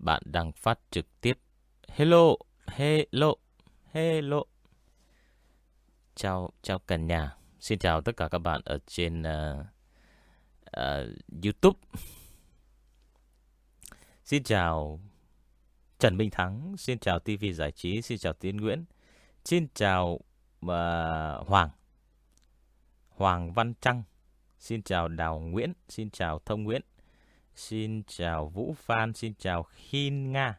Bạn đang phát trực tiếp. Hello, hello, hello. Chào, chào cả nhà. Xin chào tất cả các bạn ở trên uh, uh, YouTube. Xin chào Trần Minh Thắng, xin chào TV Giải trí, xin chào Tiến Nguyễn, xin chào uh, Hoàng, Hoàng Văn Trăng, xin chào Đào Nguyễn, xin chào Thông Nguyễn, xin chào Vũ Phan, xin chào Khin Nga,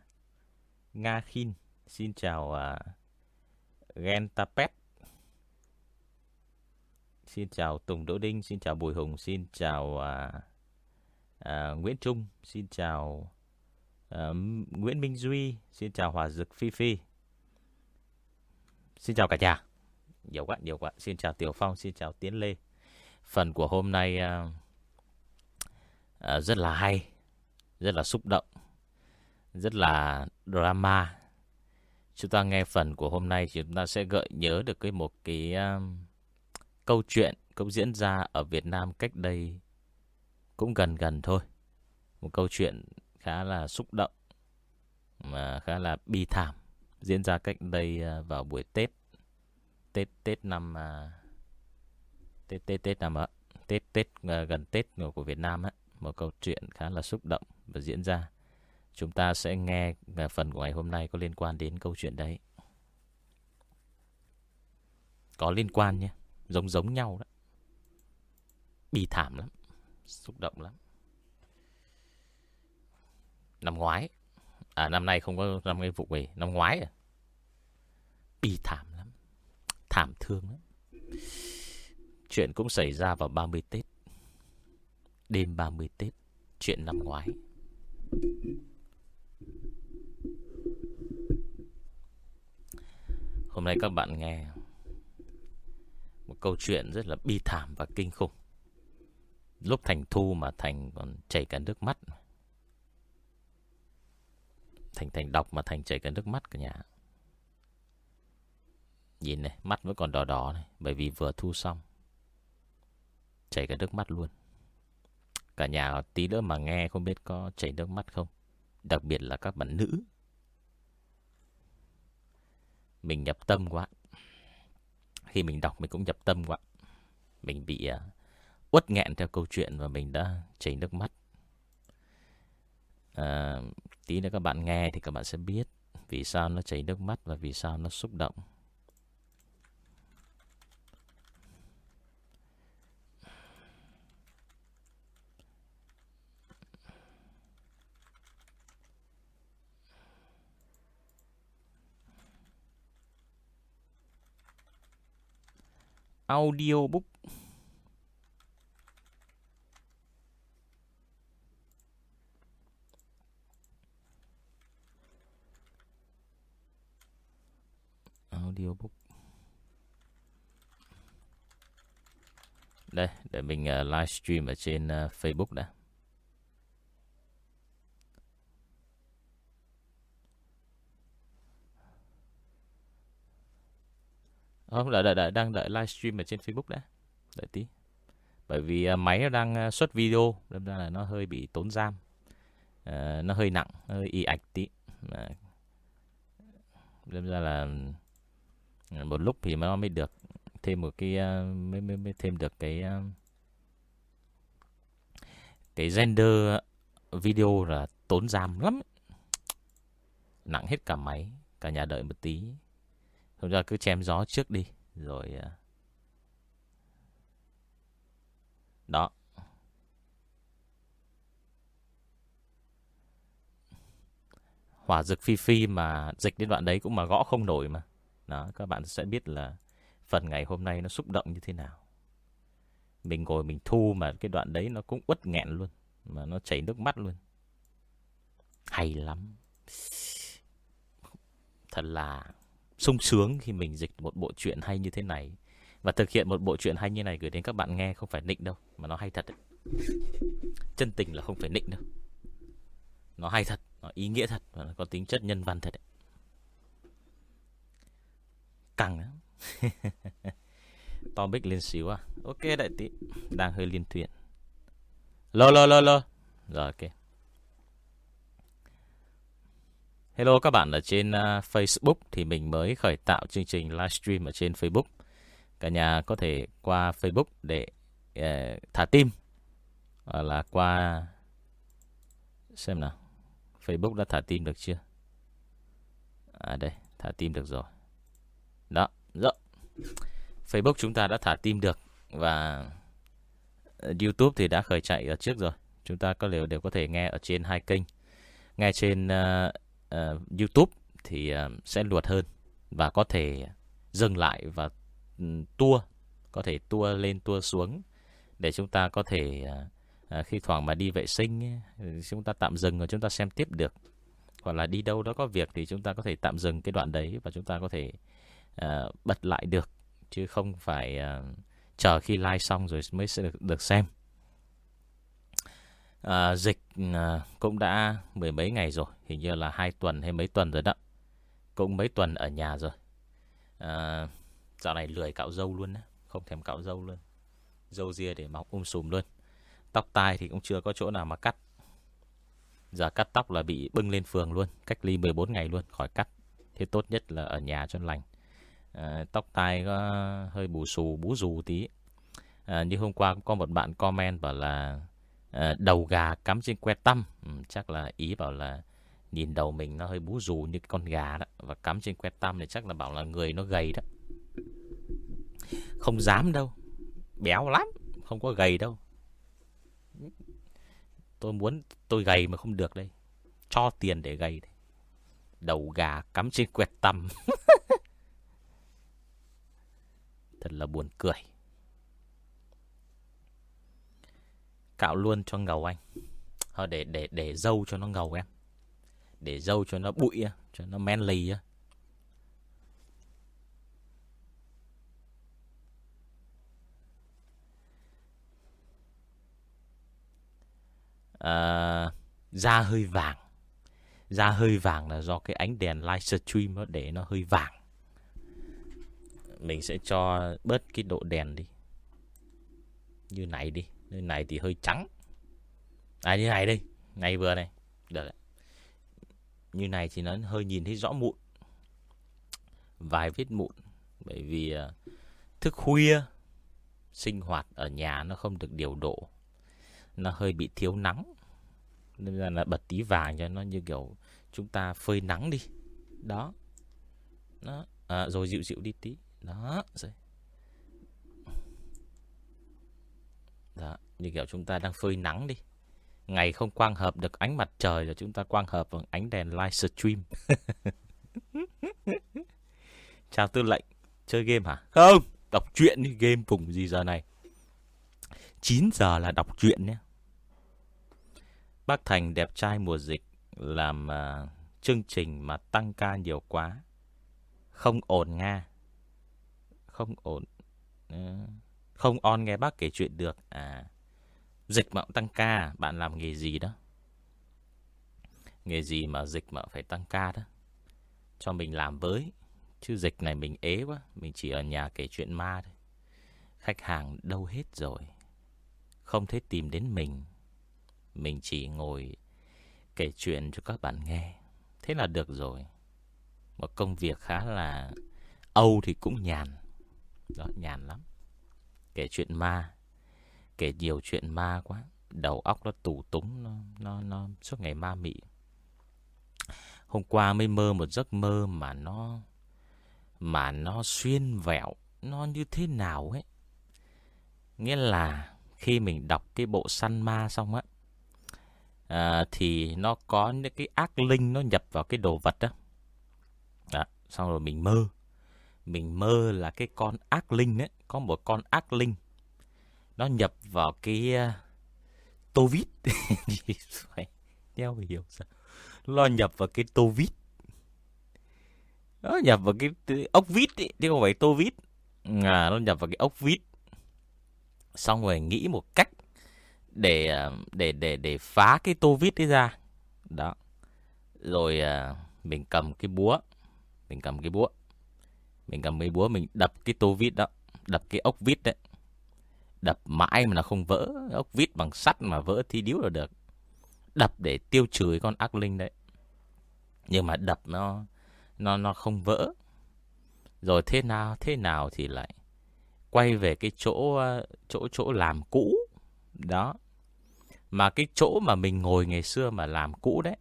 Nga Khin, xin chào uh, Gentapet, xin chào Tùng Đỗ Đinh, xin chào Bùi Hùng, xin chào uh, uh, Nguyễn Trung, xin chào uh, Nguyễn Minh Duy, xin chào Hòa Dực Phi Phi. Xin chào cả nhà. Nhiều quá, nhiều quá. Xin chào Tiểu Phong, xin chào Tiến Lê. Phần của hôm nay uh, Ờ, rất là hay, rất là xúc động, rất là drama. Chúng ta nghe phần của hôm nay chúng ta sẽ gợi nhớ được cái một cái um, câu chuyện cũng diễn ra ở Việt Nam cách đây cũng gần gần thôi. Một câu chuyện khá là xúc động mà khá là bi thảm diễn ra cách đây ờ, vào buổi Tết Tết Tết năm à, Tết Tết Tết năm ạ. Tết Tết ờ, gần Tết của Việt Nam á một câu chuyện khá là xúc động và diễn ra. Chúng ta sẽ nghe phần của ngày hôm nay có liên quan đến câu chuyện đấy. Có liên quan nhé, giống giống nhau đó. Bi thảm lắm, xúc động lắm. Năm ngoái à năm nay không có năm cái vụ về, năm ngoái à. Bi thảm lắm, thảm thương lắm. Chuyện cũng xảy ra vào 30 Tết đêm 30 Tết chuyện năm ngoái hôm nay các bạn nghe một câu chuyện rất là bi thảm và kinh khủng lúc thành thu mà thành còn chảy cả nước mắt Thành Thành đọc mà Thành chảy cả nước mắt cả nhà. Nhìn này, mắt vẫn còn đỏ đỏ này, bởi vì vừa thu xong. Chảy cả nước mắt luôn. Cả nhà tí nữa mà nghe không biết có chảy nước mắt không. Đặc biệt là các bạn nữ. Mình nhập tâm quá. Khi mình đọc mình cũng nhập tâm quá. Mình bị uh, uất nghẹn theo câu chuyện và mình đã chảy nước mắt. À, tí nữa các bạn nghe thì các bạn sẽ biết vì sao nó chảy nước mắt và vì sao nó xúc động. Audiobook. Audiobook. Đây để mình uh, livestream ở trên uh, Facebook đã. Không đợi, đợi, đợi đang đợi livestream ở trên Facebook đã. Đợi tí. Bởi vì à, máy nó đang à, xuất video nên ra là nó hơi bị tốn giam. À, nó hơi nặng nó hơi y ạch tí. À, nên ra là à, một lúc thì nó mới được thêm một cái mới mới, mới thêm được cái cái render video là tốn giam lắm. Nặng hết cả máy cả nhà đợi một tí không ra cứ chém gió trước đi rồi à, đó hỏa dực phi phi mà dịch đến đoạn đấy cũng mà gõ không nổi mà đó, các bạn sẽ biết là phần ngày hôm nay nó xúc động như thế nào. Mình ngồi mình thu mà cái đoạn đấy nó cũng uất nghẹn luôn. Mà nó chảy nước mắt luôn. Hay lắm. Thật là sung sướng khi mình dịch một bộ truyện hay như thế này. Và thực hiện một bộ truyện hay như này gửi đến các bạn nghe không phải nịnh đâu. Mà nó hay thật đấy. Chân tình là không phải nịnh đâu. Nó hay thật, nó ý nghĩa thật và nó có tính chất nhân văn thật đấy căng lắm to bích lên xíu à ok đại tỷ đang hơi liên thuyện lô lô lô lô rồi ok Hello các bạn ở trên uh, Facebook thì mình mới khởi tạo chương trình livestream ở trên Facebook. Cả nhà có thể qua Facebook để uh, thả tim hoặc là qua xem nào. Facebook đã thả tim được chưa? À đây, thả tim được rồi. Đó, rồi. Facebook chúng ta đã thả tim được và à, YouTube thì đã khởi chạy ở trước rồi. Chúng ta có đều đều có thể nghe ở trên hai kênh. Nghe trên uh, uh, YouTube thì uh, sẽ luột hơn và có thể dừng lại và ừ, um, tua, có thể tua lên tua xuống để chúng ta có thể ờ, uh, khi thoảng mà đi vệ sinh ừ, chúng ta tạm dừng rồi chúng ta xem tiếp được. Hoặc là đi đâu đó có việc thì chúng ta có thể tạm dừng cái đoạn đấy và chúng ta có thể uh, bật lại được chứ không phải uh, chờ khi like xong rồi mới sẽ được, được xem. À, dịch à, cũng đã mười mấy ngày rồi, hình như là hai tuần hay mấy tuần rồi đó. Cũng mấy tuần ở nhà rồi. À, dạo này lười cạo râu luôn á, không thèm cạo râu luôn. Râu ria để mọc um sùm luôn. Tóc tai thì cũng chưa có chỗ nào mà cắt. Giờ cắt tóc là bị bưng lên phường luôn, cách ly 14 ngày luôn, khỏi cắt. Thế tốt nhất là ở nhà cho lành. À, tóc tai có hơi bù xù, bú rù tí. À, như hôm qua có một bạn comment bảo là à, đầu gà cắm trên que tăm. Ừ, chắc là ý bảo là nhìn đầu mình nó hơi bú rù như con gà đó. Và cắm trên que tăm thì chắc là bảo là người nó gầy đó. Không dám đâu. Béo lắm. Không có gầy đâu. Tôi muốn tôi gầy mà không được đây. Cho tiền để gầy đây. Đầu gà cắm trên quẹt tăm. Thật là buồn cười. Cạo luôn cho ngầu anh. Thôi để để để dâu cho nó ngầu em. Để dâu cho nó bụi cho nó manly á. À, da hơi vàng. Da hơi vàng là do cái ánh đèn livestream nó để nó hơi vàng. Mình sẽ cho bớt cái độ đèn đi. Như này đi. Nơi này thì hơi trắng. À như này đi. Này vừa này. Được đấy. Như này thì nó hơi nhìn thấy rõ mụn. Vài vết mụn. Bởi vì à, thức khuya sinh hoạt ở nhà nó không được điều độ. Nó hơi bị thiếu nắng. Nên là, là bật tí vàng cho nó như kiểu chúng ta phơi nắng đi. Đó. Đó. À, rồi dịu dịu đi tí. Đó. Rồi. Đó, như kiểu chúng ta đang phơi nắng đi. Ngày không quang hợp được ánh mặt trời rồi chúng ta quang hợp bằng ánh đèn livestream. Chào tư lệnh, chơi game hả? Không, đọc truyện đi, game vùng gì giờ này. 9 giờ là đọc truyện nhé. Bác Thành đẹp trai mùa dịch làm uh, chương trình mà tăng ca nhiều quá. Không ổn nga. Không ổn. Uh, không on nghe bác kể chuyện được. À, dịch mà cũng tăng ca, bạn làm nghề gì đó? Nghề gì mà dịch mà phải tăng ca đó? Cho mình làm với. Chứ dịch này mình ế quá, mình chỉ ở nhà kể chuyện ma thôi. Khách hàng đâu hết rồi. Không thể tìm đến mình. Mình chỉ ngồi kể chuyện cho các bạn nghe. Thế là được rồi. Một công việc khá là Âu thì cũng nhàn. Đó, nhàn lắm. Kể chuyện ma. Kể nhiều chuyện ma quá. Đầu óc nó tù túng Nó, nó, nó suốt ngày ma mị. Hôm qua mới mơ một giấc mơ Mà nó Mà nó xuyên vẹo Nó như thế nào ấy. Nghĩa là Khi mình đọc cái bộ săn ma xong á à, Thì nó có những cái ác linh Nó nhập vào cái đồ vật đó, đó Xong rồi mình mơ. Mình mơ là cái con ác linh ấy có một con ác linh. Nó nhập vào cái uh, tô vít theo đeo hiểu sao. Nó nhập vào cái tô vít nó nhập vào cái ốc vít ấy, chứ không phải tô vít à, nó nhập vào cái ốc vít. Xong rồi nghĩ một cách để ờ, để để để phá cái tô vít ấy ra. Đó. Rồi uh, mình cầm cái búa. Mình cầm cái búa mình cầm mấy búa mình đập cái tô vít đó, đập cái ốc vít đấy. Đập mãi mà nó không vỡ. Ốc vít bằng sắt mà vỡ thì điếu là được. Đập để tiêu trừ con ác linh đấy. Nhưng mà đập nó nó nó không vỡ. Rồi thế nào thế nào thì lại quay về cái chỗ ờ, chỗ chỗ làm cũ. Đó. Mà cái chỗ mà mình ngồi ngày xưa mà làm cũ đấy,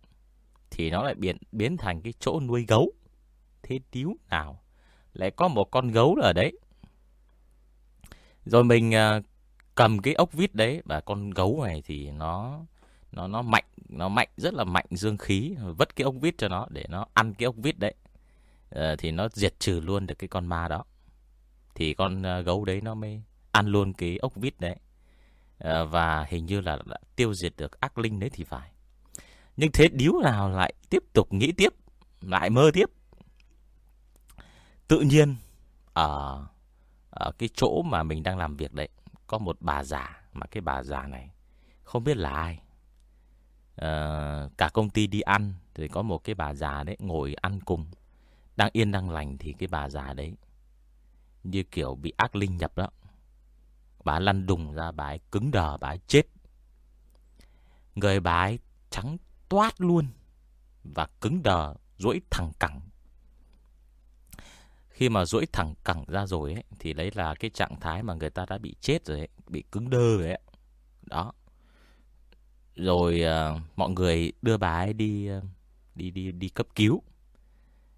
thì nó lại biến biến thành cái chỗ nuôi gấu. Thế điếu nào lại có một con gấu ở đấy. Rồi mình à, cầm cái ốc vít đấy và con gấu này thì nó nó nó mạnh, nó mạnh rất là mạnh dương khí, vất cái ốc vít cho nó để nó ăn cái ốc vít đấy. À, thì nó diệt trừ luôn được cái con ma đó. Thì con à, gấu đấy nó mới ăn luôn cái ốc vít đấy. À, và hình như là đã tiêu diệt được ác linh đấy thì phải. Nhưng thế điếu nào lại tiếp tục nghĩ tiếp, lại mơ tiếp. Tự nhiên ở ở cái chỗ mà mình đang làm việc đấy có một bà già mà cái bà già này không biết là ai. À, cả công ty đi ăn thì có một cái bà già đấy ngồi ăn cùng. Đang yên đang lành thì cái bà già đấy như kiểu bị ác linh nhập đó. Bà lăn đùng ra bà ấy cứng đờ bà ấy chết. Người bà ấy trắng toát luôn và cứng đờ duỗi thẳng cẳng khi mà duỗi thẳng cẳng ra rồi ấy, thì đấy là cái trạng thái mà người ta đã bị chết rồi ấy, bị cứng đơ rồi ấy. Đó. Rồi uh, mọi người đưa bà ấy đi uh, đi đi đi cấp cứu.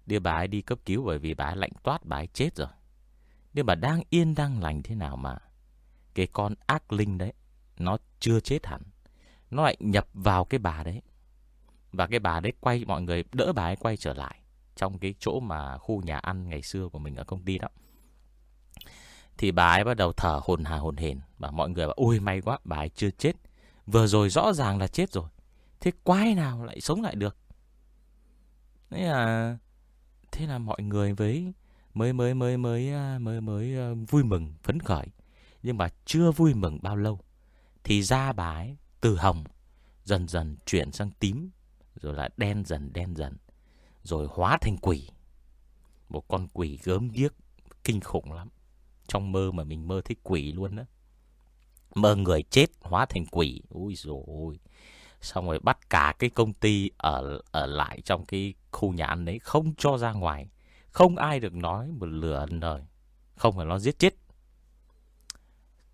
Đưa bà ấy đi cấp cứu bởi vì bà ấy lạnh toát bà ấy chết rồi. Nhưng mà đang yên đang lành thế nào mà cái con ác linh đấy nó chưa chết hẳn. Nó lại nhập vào cái bà đấy. Và cái bà đấy quay mọi người đỡ bà ấy quay trở lại trong cái chỗ mà khu nhà ăn ngày xưa của mình ở công ty đó. Thì bà ấy bắt đầu thở hồn hà hồn hển và mọi người bảo, ôi, may quá, bà ấy chưa chết. Vừa rồi rõ ràng là chết rồi. Thế quái nào lại sống lại được? Thế là thế là mọi người với mới mới mới mới mới à, mới à, vui mừng, phấn khởi. Nhưng mà chưa vui mừng bao lâu, thì da bà ấy từ hồng dần dần chuyển sang tím, rồi lại đen dần đen dần rồi hóa thành quỷ. Một con quỷ gớm ghiếc, kinh khủng lắm. Trong mơ mà mình mơ thấy quỷ luôn đó. Mơ người chết hóa thành quỷ. Ui dồi ôi. Xong rồi bắt cả cái công ty ở ở lại trong cái khu nhà ăn đấy. Không cho ra ngoài. Không ai được nói một lửa lời. Không phải nó giết chết.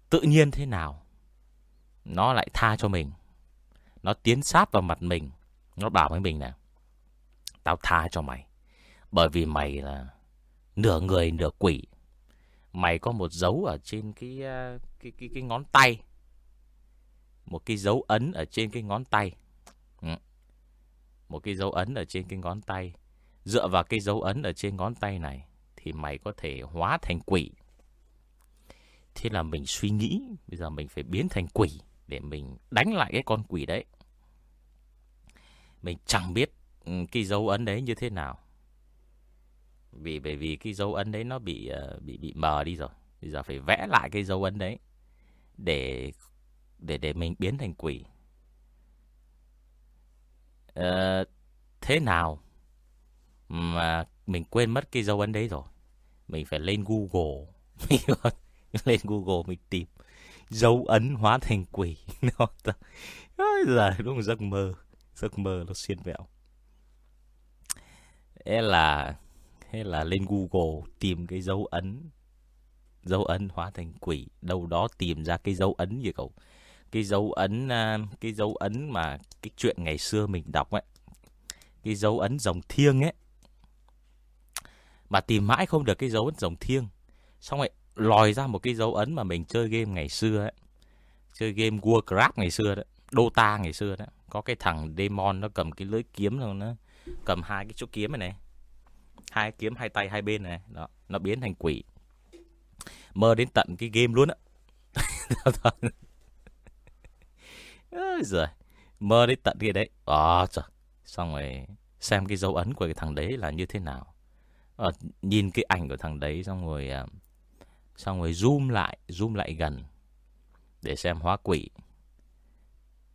Tự nhiên thế nào? Nó lại tha cho mình. Nó tiến sát vào mặt mình. Nó bảo với mình này. Tao tha cho mày. Bởi vì mày là nửa người nửa quỷ. Mày có một dấu ở trên cái ờ, cái cái cái ngón tay. Một cái dấu ấn ở trên cái ngón tay. Ừ. Một cái dấu ấn ở trên cái ngón tay. Dựa vào cái dấu ấn ở trên ngón tay này thì mày có thể hóa thành quỷ. Thế là mình suy nghĩ, bây giờ mình phải biến thành quỷ để mình đánh lại cái con quỷ đấy. Mình chẳng biết Ừ, cái dấu ấn đấy như thế nào? Vì bởi vì cái dấu ấn đấy nó bị ờ, bị bị mờ đi rồi. Bây giờ phải vẽ lại cái dấu ấn đấy để để để mình biến thành quỷ. Uh, thế nào mà mình quên mất cái dấu ấn đấy rồi? Mình phải lên Google. Lên Google mình tìm. Dấu ấn hóa thành quỷ. Nó giờ đúng giấc mơ. Giấc mơ nó xiên vẹo thế là thế là lên Google tìm cái dấu ấn dấu ấn hóa thành quỷ, đâu đó tìm ra cái dấu ấn gì cậu? Cái dấu ấn à, cái dấu ấn mà cái chuyện ngày xưa mình đọc ấy, cái dấu ấn dòng thiêng ấy. Mà tìm mãi không được cái dấu ấn dòng thiêng. Xong rồi, lòi ra một cái dấu ấn mà mình chơi game ngày xưa ấy. Chơi game Warcraft ngày xưa đó, Dota ngày xưa đó. Có cái thằng Demon nó cầm cái lưỡi kiếm rồi nó cầm hai cái chỗ kiếm này này. Hai kiếm hai tay hai bên này đó nó biến thành quỷ. Mơ đến tận cái game luôn á. Rồi mơ đến tận cái đấy. À, trời. xong rồi xem cái dấu ấn của cái thằng đấy là như thế nào. À, nhìn cái ảnh của thằng đấy xong rồi à, xong rồi zoom lại zoom lại gần để xem hóa quỷ.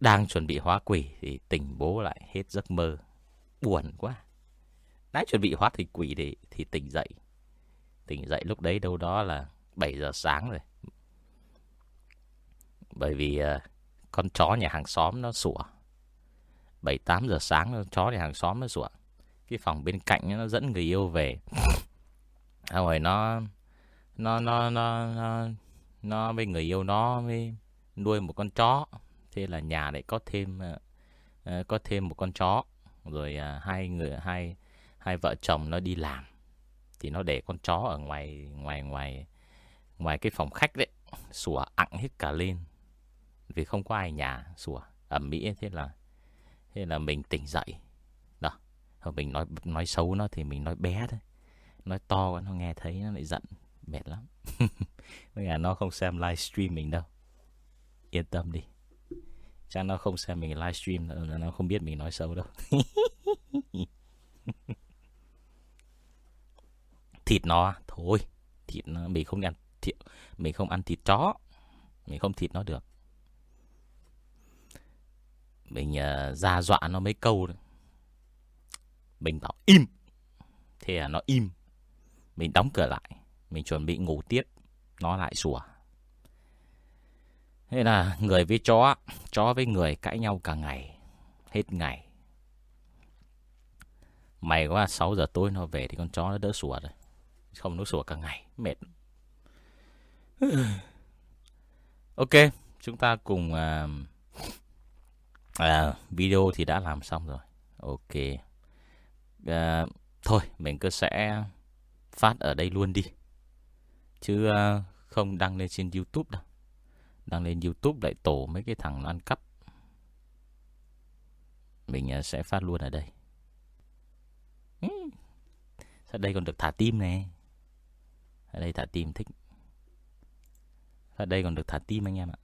Đang chuẩn bị hóa quỷ thì tỉnh bố lại hết giấc mơ buồn quá. Nãy chuẩn bị hóa thành quỷ thì, thì tỉnh dậy. Tỉnh dậy lúc đấy đâu đó là 7 giờ sáng rồi. Bởi vì uh, con chó nhà hàng xóm nó sủa. 7-8 giờ sáng chó nhà hàng xóm nó sủa. cái phòng bên cạnh nó dẫn người yêu về rồi nó nó nó nó nó nó với người yêu nó với nuôi một con chó thế là nhà lại có thêm uh, có thêm một con chó rồi à, hai người hai hai vợ chồng nó đi làm. Thì nó để con chó ở ngoài ngoài ngoài ngoài cái phòng khách đấy sủa ặng hết cả lên. Vì không có ai nhà sủa ẩm mỹ thế là thế là mình tỉnh dậy. Đó mình nói nói xấu nó thì mình nói bé thôi. Nói to quá nó nghe thấy nó lại giận mệt lắm. Bây giờ nó không xem livestream mình đâu. Yên tâm đi chắc nó không xem mình livestream nữa nó không biết mình nói xấu đâu. Thịt nó à? thôi thịt nó mình không ăn thịt mình không ăn thịt chó. Mình không thịt nó được. Mình uh, ra dọa nó mấy câu nữa. mình bảo im. Thế là nó im. Mình đóng cửa lại. Mình chuẩn bị ngủ tiếp. Nó lại sủa thế là người với chó chó với người cãi nhau cả ngày hết ngày. Mày quá 6 giờ tối nó về thì con chó nó đỡ sủa rồi không nó sủa cả ngày mệt. Ok chúng ta cùng uh, uh, video thì đã làm xong rồi. Ok. Uh, thôi mình cứ sẽ phát ở đây luôn đi. Chứ uh, không đăng lên trên youtube đâu đăng lên youtube lại tổ mấy cái thằng nó ăn cắp. Mình à, sẽ phát luôn ở đây. Ừ. Sao ở đây còn được thả tim này ở đây thả tim thích. Ở đây còn được thả tim anh em ạ?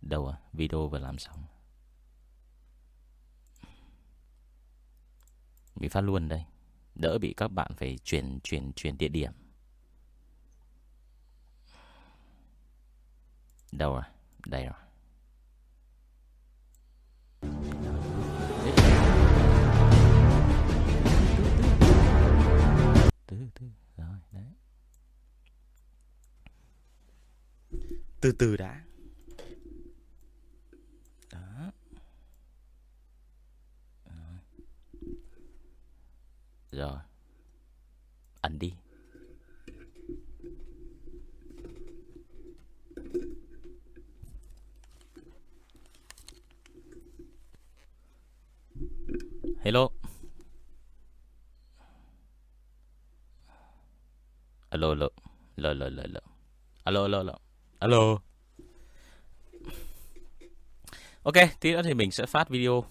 Đâu à video vừa làm xong. Mình phát luôn đây. Đỡ bị các bạn phải chuyển chuyển chuyển địa điểm. Đâu rồi? Đây rồi. Từ từ rồi đấy. Từ từ đã. Đó. Rồi. Ẩn đi Hello. Alo alo. Alo alo alo. Alo alo alo. Alo. Ok, tí nữa thì mình sẽ phát video.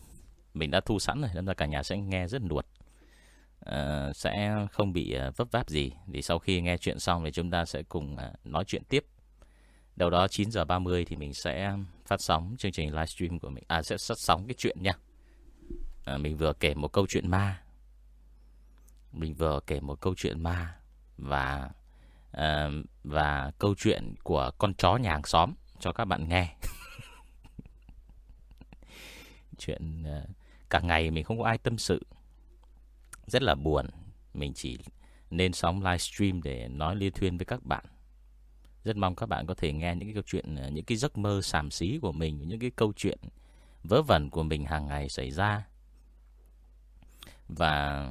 Mình đã thu sẵn rồi, nên là cả nhà sẽ nghe rất nuột. Uh, ờ, sẽ không bị uh, vấp váp gì thì sau khi nghe chuyện xong thì chúng ta sẽ cùng uh, nói chuyện tiếp Đầu đó 9 giờ 30 thì mình sẽ phát sóng chương trình livestream của mình à sẽ phát sóng cái chuyện nha à, mình vừa kể một câu chuyện ma. Mình vừa kể một câu chuyện ma và à, và câu chuyện của con chó nhà hàng xóm cho các bạn nghe. Chuyện à, cả ngày mình không có ai tâm sự. Rất là buồn. Mình chỉ nên sóng livestream để nói liên thuyên với các bạn. Rất mong các bạn có thể nghe những cái câu chuyện những cái giấc mơ xàm xí của mình những cái câu chuyện vớ vẩn của mình hàng ngày xảy ra và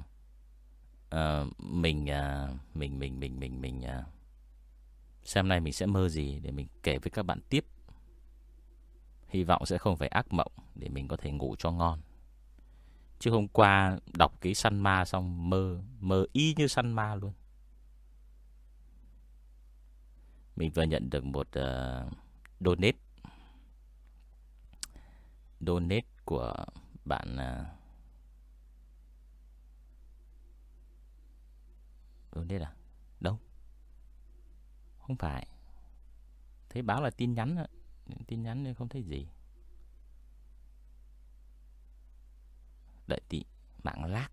uh, mình uh, mình mình mình mình mình uh, xem nay mình sẽ mơ gì để mình kể với các bạn tiếp. Hy vọng sẽ không phải ác mộng để mình có thể ngủ cho ngon. Chứ hôm qua đọc cái săn ma xong mơ mơ y như săn ma luôn. Mình vừa nhận được một uh, donate. Donate của bạn uh, donate à đâu? Không phải. Thấy báo là tin nhắn tin nhắn nên không thấy gì. Đợi tí, mạng lát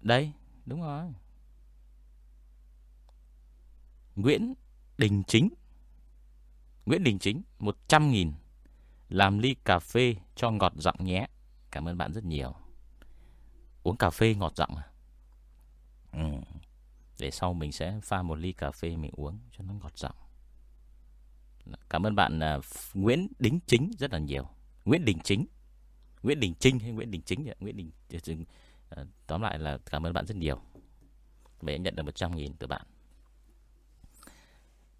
đây, đúng rồi. Nguyễn Đình Chính. Nguyễn Đình Chính 100 nghìn, Làm ly cà phê cho ngọt giọng nhé. Cảm ơn bạn rất nhiều. Uống cà phê ngọt giọng à? Ừ. Để sau mình sẽ pha một ly cà phê mình uống cho nó ngọt giọng. Cảm ơn bạn uh, Nguyễn Đính Chính rất là nhiều. Nguyễn Đình Chính. Nguyễn Đình Trinh hay Nguyễn Đình Chính Nguyễn Đình à, tóm lại là cảm ơn bạn rất nhiều. Mình nhận được 100 nghìn từ bạn.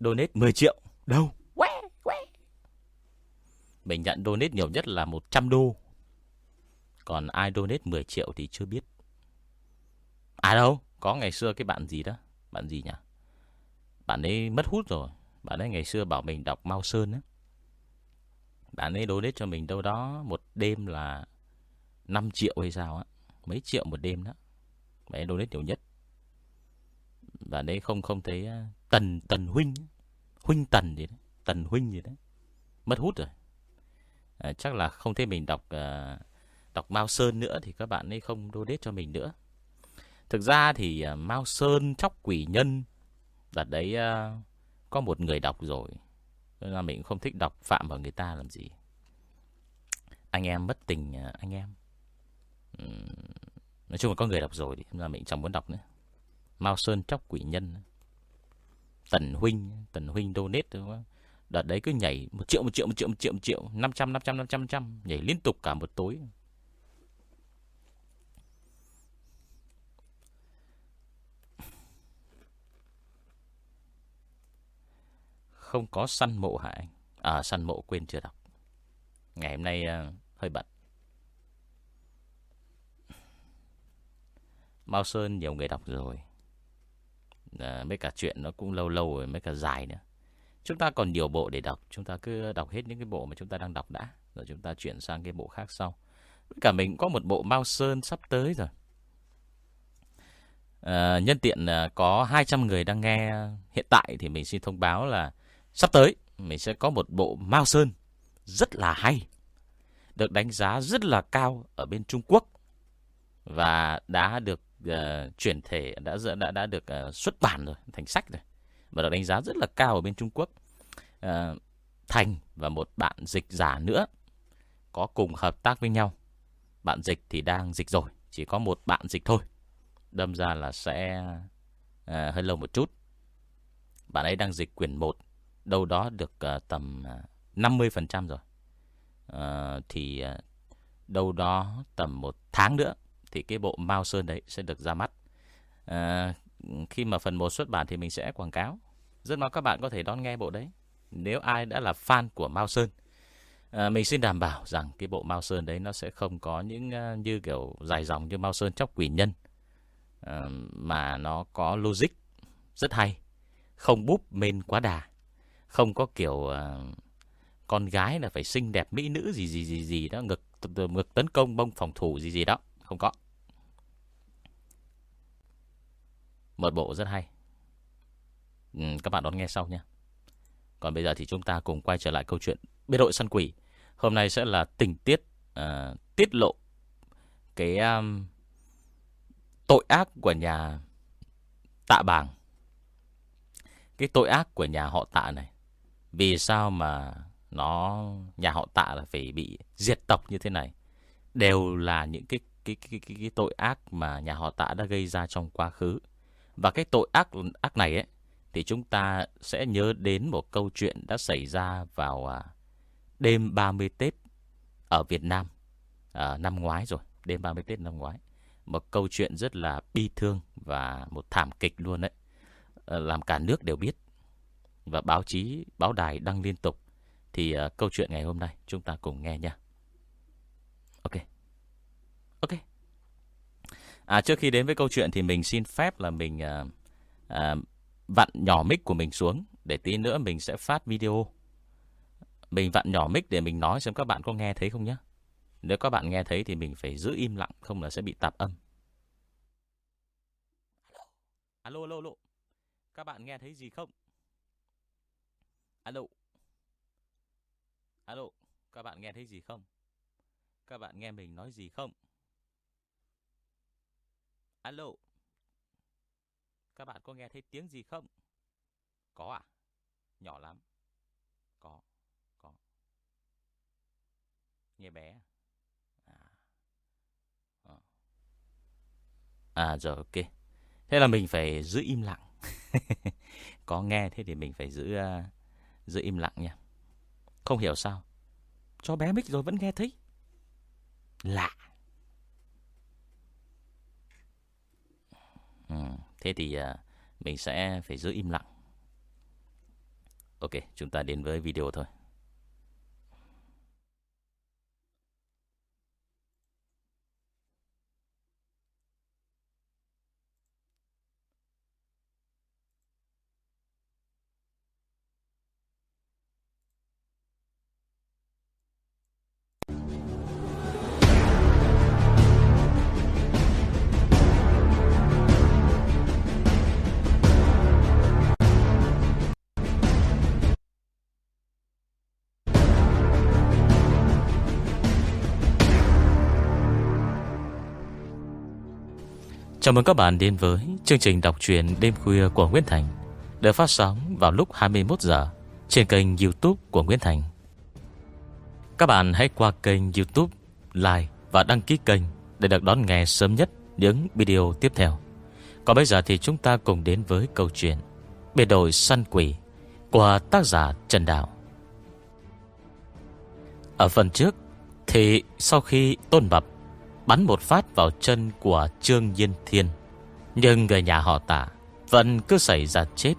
Donate 10 triệu. Đâu? Mình nhận donate nhiều nhất là 100 đô còn ai donate 10 triệu thì chưa biết. À đâu Có ngày xưa cái bạn gì đó Bạn gì nhỉ? Bạn ấy mất hút rồi Bạn ấy ngày xưa bảo mình đọc Mao Sơn á. Bạn ấy donate cho mình đâu đó Một đêm là 5 triệu hay sao á Mấy triệu một đêm đó. Bạn ấy donate nhiều nhất. Bạn ấy không không thấy à, Tần Tần Huynh Huynh Tần gì đấy Tần Huynh gì đấy Mất hút rồi. À, Chắc là không thấy mình đọc uh, Đọc Mao Sơn nữa Thì các bạn ấy không donate cho mình nữa. Thực ra thì uh, Mao Sơn Chóc Quỷ Nhân Đợt đấy uh, Có một người đọc rồi. Nên là mình không thích đọc phạm vào người ta làm gì. Anh em mất tình uh, Anh em. Uhm, Nói chung là có người đọc rồi thì là mình chẳng muốn đọc nữa. Mao Sơn Chóc Quỷ Nhân. Tần Huynh Tần Huynh donate đúng không? Đợt đấy cứ nhảy một triệu, một triệu, một triệu, một triệu, một triệu, 500, 500, 500, 500 Nhảy liên tục cả một tối. Không có săn mộ hả anh? À săn mộ quên chưa đọc? Ngày hôm nay uh, hơi bận. Mao Sơn nhiều người đọc rồi. À, Mấy cả chuyện nó cũng lâu lâu rồi Mấy cả dài nữa. Chúng ta còn nhiều bộ để đọc. Chúng ta cứ đọc hết những cái bộ mà chúng ta đang đọc đã Rồi chúng ta chuyển sang cái bộ khác sau. Với cả mình có một bộ Mao Sơn sắp tới rồi. À, Nhân tiện có 200 người đang nghe Hiện tại thì mình xin thông báo là Sắp tới mình sẽ có một bộ Mao Sơn rất là hay, được đánh giá rất là cao ở bên Trung Quốc và đã được uh, chuyển thể đã đã đã được uh, xuất bản rồi thành sách rồi và được đánh giá rất là cao ở bên Trung Quốc. Uh, Thành và một bạn dịch giả nữa có cùng hợp tác với nhau. Bạn dịch thì đang dịch rồi, chỉ có một bạn dịch thôi. Đâm ra là sẽ uh, hơi lâu một chút. Bạn ấy đang dịch quyển 1 đâu đó được uh, tầm ờ, 50% rồi. Uh, thì uh, đâu đó tầm một tháng nữa thì cái bộ Mao Sơn đấy sẽ được ra mắt. Uh, khi mà phần 1 xuất bản thì mình sẽ quảng cáo. Rất mong các bạn có thể đón nghe bộ đấy. Nếu ai đã là fan của Mao Sơn, uh, mình xin đảm bảo rằng cái bộ Mao Sơn đấy nó sẽ không có những uh, như kiểu dài dòng như Mao Sơn chóc quỷ nhân. Uh, mà nó có logic rất hay, không búp men quá đà không có kiểu uh, con gái là phải xinh đẹp mỹ nữ gì gì gì gì đó ngực ngực tấn công bông phòng thủ gì gì đó. Không có. Một bộ rất hay. Ừ, các bạn đón nghe sau nha còn bây giờ thì chúng ta cùng quay trở lại câu chuyện biệt đội săn quỷ. Hôm nay sẽ là tình tiết uh, tiết lộ cái um, tội ác của nhà tạ bàng. Cái tội ác của nhà họ tạ này vì sao mà nó nhà họ Tạ là phải bị diệt tộc như thế này? Đều là những cái cái cái cái, cái tội ác mà nhà họ Tạ đã gây ra trong quá khứ. Và cái tội ác ác này ấy thì chúng ta sẽ nhớ đến một câu chuyện đã xảy ra vào à, đêm 30 Tết ở Việt Nam à, năm ngoái rồi, đêm 30 Tết năm ngoái. Một câu chuyện rất là bi thương và một thảm kịch luôn đấy. À, làm cả nước đều biết và báo chí, báo đài đăng liên tục thì uh, câu chuyện ngày hôm nay chúng ta cùng nghe nha. Ok. Ok. À trước khi đến với câu chuyện thì mình xin phép là mình uh, uh, vặn nhỏ mic của mình xuống để tí nữa mình sẽ phát video. Mình vặn nhỏ mic để mình nói xem các bạn có nghe thấy không nhé. Nếu các bạn nghe thấy thì mình phải giữ im lặng không là sẽ bị tạp âm. Alo, alo, alo. Các bạn nghe thấy gì không? Alo. Alo, các bạn nghe thấy gì không? Các bạn nghe mình nói gì không? Alo. Các bạn có nghe thấy tiếng gì không? Có à? Nhỏ lắm. Có, có. Nghe bé à? À, à rồi ok. Thế là mình phải giữ im lặng. có nghe thế thì mình phải giữ uh, giữ im lặng nha. Không hiểu sao. Cho bé mic rồi vẫn nghe thấy. Lạ ừ, Thế thì uh, mình sẽ phải giữ im lặng Ok chúng ta đến với video thôi Chào mừng các bạn đến với chương trình đọc truyện đêm khuya của Nguyễn Thành, Được phát sóng vào lúc 21 giờ Trên kênh youtube của Nguyễn Thành. Các bạn hãy qua kênh youtube, Like và đăng ký kênh Để được đón nghe sớm nhất những video tiếp theo. Còn bây giờ thì chúng ta cùng đến với câu chuyện Bề đội săn quỷ Của tác giả Trần Đạo. Ở phần trước, Thì sau khi Tôn Bập Bắn một phát vào chân của Trương Nhiên Thiên. Nhưng người nhà họ tả Vẫn cứ xảy ra chết.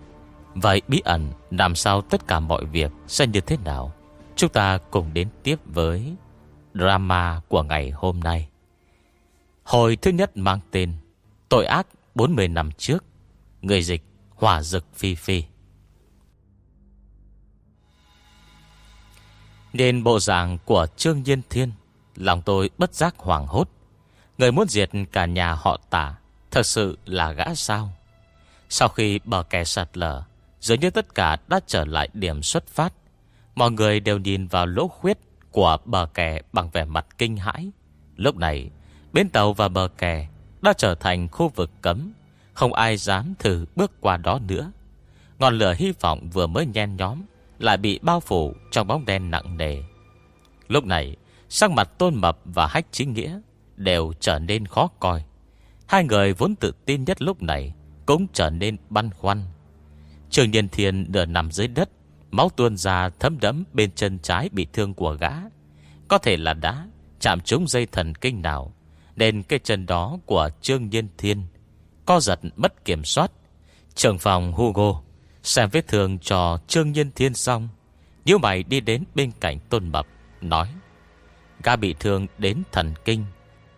Vậy bí ẩn làm sao tất cả mọi việc Sẽ như thế nào? Chúng ta cùng đến tiếp với Drama của ngày hôm nay. Hồi thứ nhất mang tên Tội ác 40 năm trước, Người dịch Hỏa dực phi phi. Nên bộ dạng của Trương Nhiên Thiên, Lòng tôi bất giác hoảng hốt. Người muốn diệt cả nhà họ tả Thật sự là gã sao? Sau khi bờ kè sạt lở, Dường như tất cả đã trở lại điểm xuất phát. Mọi người đều nhìn vào lỗ khuyết Của bờ kè bằng vẻ mặt kinh hãi. Lúc này, Bến tàu và bờ kè Đã trở thành khu vực cấm. Không ai dám thử bước qua đó nữa. Ngọn lửa hy vọng vừa mới nhen nhóm Lại bị bao phủ trong bóng đen nặng nề. Lúc này, Sắc mặt tôn mập và hách chính nghĩa Đều trở nên khó coi. Hai người vốn tự tin nhất lúc này Cũng trở nên băn khoăn. Trường Niên Thiên nửa nằm dưới đất, Máu tuôn ra thấm đẫm bên chân trái bị thương của gã. Có thể là đã chạm trúng dây thần kinh nào, Nên cái chân đó của Trương Nhiên Thiên Co giật mất kiểm soát. Trường phòng Hugo Xem vết thương cho Trương Nhiên Thiên xong Nếu mày đi đến bên cạnh Tôn Mập, Nói, Gã bị thương đến thần kinh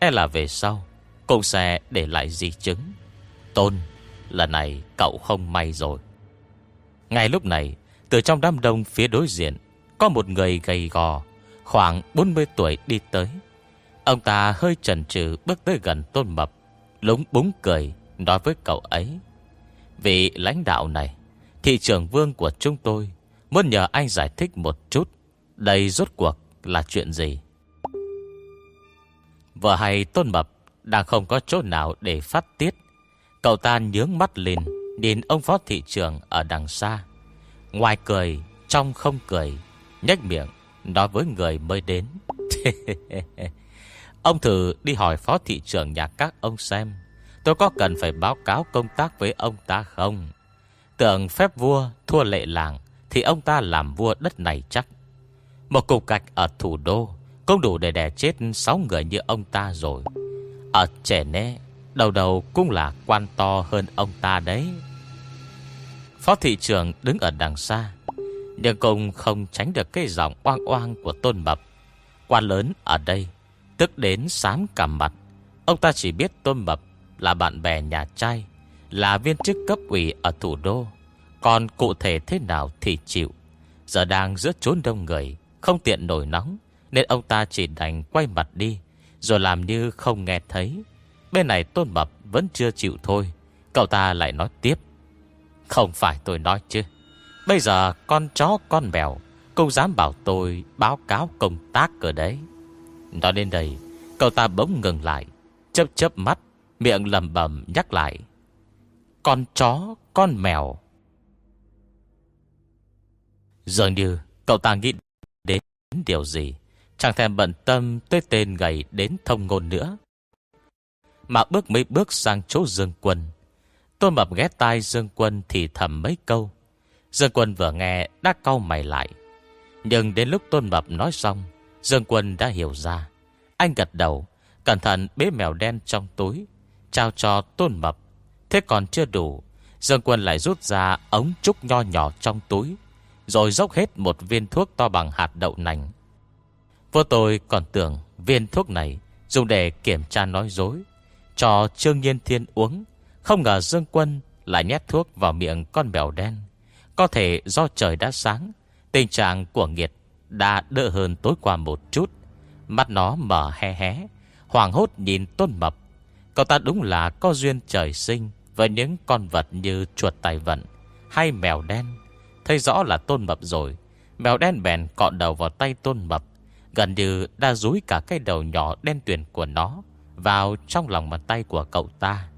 E là về sau Cũng sẽ để lại di chứng. Tôn, Lần này cậu không may rồi. Ngay lúc này, Từ trong đám đông phía đối diện, Có một người gầy gò, Khoảng 40 tuổi đi tới. Ông ta hơi chần chừ bước tới gần Tôn Mập, Lúng búng cười, Nói với cậu ấy, Vị lãnh đạo này, Thị trưởng vương của chúng tôi, Muốn nhờ anh giải thích một chút, Đây rốt cuộc là chuyện gì? Vừa hay Tôn Mập Đang không có chỗ nào để phát tiết. Cậu ta nhướng mắt lên, Nhìn ông phó thị trưởng ở đằng xa. Ngoài cười, Trong không cười, nhếch miệng Nói với người mới đến. Ông thử đi hỏi phó thị trưởng nhà các ông xem, Tôi có cần phải báo cáo công tác với ông ta không? Tưởng phép vua thua lệ làng Thì ông ta làm vua đất này chắc. Một cục gạch ở thủ đô cũng đủ để đè chết 6 người như ông ta rồi. Ở trẻ nè Đầu đầu cũng là quan to hơn ông ta đấy. Phó thị trưởng đứng ở đằng xa, Nhưng cũng không tránh được cái giọng oang oang của tôn mập. Quan lớn ở đây, Tức đến sám cả mặt. Ông ta chỉ biết tôn mập là bạn bè nhà trai, Là viên chức cấp ủy ở thủ đô. Còn cụ thể thế nào thì chịu. Giờ đang giữa chốn đông người, Không tiện nổi nóng nên ông ta chỉ đành quay mặt đi, Rồi làm như không nghe thấy. Bên này Tôn Mập vẫn chưa chịu thôi, Cậu ta lại nói tiếp. Không phải tôi nói chứ, Bây giờ con chó con mèo Cũng dám bảo tôi báo cáo công tác ở đấy. Nói đến đây, Cậu ta bỗng ngừng lại, Chớp chớp mắt, Miệng lầm bầm nhắc lại. Con chó con mèo. Dường như cậu ta nghĩ đến điều gì Chẳng thèm bận tâm tới tên gầy đến thông ngôn nữa. Mà bước mấy bước sang chỗ Dương Quân. Tôn Mập ghé tai Dương Quân thì thầm mấy câu. Dương Quân vừa nghe đã cau mày lại. Nhưng đến lúc Tôn Mập nói xong, Dương Quân đã hiểu ra. Anh gật đầu, Cẩn thận bế mèo đen trong túi, Trao cho tôn mập. Thế còn chưa đủ, Dương quân lại rút ra ống trúc nho nhỏ trong túi, Rồi dốc hết một viên thuốc to bằng hạt đậu nành. Vô tôi còn tưởng viên thuốc này Dùng để kiểm tra nói dối. Cho Trương Nhiên Thiên uống, Không ngờ Dương Quân lại nhét thuốc vào miệng con mèo đen. Có thể do trời đã sáng, Tình trạng của nghiệt đã đỡ hơn tối qua một chút. Mắt nó mở hé hé Hoàng hốt nhìn tôn mập. Cậu ta đúng là có duyên trời sinh Với những con vật như chuột tài vận Hay mèo đen. Thấy rõ là tôn mập rồi, Mèo đen bèn cọ đầu vào tay tôn mập. Gần như đã rúi cả cái đầu nhỏ đen tuyền của nó Vào trong lòng bàn tay của cậu ta.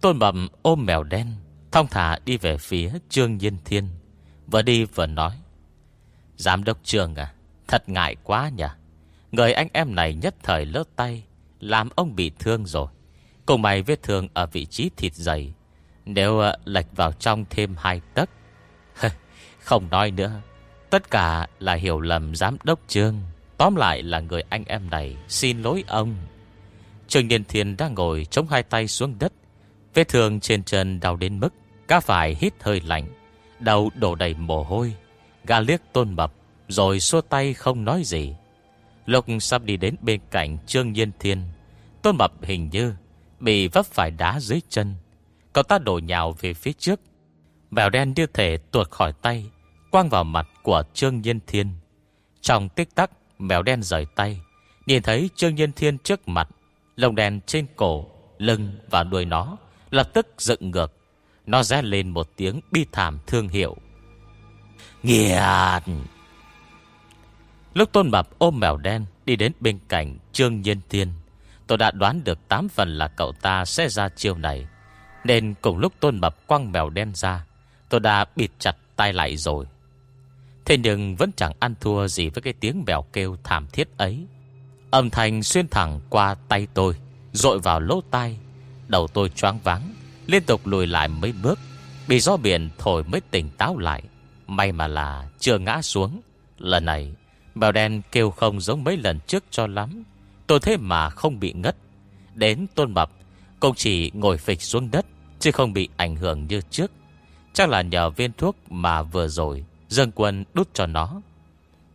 Tôn mầm ôm mèo đen, Thong thả đi về phía Trương Nhiên Thiên, Vừa đi vừa nói, Giám đốc Trương à Thật ngại quá nhỉ. Người anh em này nhất thời lỡ tay, Làm ông bị thương rồi. Cùng mày vết thương ở vị trí thịt dày, Nếu à, lệch vào trong thêm hai tấc. Không nói nữa Tất cả là hiểu lầm giám đốc Trương. Tóm lại là người anh em này Xin lỗi ông. Trương Điền Thiên đang ngồi chống hai tay xuống đất. Vết thương trên chân đau đến mức Cá phải hít hơi lạnh. Đầu đổ đầy mồ hôi. Gà liếc tôn mập, Rồi xua tay không nói gì. Lục sắp đi đến bên cạnh Trương Nhiên Thiên, Tôn mập hình như Bị vấp phải đá dưới chân. Cậu ta đổ nhào về phía trước. Mèo đen như thể tuột khỏi tay. Quang vào mặt của Trương Nhiên Thiên. Trong tích tắc, Mèo đen rời tay, Nhìn thấy Trương Nhiên Thiên trước mặt Lồng đèn trên cổ, Lưng và đuôi nó Lập tức dựng ngược. Nó rẽ lên một tiếng bi thảm thương hiệu. Nghiệt! Lúc Tôn Mập ôm mèo đen Đi đến bên cạnh Trương Nhiên Thiên, Tôi đã đoán được 8 phần là cậu ta sẽ ra chiêu này. Nên cùng lúc Tôn Mập quăng mèo đen ra, Tôi đã bịt chặt tay lại rồi. Thế nhưng vẫn chẳng ăn thua gì với cái tiếng bèo kêu thảm thiết ấy. Âm thanh xuyên thẳng qua tay tôi dội vào lỗ tai. Đầu tôi choáng váng, Liên tục lùi lại mấy bước, Bị gió biển thổi mới tỉnh táo lại. May mà là chưa ngã xuống. Lần này, bèo đen kêu không giống mấy lần trước cho lắm. Tôi thế mà không bị ngất. Đến tôn mập công chỉ ngồi phịch xuống đất, Chứ không bị ảnh hưởng như trước. Chắc là nhờ viên thuốc mà vừa rồi Dương quân đút cho nó.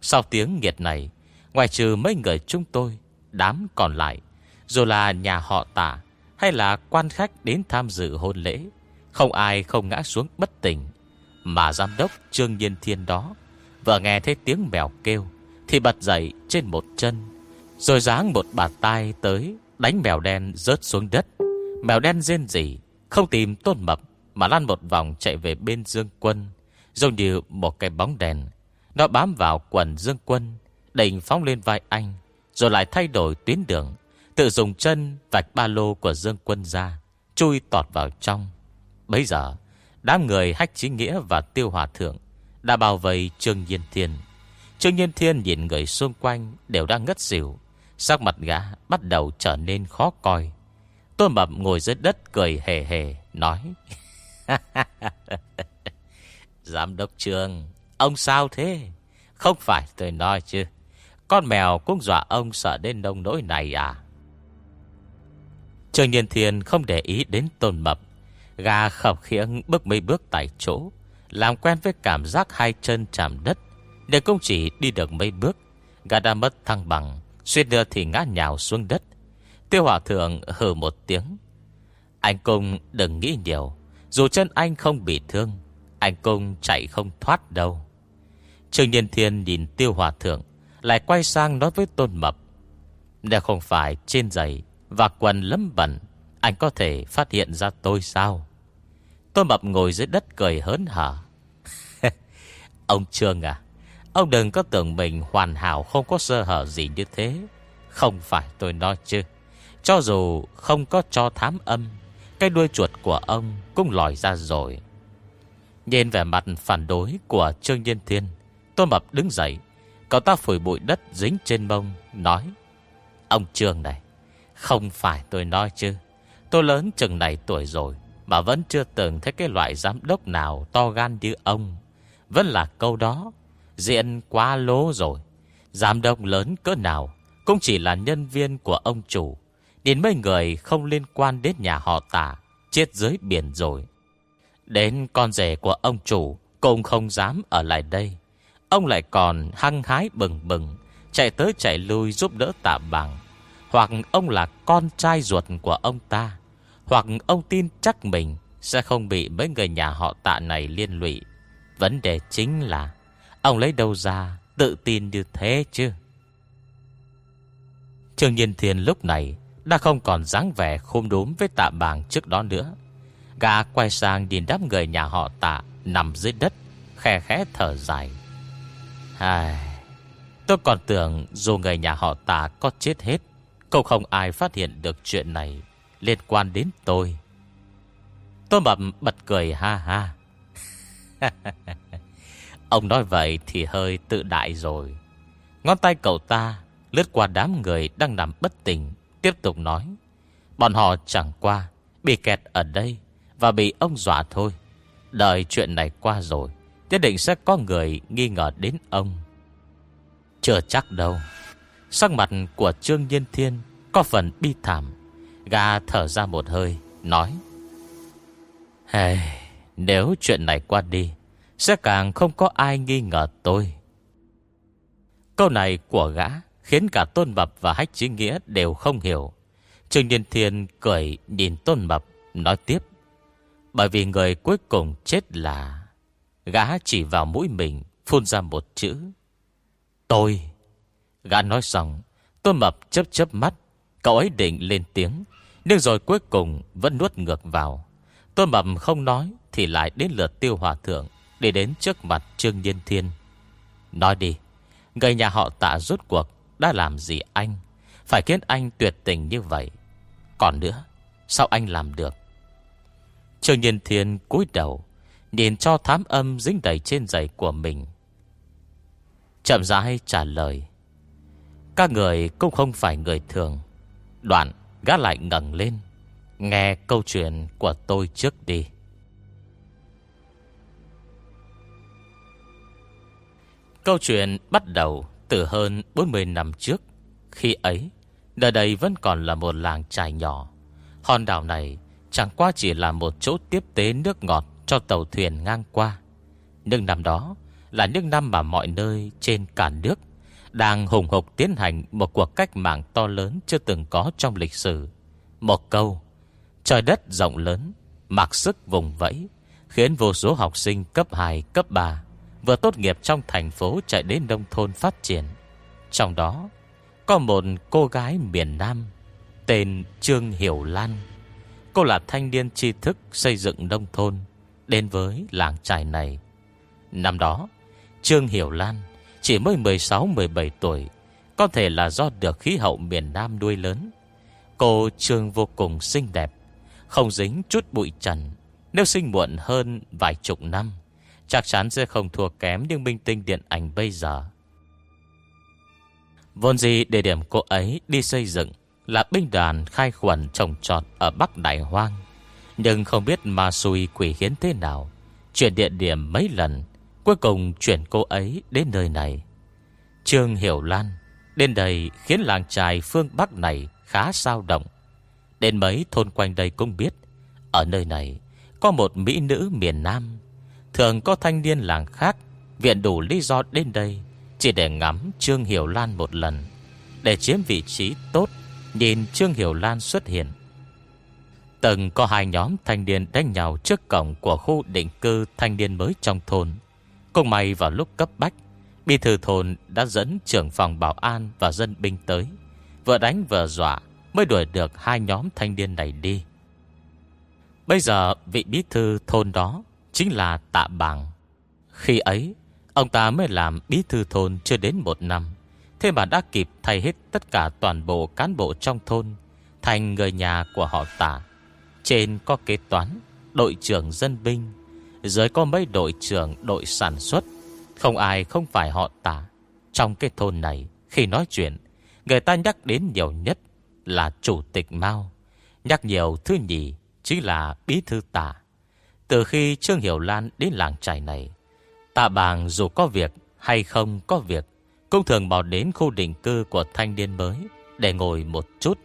Sau tiếng nghiệt này Ngoài trừ mấy người chúng tôi, Đám còn lại, Dù là nhà họ tả Hay là quan khách đến tham dự hôn lễ, Không ai không ngã xuống bất tỉnh, Mà giám đốc Trương Nhiên Thiên đó Vừa nghe thấy tiếng mèo kêu Thì bật dậy trên một chân, Rồi giáng một bàn tay tới Đánh mèo đen rớt xuống đất. Mèo đen rên rỉ, Không tìm tôn mập Mà lăn một vòng chạy về bên Dương Quân. Giống như một cái bóng đèn. Nó bám vào quần Dương Quân đành phóng lên vai anh, Rồi lại thay đổi tuyến đường, Tự dùng chân vạch ba lô của Dương Quân ra, Chui tọt vào trong. Bây giờ, Đám người hách chính nghĩa và tiêu hòa thượng Đã bao vây Trương Nhiên Thiên. Trương Nhiên Thiên nhìn người xung quanh Đều đang ngất xỉu, Sắc mặt gã bắt đầu trở nên khó coi. Tôi mập ngồi dưới đất cười hề hề, Nói Giám đốc trường Ông sao thế? Không phải tôi nói chứ. Con mèo cũng dọa ông sợ đến nông nỗi này à? Trường Nhiên Thiên không để ý đến tôn mập. Gà khập khiễng bước mấy bước tại chỗ, Làm quen với cảm giác hai chân chạm đất Để cũng chỉ đi được mấy bước. Gà đã mất thăng bằng Xuyên đưa thì ngã nhào xuống đất. Tiêu hỏa thượng hừ một tiếng. Anh cung đừng nghĩ nhiều, Dù chân anh không bị thương anh cũng chạy không thoát đâu. Trương Nhiên Thiên nhìn tiêu hòa thượng, Lại quay sang nói với tôn mập. Nếu không phải trên giày Và quần lấm bẩn, Anh có thể phát hiện ra tôi sao? Tôn mập ngồi dưới đất cười hớn hở. Ông Trương à Ông đừng có tưởng mình hoàn hảo Không có sơ hở gì như thế. Không phải tôi nói chứ. Cho dù không có cho thám âm, Cái đuôi chuột của ông Cũng lòi ra rồi. Nhìn vẻ mặt phản đối của Trương Nhiên Thiên, Tôn Mập đứng dậy. Cậu ta phủi bụi đất dính trên mông, Nói, Ông Trương này, Không phải tôi nói chứ. Tôi lớn chừng này tuổi rồi Mà vẫn chưa từng thấy cái loại giám đốc nào To gan như ông. Vẫn là câu đó Diện quá lố rồi. Giám đốc lớn cỡ nào Cũng chỉ là nhân viên của ông chủ. Đến mấy người không liên quan đến nhà họ tả Chết dưới biển rồi. Đến con rể của ông chủ, Cũng không dám ở lại đây. Ông lại còn hăng hái bừng bừng, Chạy tới chạy lui giúp đỡ tạ bằng Hoặc ông là con trai ruột của ông ta, Hoặc ông tin chắc mình Sẽ không bị mấy người nhà họ tạ này liên lụy. Vấn đề chính là, Ông lấy đâu ra Tự tin như thế chứ? Trương Nhiên Thiên lúc này Đã không còn dáng vẻ khôn đốm với tạ bàng trước đó nữa gã quay sang nhìn đám người nhà họ tạ Nằm dưới đất, Khe khẽ thở dài. Ai... Tôi còn tưởng dù người nhà họ tạ có chết hết, Cũng không ai phát hiện được chuyện này Liên quan đến tôi. Tôi mập bật cười ha ha. Ông nói vậy thì hơi tự đại rồi. Ngón tay cậu ta Lướt qua đám người đang nằm bất tỉnh, Tiếp tục nói, Bọn họ chẳng qua Bị kẹt ở đây và bị ông dọa thôi. Đợi chuyện này qua rồi Nhất định sẽ có người nghi ngờ đến ông. Chưa chắc đâu. Sắc mặt của Trương Nhiên Thiên Có phần bi thảm. Gà thở ra một hơi Nói hey, Nếu chuyện này qua đi Sẽ càng không có ai nghi ngờ tôi. Câu này của gã Khiến cả Tôn Mập và Hách Chí Nghĩa đều không hiểu. Trương Nhiên Thiên cười nhìn Tôn Mập Nói tiếp bởi vì người cuối cùng chết là Gã chỉ vào mũi mình Phun ra một chữ. Tôi. Gã nói xong, tôi Mập chớp chớp mắt. Cậu ấy định lên tiếng, Nhưng rồi cuối cùng vẫn nuốt ngược vào. Tôi Mập không nói Thì lại đến lượt tiêu hòa thượng Để đến trước mặt Trương Nhiên Thiên. Nói đi, Người nhà họ tạ rút cuộc Đã làm gì anh? Phải khiến anh tuyệt tình như vậy. Còn nữa, Sao anh làm được? Trương Nhiên Thiên cúi đầu Nhìn cho thám âm dính đầy trên giày của mình Chậm rãi trả lời Các người cũng không phải người thường Đoạn gã lại ngẩng lên Nghe câu chuyện của tôi trước đi Câu chuyện bắt đầu từ hơn 40 năm trước. Khi ấy, nơi đây vẫn còn là một làng trài nhỏ. Hòn đảo này chẳng qua chỉ là một chỗ tiếp tế nước ngọt cho tàu thuyền ngang qua. Nhưng năm đó là những năm mà mọi nơi trên cả nước đang hùng hục tiến hành một cuộc cách mạng to lớn chưa từng có trong lịch sử. Một câu, trời đất rộng lớn, mặc sức vùng vẫy, khiến vô số học sinh cấp 2, cấp 3 vừa tốt nghiệp trong thành phố chạy đến nông thôn phát triển. Trong đó, có một cô gái miền Nam tên Trương Hiểu Lan. Cô là thanh niên tri thức xây dựng nông thôn đến với làng trài này. Năm đó, Trương Hiểu Lan chỉ mới 16-17 tuổi, có thể là do được khí hậu miền Nam nuôi lớn. Cô Trương vô cùng xinh đẹp, không dính chút bụi trần. Nếu sinh muộn hơn vài chục năm, chắc chắn sẽ không thua kém những minh tinh điện ảnh bây giờ. Vốn gì địa điểm cô ấy đi xây dựng là binh đoàn khai khuẩn trồng trọt ở Bắc Đại Hoang. Nhưng không biết ma xui quỷ hiến thế nào. Chuyển địa điểm mấy lần, cuối cùng chuyển cô ấy đến nơi này. Trương Hiểu Lan đến đây khiến làng trài phương Bắc này khá sao động. Đến mấy thôn quanh đây cũng biết, ở nơi này có một mỹ nữ miền Nam Thường có thanh niên làng khác Viện đủ lý do đến đây Chỉ để ngắm Trương Hiểu Lan một lần Để chiếm vị trí tốt Nhìn Trương Hiểu Lan xuất hiện Từng có hai nhóm thanh niên đánh nhau trước cổng của khu định cư thanh niên mới trong thôn. Cùng may vào lúc cấp bách, Bí thư thôn đã dẫn trưởng phòng bảo an và dân binh tới. Vừa đánh vừa dọa mới đuổi được hai nhóm thanh niên này đi. Bây giờ vị bí thư thôn đó chính là Tạ Bằng. Khi ấy, ông ta mới làm bí thư thôn chưa đến một năm. Thế mà đã kịp thay hết tất cả toàn bộ cán bộ trong thôn thành người nhà của họ tả Trên có kế toán, đội trưởng dân binh, dưới có mấy đội trưởng đội sản xuất. Không ai không phải họ tả Trong cái thôn này, khi nói chuyện, người ta nhắc đến nhiều nhất là chủ tịch Mao. Nhắc nhiều thứ nhì chính là bí thư tả Từ khi Trương Hiểu Lan đến làng trải này, tạ bàng dù có việc hay không có việc, cũng thường bỏ đến khu định cư của thanh niên mới Để ngồi một chút.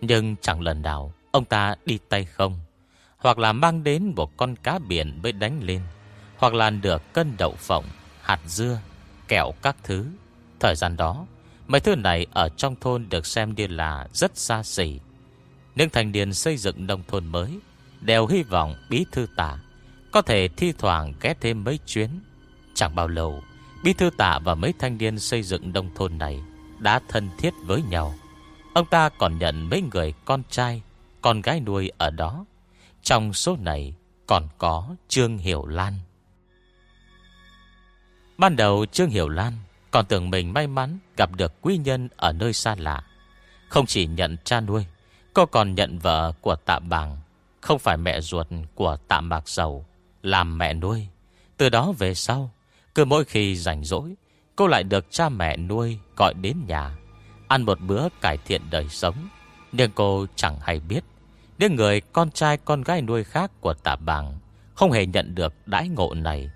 Nhưng chẳng lần nào Ông ta đi tay không. Hoặc là mang đến một con cá biển mới đánh lên. Hoặc là được cân đậu phộng, Hạt dưa, Kẹo các thứ. Thời gian đó, Mấy thứ này ở trong thôn được xem như là rất xa xỉ. Những thành niên xây dựng nông thôn mới Đều hy vọng bí thư tả Có thể thi thoảng ghé thêm mấy chuyến, Chẳng bao lâu Bí thư tạ và mấy thanh niên xây dựng nông thôn này Đã thân thiết với nhau. Ông ta còn nhận mấy người con trai, Con gái nuôi ở đó. Trong số này còn có Trương Hiểu Lan. Ban đầu Trương Hiểu Lan Còn tưởng mình may mắn gặp được quý nhân ở nơi xa lạ. Không chỉ nhận cha nuôi, Cô còn nhận vợ của tạ bàng, Không phải mẹ ruột của tạ mạc sầu Làm mẹ nuôi. Từ đó về sau cứ mỗi khi rảnh rỗi, Cô lại được cha mẹ nuôi gọi đến nhà, Ăn một bữa cải thiện đời sống. Nhưng cô chẳng hay biết, Những người con trai, con gái nuôi khác của tạ bàng Không hề nhận được đãi ngộ này.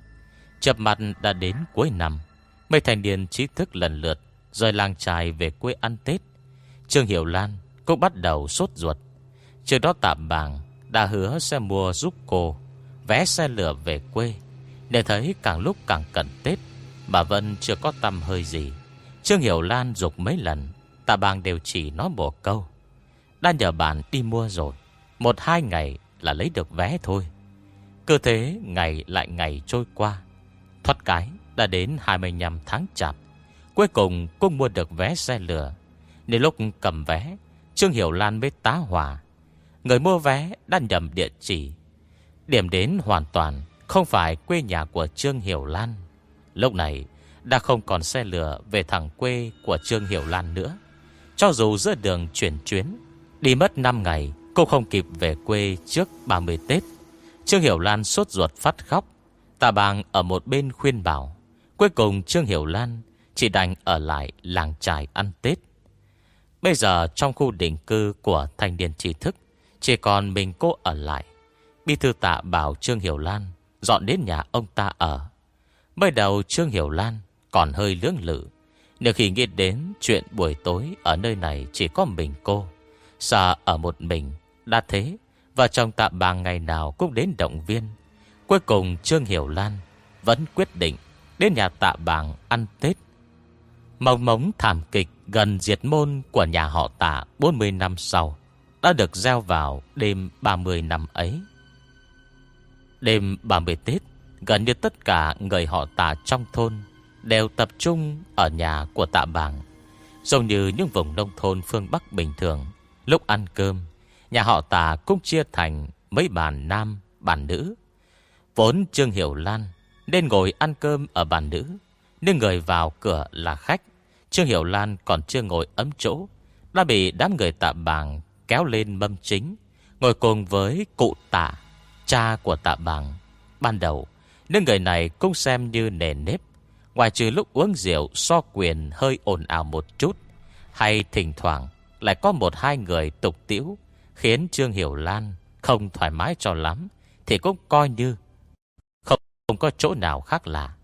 Chập mặt đã đến cuối năm, Mấy thanh niên trí thức lần lượt Rời làng trài về quê ăn Tết. Trương Hiểu Lan cũng bắt đầu sốt ruột. Trước đó tạ bàng đã hứa sẽ mua giúp cô Vé xe lửa về quê để thấy càng lúc càng cận Tết, Bà Vân chưa có tâm hơi gì. Trương Hiểu Lan dục mấy lần, Tạ bàng đều chỉ nói một câu. Đã nhờ bạn đi mua rồi, Một hai ngày là lấy được vé thôi. Cứ thế ngày lại ngày trôi qua, Thoát cái đã đến 25 tháng chạp. Cuối cùng cũng mua được vé xe lửa. Nên lúc cầm vé, Trương Hiểu Lan mới tá hỏa. Người mua vé đã nhầm địa chỉ. Điểm đến hoàn toàn không phải quê nhà của Trương Hiểu Lan. Lúc này, Đã không còn xe lửa về thẳng quê Của Trương Hiểu Lan nữa. Cho dù giữa đường chuyển chuyến, Đi mất 5 ngày, Cô không kịp về quê trước 30 Tết. Trương Hiểu Lan sốt ruột phát khóc. Tà bàng ở một bên khuyên bảo. Cuối cùng Trương Hiểu Lan Chỉ đành ở lại làng trài ăn Tết. Bây giờ trong khu định cư Của thanh niên trí thức, Chỉ còn mình cô ở lại. Bí thư tạ bảo Trương Hiểu Lan Dọn đến nhà ông ta ở. Mới đầu Trương Hiểu Lan Còn hơi lưỡng lự Nếu khi nghĩ đến chuyện buổi tối Ở nơi này chỉ có mình cô, Sợ ở một mình Đã thế Và chồng tạm bà ngày nào cũng đến động viên. Cuối cùng Trương Hiểu Lan Vẫn quyết định Đến nhà tạ bàng ăn Tết. Mong mống thảm kịch gần diệt môn của nhà họ tạ 40 năm sau đã được gieo vào đêm 30 năm ấy. Đêm 30 Tết, gần như tất cả người họ tạ trong thôn đều tập trung ở nhà của tạ bảng Giống như những vùng nông thôn phương Bắc bình thường, lúc ăn cơm, nhà họ tạ cũng chia thành mấy bàn nam, bàn nữ. Vốn Trương Hiểu Lan nên ngồi ăn cơm ở bàn nữ, nhưng người vào cửa là khách. Trương Hiểu Lan còn chưa ngồi ấm chỗ, đã bị đám người tạ bảng kéo lên mâm chính, ngồi cùng với cụ tạ Cha của tạ bằng Ban đầu Những người này cũng xem như nề nếp. Ngoài trừ lúc uống rượu So quyền hơi ồn ào một chút Hay thỉnh thoảng Lại có một hai người tục tiễu Khiến Trương Hiểu Lan Không thoải mái cho lắm Thì cũng coi như Không, không có chỗ nào khác lạ.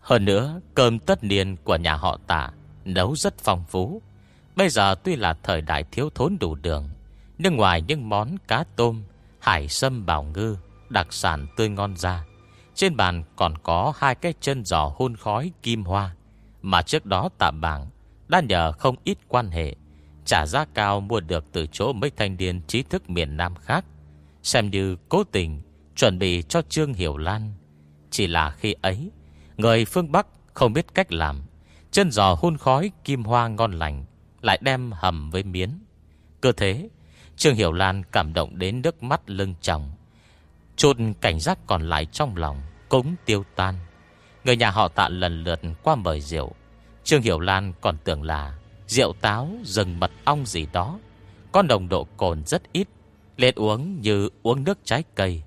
Hơn nữa cơm tất niên của nhà họ tạ Nấu rất phong phú. Bây giờ tuy là thời đại thiếu thốn đủ đường Nhưng ngoài những món cá tôm Hải sâm bảo ngư Đặc sản tươi ngon ra. Trên bàn còn có hai cái chân giò hôn khói kim hoa, Mà trước đó tạm bảng Đã nhờ không ít quan hệ. Trả giá cao mua được từ chỗ mấy thanh niên trí thức miền Nam khác. Xem như cố tình Chuẩn bị cho Trương Hiểu Lan. Chỉ là khi ấy, Người phương Bắc không biết cách làm, Chân giò hôn khói kim hoa ngon lành Lại đem hầm với miến. Cơ thế Trương Hiểu Lan cảm động đến nước mắt lưng chồng Chút cảnh giác còn lại trong lòng Cũng tiêu tan. Người nhà họ tạ lần lượt qua mời rượu. Trương Hiểu Lan còn tưởng là Rượu táo, rừng mật ong gì đó. Có nồng độ cồn rất ít Lên uống như uống nước trái cây.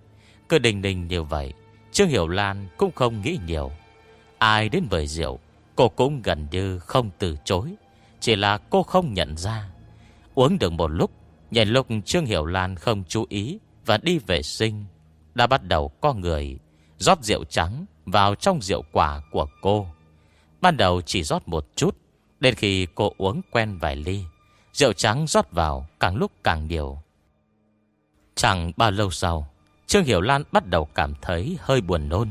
Cứ đình đình như vậy Trương Hiểu Lan cũng không nghĩ nhiều. Ai đến mời rượu Cô cũng gần như không từ chối. Chỉ là cô không nhận ra. Uống được một lúc Nhìn lúc Trương Hiểu Lan không chú ý Và đi vệ sinh, Đã bắt đầu có người rót rượu trắng Vào trong rượu quả của cô. Ban đầu chỉ rót một chút, Đến khi cô uống quen vài ly, Rượu trắng rót vào càng lúc càng nhiều. Chẳng bao lâu sau, Trương Hiểu Lan bắt đầu cảm thấy hơi buồn nôn.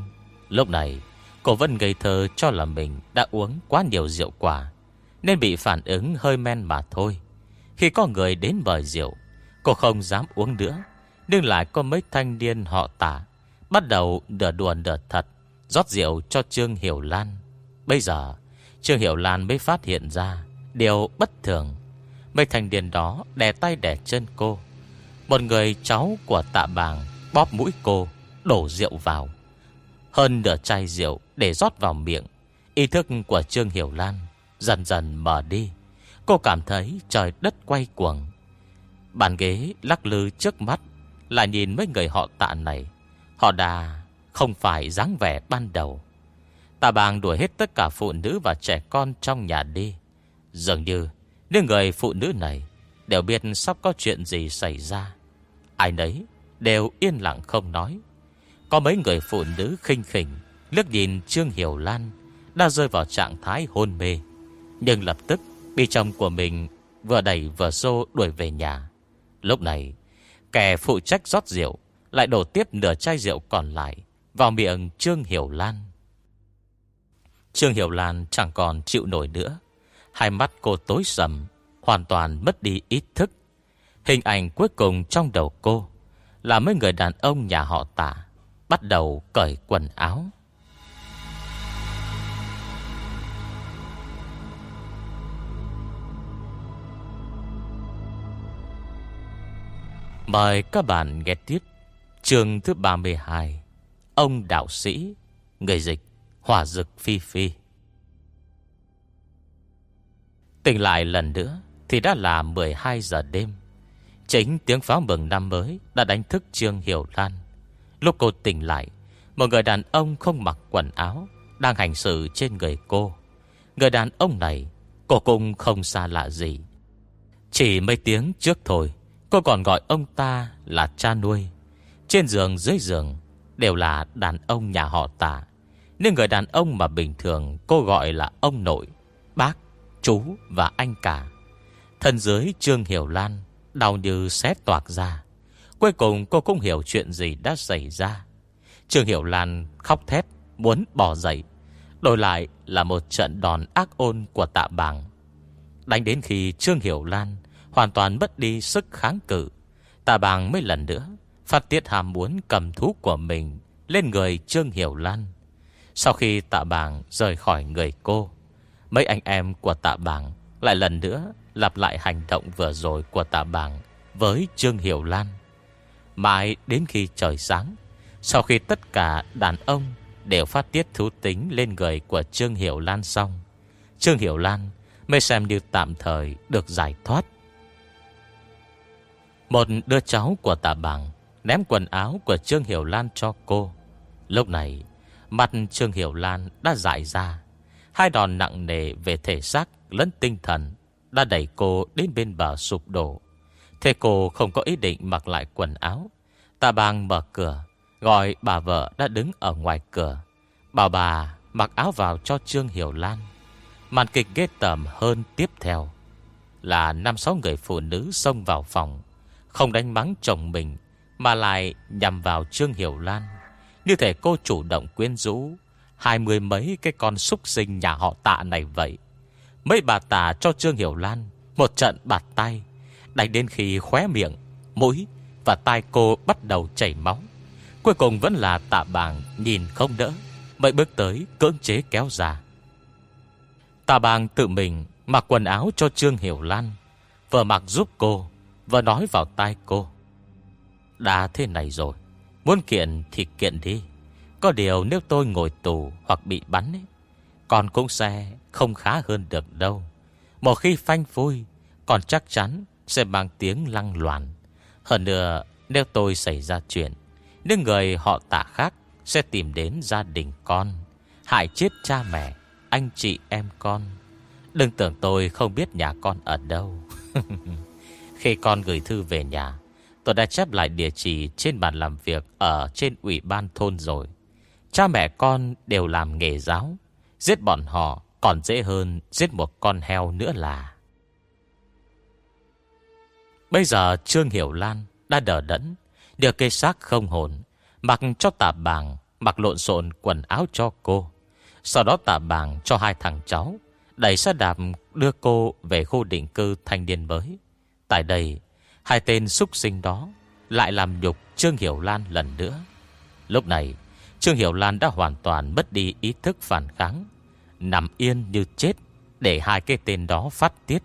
Lúc này, Cô vẫn ngây thơ cho là mình đã uống quá nhiều rượu quả, Nên bị phản ứng hơi men mà thôi. Khi có người đến mời rượu Cô không dám uống nữa Nhưng lại có mấy thanh niên họ tả Bắt đầu nửa đùa nửa thật rót rượu cho Trương Hiểu Lan. Bây giờ, Trương Hiểu Lan mới phát hiện ra điều bất thường. Mấy thanh niên đó đè tay đè chân cô. Một người cháu của tạ bàng bóp mũi cô, đổ rượu vào. Hơn nửa chai rượu để rót vào miệng. Ý thức của Trương Hiểu Lan dần dần mở đi. Cô cảm thấy trời đất quay cuồng. Bàn ghế lắc lư trước mắt, lại nhìn mấy người họ tạ này. Họ đã không phải dáng vẻ ban đầu. Tạ bàng đuổi hết tất cả phụ nữ và trẻ con trong nhà đi. Dường như Những người phụ nữ này Đều biết sắp có chuyện gì xảy ra. Ai nấy đều yên lặng không nói. Có mấy người phụ nữ khinh khỉnh Lước nhìn Trương Hiểu Lan Đã rơi vào trạng thái hôn mê. Nhưng lập tức Bị chồng của mình vừa đẩy vừa xô đuổi về nhà Lúc này Kẻ phụ trách rót rượu Lại đổ tiếp nửa chai rượu còn lại vào miệng Trương Hiểu Lan. Trương Hiểu Lan chẳng còn chịu nổi nữa. Hai mắt cô tối sầm, hoàn toàn mất đi ý thức. Hình ảnh cuối cùng trong đầu cô là mấy người đàn ông nhà họ tả bắt đầu cởi quần áo. Mời các bạn nghe tiếp chương thứ 32 Ông đạo sĩ, Người dịch, Hỏa dực phi phi. Tỉnh lại lần nữa Thì đã là 12 giờ đêm. Chính tiếng pháo mừng năm mới Đã đánh thức Trương Hiểu Lan. Lúc cô tỉnh lại, Một người đàn ông không mặc quần áo Đang hành xử trên người cô. Người đàn ông này, Cô cũng không xa lạ gì. Chỉ mấy tiếng trước thôi Cô còn gọi ông ta là cha nuôi Trên giường dưới giường đều là đàn ông nhà họ tả Nhưng người đàn ông mà bình thường cô gọi là ông nội, bác, chú và anh cả. Thân dưới Trương Hiểu Lan đau như xé toạc ra. Cuối cùng cô cũng hiểu chuyện gì đã xảy ra. Trương Hiểu Lan khóc thét, muốn bỏ dậy. Đổi lại là một trận đòn ác ôn của tạ bàng. Đánh đến khi Trương Hiểu Lan hoàn toàn mất đi sức kháng cự. Tạ bàng mới lần nữa, Phát tiết hàm muốn cầm thú của mình Lên người Trương Hiểu Lan. Sau khi tạ bàng rời khỏi người cô, Mấy anh em của tạ bàng Lại lần nữa lặp lại hành động vừa rồi của tạ bàng Với Trương Hiểu Lan. Mãi đến khi trời sáng, Sau khi tất cả đàn ông Đều phát tiết thú tính lên người của Trương Hiểu Lan xong, Trương Hiểu Lan mới xem như tạm thời được giải thoát. Một đứa cháu của tạ bằng Ném quần áo của Trương Hiểu Lan cho cô. Lúc này, Mặt Trương Hiểu Lan đã dại ra. Hai đòn nặng nề về thể xác lẫn tinh thần Đã đẩy cô đến bên bờ sụp đổ. Thế cô không có ý định mặc lại quần áo. Tạ bang mở cửa, Gọi bà vợ đã đứng ở ngoài cửa. Bảo bà mặc áo vào cho Trương Hiểu Lan. Màn kịch ghê tởm hơn tiếp theo. Là năm sáu người phụ nữ xông vào phòng. Không đánh mắng chồng mình, mà lại nhằm vào Trương Hiểu Lan. Như thể cô chủ động quyến rũ, Hai mươi mấy cái con súc sinh nhà họ tạ này vậy. Mấy bà tạ cho Trương Hiểu Lan Một trận bạt tay, Đánh đến khi khóe miệng, Mũi và tai cô bắt đầu chảy máu. Cuối cùng vẫn là tạ bàng Nhìn không đỡ Mấy bước tới cưỡng chế kéo ra. Tạ bàng tự mình Mặc quần áo cho Trương Hiểu Lan, Vừa mặc giúp cô Vừa nói vào tai cô đã thế này rồi Muốn kiện thì kiện đi. Có điều nếu tôi ngồi tù hoặc bị bắn ấy, Còn cũng sẽ không khá hơn được đâu. Một khi phanh phui Còn chắc chắn sẽ mang tiếng lăng loạn Hơn nữa Nếu tôi xảy ra chuyện Những người họ tạ khác Sẽ tìm đến gia đình con Hại chết cha mẹ Anh chị em con. Đừng tưởng tôi không biết nhà con ở đâu. Khi con gửi thư về nhà, Tôi đã chép lại địa chỉ trên bàn làm việc ở trên ủy ban thôn rồi. Cha mẹ con đều làm nghề giáo. Giết bọn họ Còn dễ hơn giết một con heo nữa là Bây giờ Trương Hiểu Lan đã đỡ đẫn, Đưa cây xác không hồn, Mặc cho tà bàng, Mặc lộn xộn quần áo cho cô Sau đó tà bàng cho hai thằng cháu, Đẩy xe đạp đưa cô về khu định cư thanh niên mới Tại đây, Hai tên súc sinh đó Lại làm nhục Trương Hiểu Lan lần nữa. Lúc này, Trương Hiểu Lan đã hoàn toàn mất đi ý thức phản kháng, Nằm yên như chết Để hai cái tên đó phát tiết.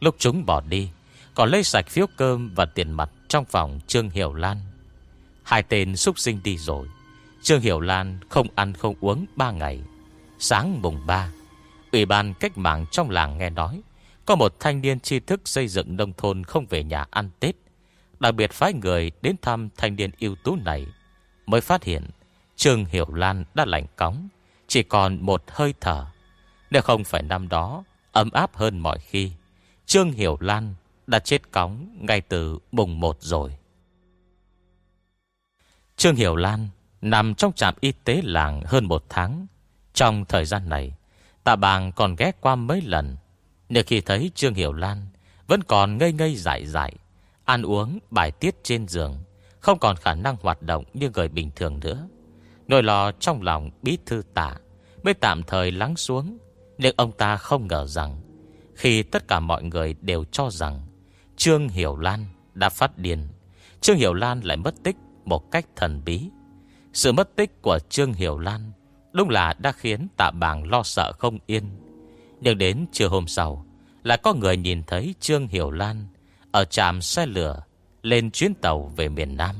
Lúc chúng bỏ đi, Còn lấy sạch phiếu cơm và tiền mặt Trong phòng Trương Hiểu Lan. Hai tên súc sinh đi rồi, Trương Hiểu Lan không ăn không uống ba ngày. Sáng mùng ba, Ủy ban cách mạng trong làng nghe nói có một thanh niên tri thức xây dựng nông thôn Không về nhà ăn Tết, Đặc biệt phái người đến thăm thanh niên ưu tú này, Mới phát hiện Trương Hiểu Lan đã lạnh cóng, Chỉ còn một hơi thở. Nếu không phải năm đó Ấm áp hơn mọi khi, Trương Hiểu Lan đã chết cóng Ngay từ mùng một rồi. Trương Hiểu Lan Nằm trong trạm y tế làng hơn một tháng. Trong thời gian này, Tạ bàng còn ghé qua mấy lần nếu khi thấy Trương Hiểu Lan, Vẫn còn ngây ngây dại dại, Ăn uống bài tiết trên giường, Không còn khả năng hoạt động như người bình thường nữa. Nỗi lo trong lòng bí thư tả Mới tạm thời lắng xuống, Nhưng ông ta không ngờ rằng, Khi tất cả mọi người đều cho rằng Trương Hiểu Lan đã phát điên, Trương Hiểu Lan lại mất tích một cách thần bí. Sự mất tích của Trương Hiểu Lan Đúng là đã khiến tạ bàng lo sợ không yên. Nhưng đến trưa hôm sau Lại có người nhìn thấy Trương Hiểu Lan Ở trạm xe lửa Lên chuyến tàu về miền Nam.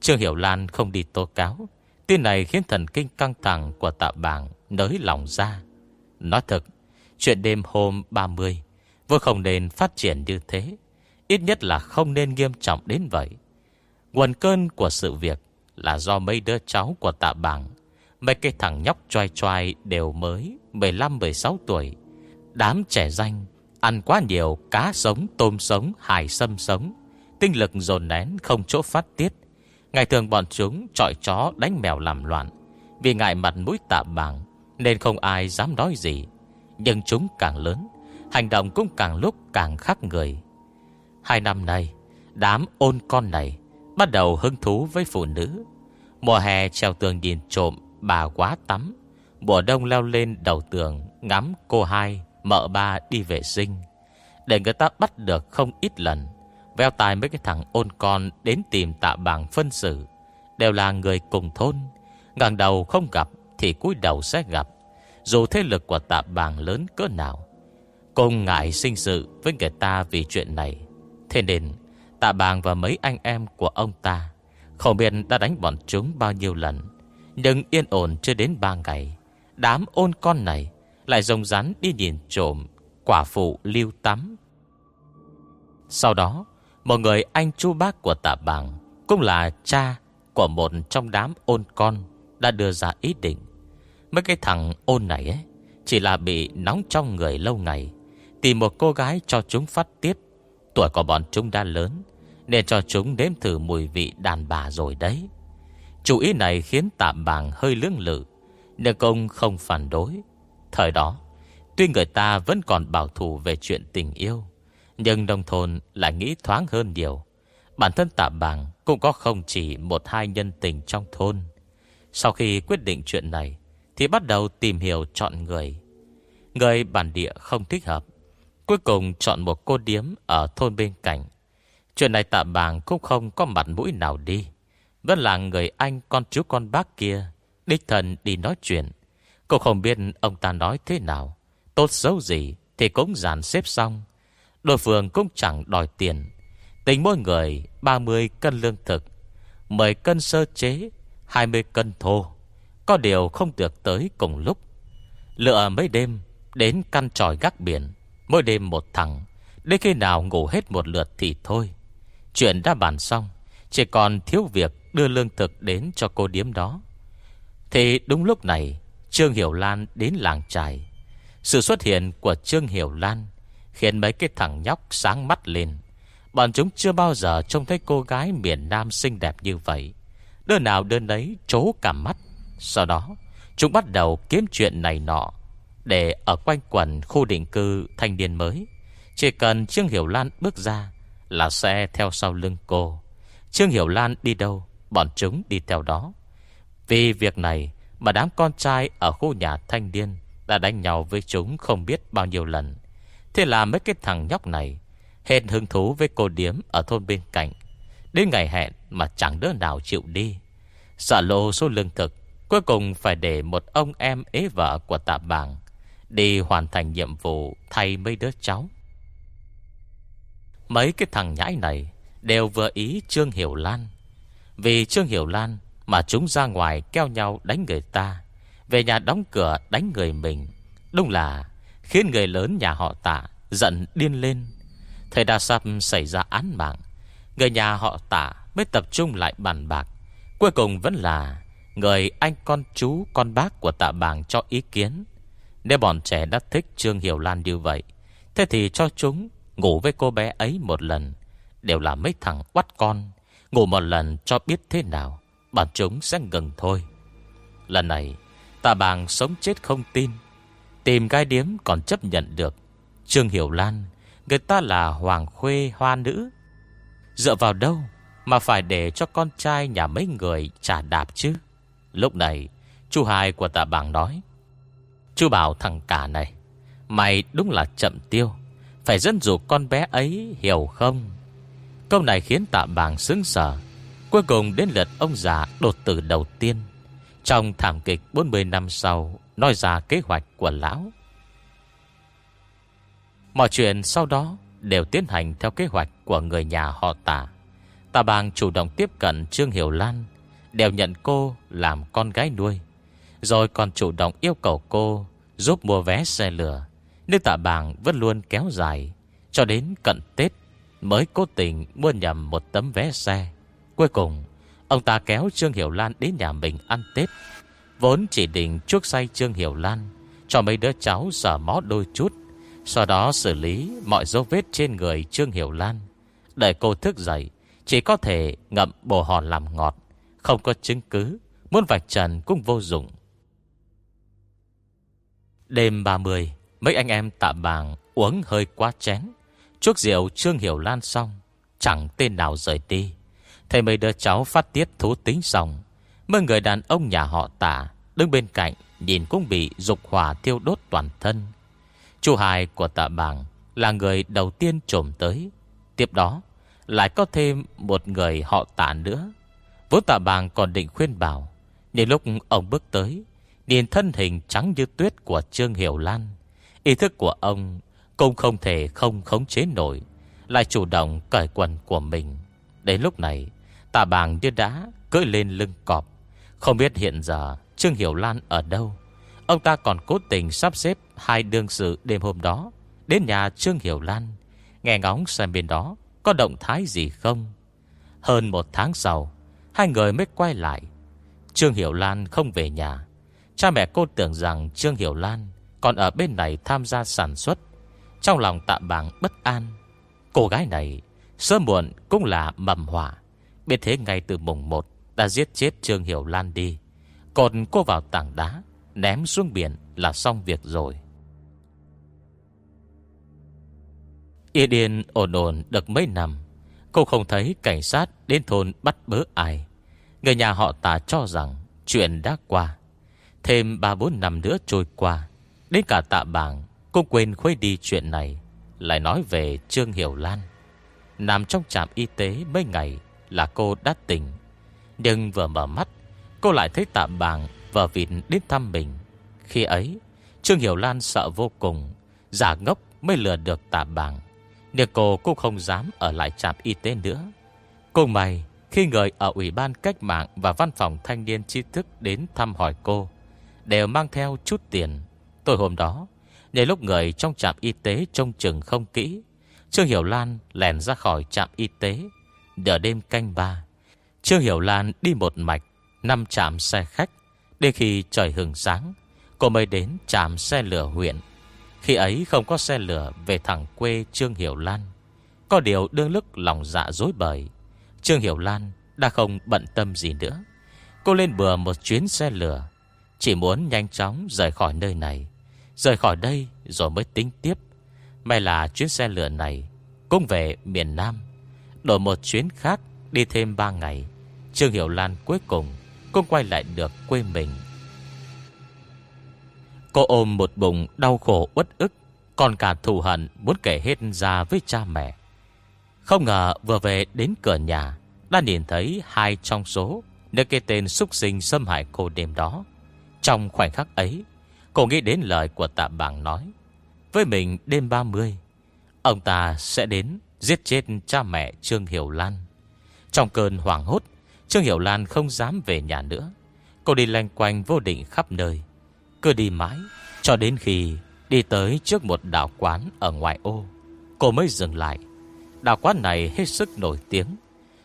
Trương Hiểu Lan không đi tố cáo, Tin này khiến thần kinh căng thẳng Của tạ bảng nới lòng ra. Nói thật, Chuyện đêm hôm 30 Vừa không nên phát triển như thế, Ít nhất là không nên nghiêm trọng đến vậy. Nguồn cơn của sự việc Là do mấy đứa cháu của tạ bảng Mấy cái thằng nhóc choai choai đều mới 15-16 tuổi. Đám trẻ danh Ăn quá nhiều cá sống, tôm sống, hải sâm sống. Tinh lực dồn nén không chỗ phát tiết. Ngày thường bọn chúng trọi chó đánh mèo làm loạn. Vì ngại mặt mũi tạ bảng Nên không ai dám nói gì. Nhưng chúng càng lớn Hành động cũng càng lúc càng khác người. Hai năm nay Đám ôn con này Bắt đầu hứng thú với phụ nữ. Mùa hè treo tường nhìn trộm bà quá tắm. Mùa đông leo lên đầu tường, Ngắm cô hai, Mợ ba đi vệ sinh. Để người ta bắt được không ít lần, Veo tài mấy cái thằng ôn con Đến tìm tạ bảng phân xử. Đều là người cùng thôn. Ngẩng đầu không gặp Thì cúi đầu sẽ gặp. Dù thế lực của tạ bảng lớn cỡ nào Cùng ngại sinh sự với người ta vì chuyện này. Thế nên, Tạ bàng và mấy anh em của ông ta, Không biết đã đánh bọn chúng bao nhiêu lần. Nhưng yên ổn chưa đến ba ngày, Đám ôn con này Lại rồng rắn đi nhìn trộm Quả phụ lưu tắm. Sau đó, Một người anh chú bác của tạ bàng Cũng là cha Của một trong đám ôn con Đã đưa ra ý định. Mấy cái thằng ôn này ấy, Chỉ là bị nóng trong người lâu ngày, Tìm một cô gái cho chúng phát tiết. Tuổi của bọn chúng đã lớn, Nên cho chúng đếm thử mùi vị đàn bà rồi đấy. Chủ ý này khiến tạm bàng hơi lưỡng lự, Nhưng công không phản đối. Thời đó, Tuy người ta vẫn còn bảo thủ về chuyện tình yêu, Nhưng nông thôn lại nghĩ thoáng hơn nhiều. Bản thân tạ bàng cũng có không chỉ một hai nhân tình trong thôn. Sau khi quyết định chuyện này, Thì bắt đầu tìm hiểu chọn người. Người bản địa không thích hợp, Cuối cùng chọn một cô điếm Ở thôn bên cạnh. Chuyện này tạ bàng cũng không có mặt mũi nào đi. Vẫn là người anh con chú con bác kia, Đích thần đi nói chuyện. Cô không biết ông ta nói thế nào. Tốt xấu gì Thì cũng dàn xếp xong. Đối phương cũng chẳng đòi tiền. Tính mỗi người 30 cân lương thực 10 cân sơ chế 20 cân thô. Có điều không được tới cùng lúc. Lựa mấy đêm Đến căn tròi gác biển, Mỗi đêm một thằng, Đến khi nào ngủ hết một lượt thì thôi. Chuyện đã bàn xong, Chỉ còn thiếu việc đưa lương thực đến cho cô điếm đó. Thì đúng lúc này, Trương Hiểu Lan đến làng trài. Sự xuất hiện của Trương Hiểu Lan Khiến mấy cái thằng nhóc sáng mắt lên. Bọn chúng chưa bao giờ trông thấy cô gái miền Nam xinh đẹp như vậy. Đứa nào đơn đấy trố cả mắt. Sau đó, Chúng bắt đầu kiếm chuyện này nọ Để ở quanh quần khu định cư thanh niên mới. Chỉ cần Trương Hiểu Lan bước ra Là sẽ theo sau lưng cô. Trương Hiểu Lan đi đâu? Bọn chúng đi theo đó. Vì việc này mà đám con trai Ở khu nhà thanh niên Đã đánh nhau với chúng không biết bao nhiêu lần. Thế là mấy cái thằng nhóc này Hết hứng thú với cô điếm Ở thôn bên cạnh. Đến ngày hẹn mà chẳng đứa nào chịu đi. Sợ lộ số lương thực, Cuối cùng phải để một ông em ế vợ của tạ bảng Đi hoàn thành nhiệm vụ Thay mấy đứa cháu. Mấy cái thằng nhãi này Đều vừa ý Trương Hiểu Lan vì Trương Hiểu Lan Mà chúng ra ngoài keo nhau đánh người ta, Về nhà đóng cửa đánh người mình. Đúng là Khiến người lớn nhà họ tạ Giận điên lên. Thầy đã sắp xảy ra án mạng, Người nhà họ tạ mới tập trung lại bàn bạc. Cuối cùng vẫn là Người anh con chú, con bác của tạ bàng cho ý kiến. Nếu bọn trẻ đã thích Trương Hiểu Lan như vậy, Thế thì cho chúng Ngủ với cô bé ấy một lần, Đều là mấy thằng quắt con. Ngủ một lần cho biết thế nào, bản chúng sẽ ngừng thôi. Lần này Tạ bàng sống chết không tin. Tìm gai điếm còn chấp nhận được. Trương Hiểu Lan, Người ta là hoàng khuê hoa nữ. Dựa vào đâu Mà phải để cho con trai nhà mấy người trả đạp chứ? Lúc này, Chú hai của tạ bàng nói, Chú bảo thằng cả này, Mày đúng là chậm tiêu. Phải dẫn dụ con bé ấy hiểu không? Câu này khiến tạ bàng sướng sở Cuối cùng đến lượt ông già đột tử đầu tiên. Trong thảm kịch 40 năm sau, Nói ra kế hoạch của lão. Mọi chuyện sau đó Đều tiến hành theo kế hoạch Của người nhà họ tạ. Tạ bàng chủ động tiếp cận Trương Hiểu Lan, Đều nhận cô làm con gái nuôi. Rồi còn chủ động yêu cầu cô Giúp mua vé xe lửa Nước tạ bàng vẫn luôn kéo dài Cho đến cận Tết Mới cố tình mua nhầm một tấm vé xe. Cuối cùng, Ông ta kéo Trương Hiểu Lan đến nhà mình ăn Tết. Vốn chỉ định chuốc say Trương Hiểu Lan Cho mấy đứa cháu sở mó đôi chút, Sau đó xử lý mọi dấu vết trên người Trương Hiểu Lan. Đợi cô thức dậy, Chỉ có thể ngậm bồ hòn làm ngọt, Không có chứng cứ, Muốn vạch trần cũng vô dụng. Đêm 30 Mấy anh em tạ bàng uống hơi quá chén. Chuốc rượu Trương Hiểu Lan xong, Chẳng tên nào rời đi. Thầy mấy đứa cháu phát tiết thú tính xong, Mấy người đàn ông nhà họ tả Đứng bên cạnh Nhìn cũng bị dục hỏa thiêu đốt toàn thân. Chú hài của tạ bàng Là người đầu tiên trồm tới. Tiếp đó, Lại có thêm một người họ tả nữa. Vốn tạ bàng còn định khuyên bảo, Nhưng lúc ông bước tới, Nhìn thân hình trắng như tuyết của Trương Hiểu Lan, Ý thức của ông cũng không thể không khống chế nổi, Lại chủ động cởi quần của mình. Đến lúc này, tà bàng như đã cưỡi lên lưng cọp. Không biết hiện giờ Trương Hiểu Lan ở đâu? Ông ta còn cố tình sắp xếp Hai đương sự đêm hôm đó Đến nhà Trương Hiểu Lan, Nghe ngóng xem bên đó Có động thái gì không. Hơn một tháng sau, Hai người mới quay lại. Trương Hiểu Lan không về nhà. Cha mẹ cô tưởng rằng Trương Hiểu Lan Còn ở bên này tham gia sản xuất trong lòng tạm bảng bất an, Cô gái này Sớm muộn cũng là mầm hỏa Biết thế ngay từ mùng 1 Đã giết chết Trương Hiểu Lan đi Còn cô vào tảng đá, Ném xuống biển là xong việc rồi. Yên yên ổn ổn được mấy năm, Cô không thấy cảnh sát đến thôn bắt bớ ai. Người nhà họ ta cho rằng Chuyện đã qua. Thêm 3-4 năm nữa trôi qua, Đến cả tạ bảng Cô quên khuấy đi chuyện này, Lại nói về Trương Hiểu Lan. Nằm trong trạm y tế mấy ngày Là cô đã tỉnh. Nhưng vừa mở mắt, Cô lại thấy tạ bàng và vịt đến thăm mình. Khi ấy, Trương Hiểu Lan sợ vô cùng, Giả ngốc mới lừa được tạ bàng. Nhưng cô cũng không dám ở lại trạm y tế nữa. Cô mày Khi người ở Ủy ban Cách mạng Và Văn phòng Thanh niên trí thức đến thăm hỏi cô, Đều mang theo chút tiền. Tôi hôm đó Nhờ lúc người trong trạm y tế trông chừng không kỹ, Trương Hiểu Lan lèn ra khỏi trạm y tế. Đỡ đêm canh ba, Trương Hiểu Lan đi một mạch, Năm trạm xe khách. Đến khi trời hừng sáng, Cô mới đến trạm xe lửa huyện. Khi ấy không có xe lửa Về thẳng quê Trương Hiểu Lan. Có điều đương lúc lòng dạ dối bời, Trương Hiểu Lan đã không bận tâm gì nữa. Cô lên bừa một chuyến xe lửa, Chỉ muốn nhanh chóng rời khỏi nơi này. Rời khỏi đây rồi mới tính tiếp. May là chuyến xe lửa này Cũng về miền Nam. Đổi một chuyến khác Đi thêm 3 ngày. Trương Hiểu Lan cuối cùng Cũng quay lại được quê mình. Cô ôm một bụng đau khổ uất ức, Còn cả thù hận muốn kể hết ra với cha mẹ. Không ngờ vừa về đến cửa nhà, Đã nhìn thấy hai trong số Nơi cái tên xúc sinh xâm hại cô đêm đó. Trong khoảnh khắc ấy Cô nghĩ đến lời của tạ bảng nói, Với mình đêm 30 Ông ta sẽ đến Giết chết cha mẹ Trương Hiểu Lan. Trong cơn hoảng hốt, Trương Hiểu Lan không dám về nhà nữa. Cô đi lanh quanh vô định khắp nơi, Cứ đi mãi Cho đến khi đi tới trước một đảo quán Ở ngoại ô. Cô mới dừng lại. Đảo quán này hết sức nổi tiếng,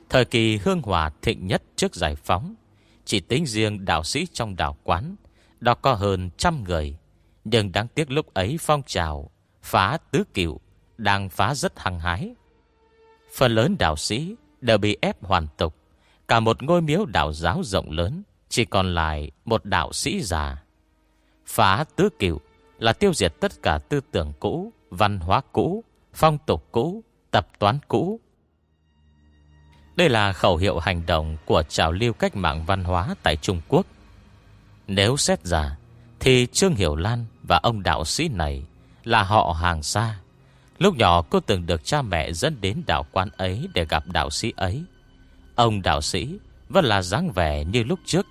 Thời kỳ hương hòa thịnh nhất trước giải phóng. Chỉ tính riêng đạo sĩ trong đảo quán đó có hơn trăm người. Nhưng đáng tiếc lúc ấy phong trào, Phá tứ kiệu, Đang phá rất hăng hái. Phần lớn đạo sĩ đều bị ép hoàn tục. Cả một ngôi miếu đạo giáo rộng lớn, Chỉ còn lại một đạo sĩ già. Phá tứ kiệu Là tiêu diệt tất cả tư tưởng cũ, Văn hóa cũ, Phong tục cũ, Tập toán cũ. Đây là khẩu hiệu hành động của trào lưu cách mạng văn hóa tại Trung Quốc. Nếu xét ra, thì Trương Hiểu Lan và ông đạo sĩ này là họ hàng xa. Lúc nhỏ cô từng được cha mẹ dẫn đến đạo quan ấy để gặp đạo sĩ ấy. Ông đạo sĩ vẫn là dáng vẻ như lúc trước,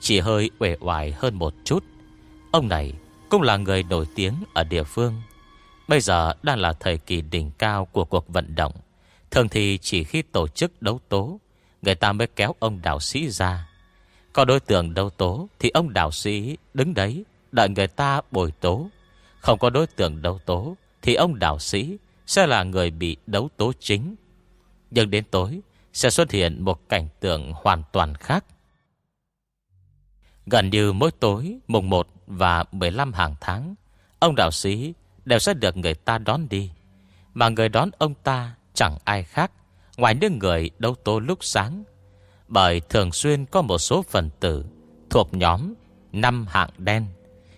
chỉ hơi uể oải hơn một chút. Ông này cũng là người nổi tiếng ở địa phương. Bây giờ đang là thời kỳ đỉnh cao của cuộc vận động. Thường thì chỉ khi tổ chức đấu tố Người ta mới kéo ông đạo sĩ ra có đối tượng đấu tố Thì ông đạo sĩ đứng đấy Đợi người ta bồi tố. Không có đối tượng đấu tố Thì ông đạo sĩ sẽ là người bị đấu tố chính. Nhưng đến tối Sẽ xuất hiện một cảnh tượng hoàn toàn khác. Gần như mỗi tối, Mùng 1 và 15 hàng tháng, Ông đạo sĩ đều sẽ được người ta đón đi. Mà người đón ông ta chẳng ai khác Ngoài những người đấu tố lúc sáng. Bởi thường xuyên có một số phần tử Thuộc nhóm năm hạng đen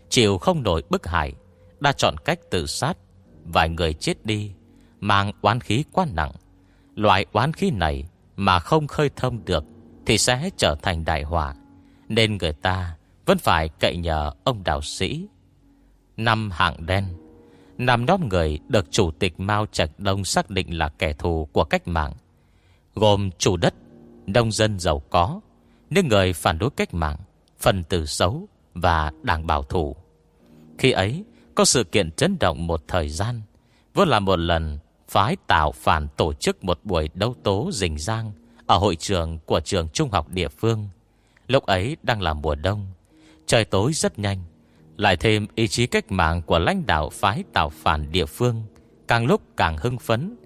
Chịu không nổi bức hại Đã chọn cách tự sát Vài người chết đi Mang oán khí quá nặng. Loại oán khí này Mà không khơi thông được Thì sẽ trở thành đại họa Nên người ta vẫn phải cậy nhờ ông đạo sĩ. Năm hạng đen Năm nhóm người được Chủ tịch Mao Trạch Đông xác định là kẻ thù của cách mạng Gồm chủ đất, nông dân giàu có, Những người phản đối cách mạng, Phần tử xấu và đảng bảo thủ. Khi ấy, có sự kiện chấn động một thời gian, Vốn là một lần phái tạo phản tổ chức một buổi đấu tố rình rang Ở hội trường của trường trung học địa phương. Lúc ấy đang là mùa đông, Trời tối rất nhanh, lại thêm ý chí cách mạng của lãnh đạo phái tạo phản địa phương Càng lúc càng hưng phấn.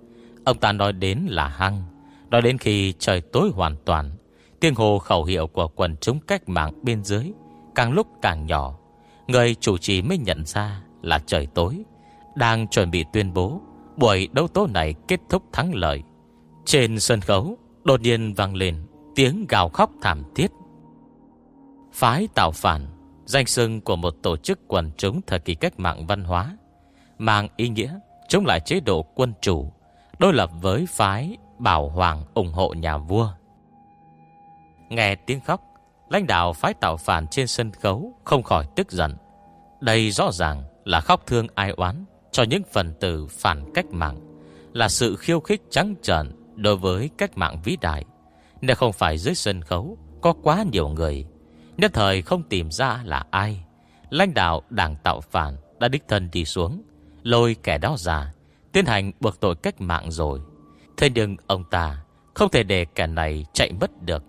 Ông ta nói đến là hăng đó đến khi trời tối hoàn toàn, Tiếng hồ khẩu hiệu của quần chúng cách mạng bên dưới Càng lúc càng nhỏ. Người chủ trì mới nhận ra là trời tối, Đang chuẩn bị tuyên bố Buổi đấu tố này kết thúc thắng lợi. Trên sân khấu, Đột nhiên vang lên Tiếng gào khóc thảm thiết. Phái tạo phản, Danh xưng của một tổ chức quần chúng thời kỳ cách mạng văn hóa, Mang ý nghĩa chống lại chế độ quân chủ, Đối lập với phái bảo hoàng ủng hộ nhà vua. Nghe tiếng khóc, Lãnh đạo phái tạo phản trên sân khấu Không khỏi tức giận. Đây rõ ràng là khóc thương ai oán Cho những phần tử phản cách mạng, Là sự khiêu khích trắng trợn Đối với cách mạng vĩ đại. Nếu không phải dưới sân khấu Có quá nhiều người, Nhất thời không tìm ra là ai, Lãnh đạo đảng tạo phản Đã đích thân đi xuống, Lôi kẻ đó ra, Tiến hành buộc tội cách mạng rồi. Thế nhưng ông ta Không thể để kẻ này chạy mất được.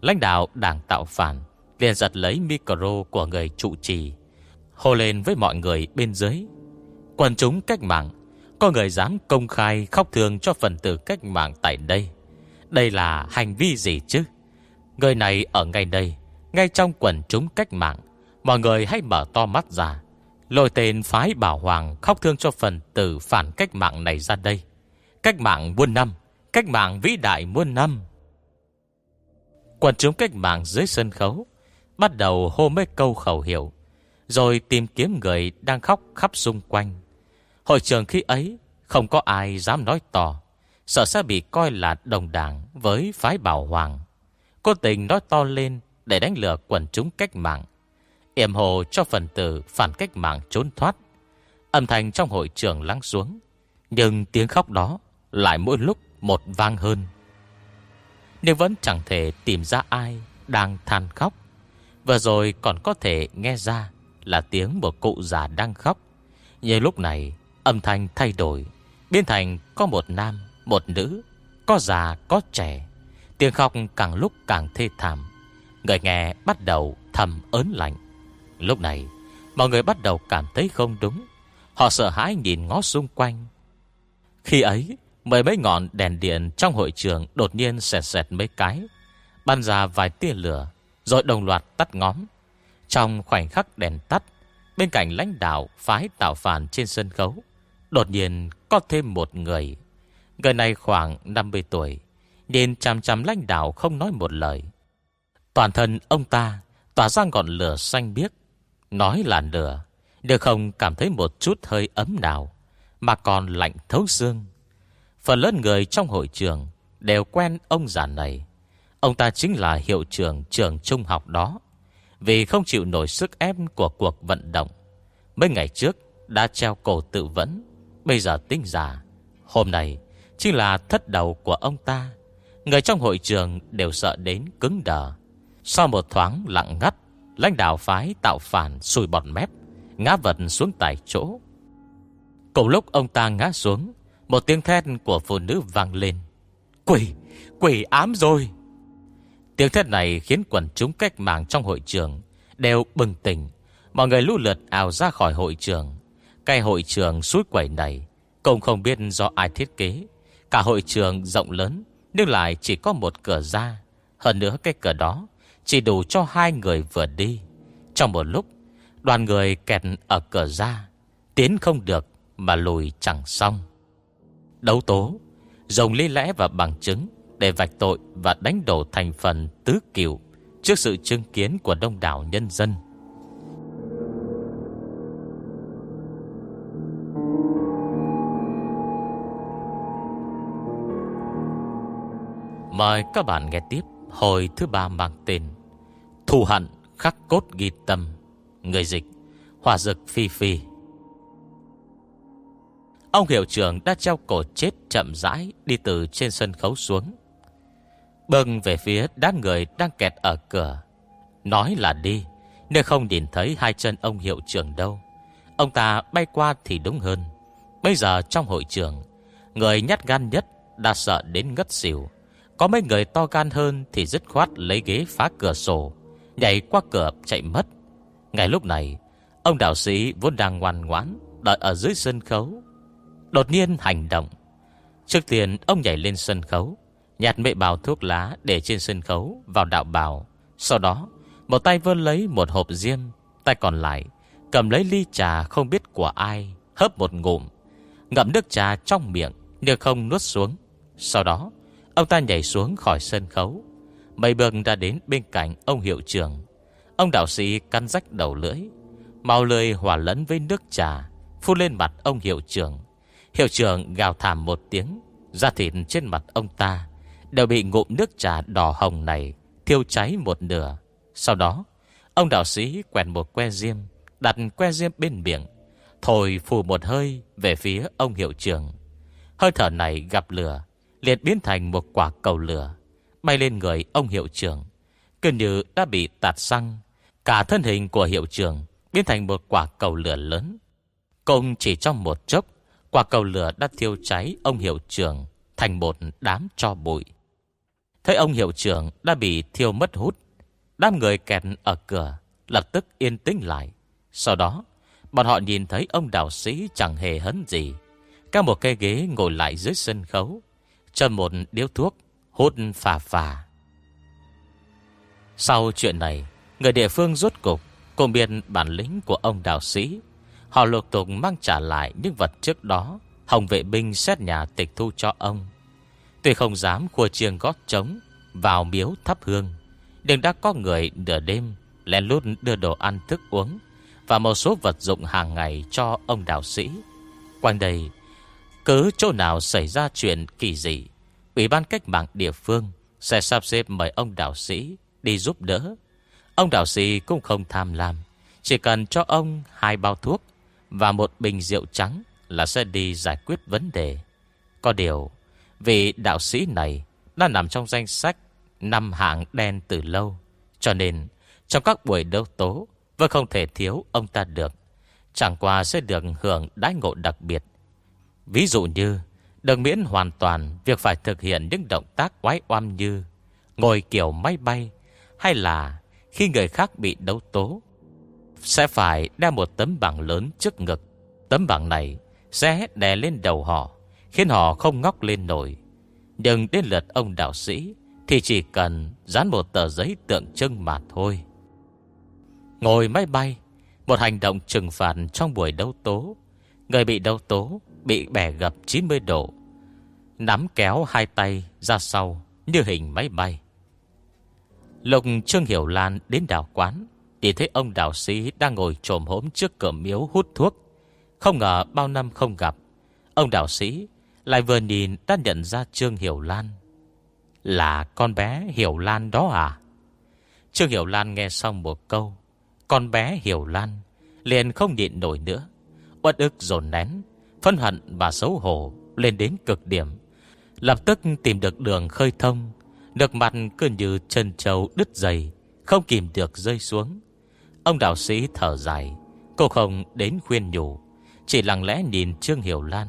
Lãnh đạo đảng tạo phản liền giật lấy micro của người trụ trì, Hô lên với mọi người bên dưới. Quần chúng cách mạng, Có người dám công khai khóc thương cho phần tử cách mạng tại đây. Đây là hành vi gì chứ? Người này ở ngay đây, ngay trong quần chúng cách mạng, Mọi người hãy mở to mắt ra. Lôi tên phái bảo hoàng Khóc thương cho phần tử phản cách mạng này ra đây. Cách mạng muôn năm, Cách mạng vĩ đại muôn năm. Quần chúng cách mạng dưới sân khấu Bắt đầu hô mấy câu khẩu hiệu, Rồi tìm kiếm người đang khóc khắp xung quanh. Hội trường khi ấy Không có ai dám nói to Sợ sẽ bị coi là đồng đảng Với phái bảo hoàng. Cô tình nói to lên Để đánh lừa quần chúng cách mạng, yểm hồ cho phần tử phản cách mạng trốn thoát. Âm thanh trong hội trường lắng xuống, Nhưng tiếng khóc đó lại mỗi lúc một vang hơn. Nhưng vẫn chẳng thể tìm ra ai Đang than khóc. Vừa rồi còn có thể nghe ra Là tiếng một cụ già đang khóc. Nhưng lúc này Âm thanh thay đổi. Biến thành có một nam, một nữ Có già, có trẻ. Tiếng khóc càng lúc càng thê thảm. Người nghe bắt đầu thầm ớn lạnh. Lúc này Mọi người bắt đầu cảm thấy không đúng. Họ sợ hãi nhìn ngó xung quanh. Khi ấy Mười mấy ngọn đèn điện trong hội trường Đột nhiên xẹt xẹt mấy cái, Bắn ra vài tia lửa, Rồi đồng loạt tắt ngóm. Trong khoảnh khắc đèn tắt, Bên cạnh lãnh đạo phái tạo phản trên sân khấu, Đột nhiên có thêm một người. Người này khoảng 50 tuổi nên chăm chăm lãnh đạo không nói một lời. Toàn thân ông ta Tỏa ra ngọn lửa xanh biếc, Nói là lửa Đều không cảm thấy một chút hơi ấm nào, Mà còn lạnh thấu xương. Phần lớn người trong hội trường Đều quen ông già này. Ông ta chính là hiệu trưởng trường trung học đó. Vì không chịu nổi sức ép Của cuộc vận động, Mấy ngày trước đã treo cổ tự vẫn. Bây giờ tính giả Hôm nay chính là thất đầu của ông ta. Người trong hội trường đều sợ đến cứng đờ. Sau một thoáng lặng ngắt, Lãnh đạo phái tạo phản sùi bọt mép, Ngã vật xuống tại chỗ. Cùng lúc ông ta ngã xuống một tiếng thét của phụ nữ vang lên. Quỷ, quỷ ám rồi. Tiếng thét này khiến quần chúng cách mạng trong hội trường Đều bừng tỉnh. Mọi người lũ lượt ào ra khỏi hội trường. Cái hội trường suối quẩy này Cũng không biết do ai thiết kế. Cả hội trường rộng lớn Nhưng lại chỉ có một cửa ra. Hơn nữa cái cửa đó Chỉ đủ cho hai người vừa đi. Trong một lúc Đoàn người kẹt ở cửa ra Tiến không được mà lùi chẳng xong. Đấu tố Dùng lý lẽ và bằng chứng Để vạch tội và đánh đổ thành phần tứ kiều Trước sự chứng kiến của đông đảo nhân dân. Mời các bạn nghe tiếp Hồi thứ ba mang tên Thù hận khắc cốt ghi tâm, Người dịch Hòa dực phi phi. Ông hiệu trưởng đã treo cổ chết chậm rãi, Đi từ trên sân khấu xuống. Bừng về phía đám người đang kẹt ở cửa. Nói là đi, Nếu không nhìn thấy hai chân ông hiệu trưởng đâu. Ông ta bay qua thì đúng hơn. Bây giờ trong hội trường, Người nhát gan nhất đã sợ đến ngất xỉu. Có mấy người to gan hơn Thì dứt khoát lấy ghế phá cửa sổ, Nhảy qua cửa chạy mất. Ngay lúc này, Ông đạo sĩ vốn đang ngoan ngoãn Đợi ở dưới sân khấu. Đột nhiên hành động. Trước tiên, ông nhảy lên sân khấu Nhạt mệ bào thuốc lá để trên sân khấu Vào đạo bào. Sau đó, một tay vươn lấy một hộp diêm, Tay còn lại, Cầm lấy ly trà không biết của ai, Hớp một ngụm, Ngậm nước trà trong miệng Nhưng không nuốt xuống. Sau đó, Ông ta nhảy xuống khỏi sân khấu. Mấy bước đã đến bên cạnh ông hiệu trưởng. Ông đạo sĩ căn rách đầu lưỡi Màu lưỡi hòa lẫn với nước trà Phun lên mặt ông hiệu trưởng. Hiệu trưởng gào thảm một tiếng Da thịt trên mặt ông ta Đều bị ngụm nước trà đỏ hồng này Thiêu cháy một nửa Sau đó Ông đạo sĩ quẹt một que diêm Đặt que diêm bên miệng Thổi phù một hơi về phía ông hiệu trưởng Hơi thở này gặp lửa liền biến thành một quả cầu lửa bay lên người ông hiệu trưởng. Cứ như đã bị tạt xăng, cả thân hình của hiệu trưởng biến thành một quả cầu lửa lớn. Cùng chỉ trong một chốc, quả cầu lửa đã thiêu cháy ông hiệu trưởng thành một đám cho bụi. Thấy ông hiệu trưởng đã bị thiêu mất hút, đám người kẹt ở cửa lập tức yên tĩnh lại. Sau đó, bọn họ nhìn thấy ông đạo sĩ chẳng hề hấn gì. Các một cây ghế ngồi lại dưới sân khấu, châm một điếu thuốc Hút phà phà Sau chuyện này Người địa phương rốt cục Cùng biết bản lĩnh của ông đạo sĩ Họ lục tục mang trả lại những vật trước đó. Hồng vệ binh xét nhà tịch thu cho ông. Tuy không dám khua chiêng gót trống, Vào miếu thắp hương, Nhưng đã có người nửa đêm Lén lút đưa đồ ăn thức uống Và một số vật dụng hàng ngày cho ông đạo sĩ. Quanh đây, Cứ chỗ nào xảy ra chuyện kỳ dị, Ủy ban cách mạng địa phương Sẽ sắp xếp mời ông đạo sĩ Đi giúp đỡ. Ông đạo sĩ cũng không tham lam, Chỉ cần cho ông hai bao thuốc và một bình rượu trắng Là sẽ đi giải quyết vấn đề. Có điều Vì đạo sĩ này Đã nằm trong danh sách Năm hạng đen từ lâu, Cho nên trong các buổi đấu tố Vẫn không thể thiếu ông ta được. Chẳng qua sẽ được hưởng đái ngộ đặc biệt. Ví dụ như Đừng miễn hoàn toàn Việc phải thực hiện những động tác quái oam như Ngồi kiểu máy bay Hay là khi người khác bị đấu tố sẽ phải đeo một tấm bảng lớn trước ngực. Tấm bảng này sẽ đè lên đầu họ, Khiến họ không ngóc lên nổi. Nhưng đến lượt ông đạo sĩ Thì chỉ cần dán một tờ giấy tượng trưng mà thôi. Ngồi máy bay, Một hành động trừng phạt trong buổi đấu tố. Người bị đấu tố Bị bẻ gập 90 độ, Nắm kéo hai tay ra sau Như hình máy bay. Lục Trương Hiểu Lan đến đảo quán. Thì thấy ông đạo sĩ đang ngồi trồm hốm trước cửa miếu hút thuốc. Không ngờ bao năm không gặp, Ông đạo sĩ lại vừa nhìn đã nhận ra Trương Hiểu Lan. Là con bé Hiểu Lan đó à? Trương Hiểu Lan nghe xong một câu, Con bé Hiểu Lan, Liền không nhịn nổi nữa. Uất ức dồn nén Phân hận và xấu hổ lên đến cực điểm. Lập tức tìm được đường khơi thông được mặt cứ như chân trâu đứt dày Không kìm được rơi xuống. Ông đạo sĩ thở dài. Cô không đến khuyên nhủ. Chỉ lặng lẽ nhìn Trương Hiểu Lan.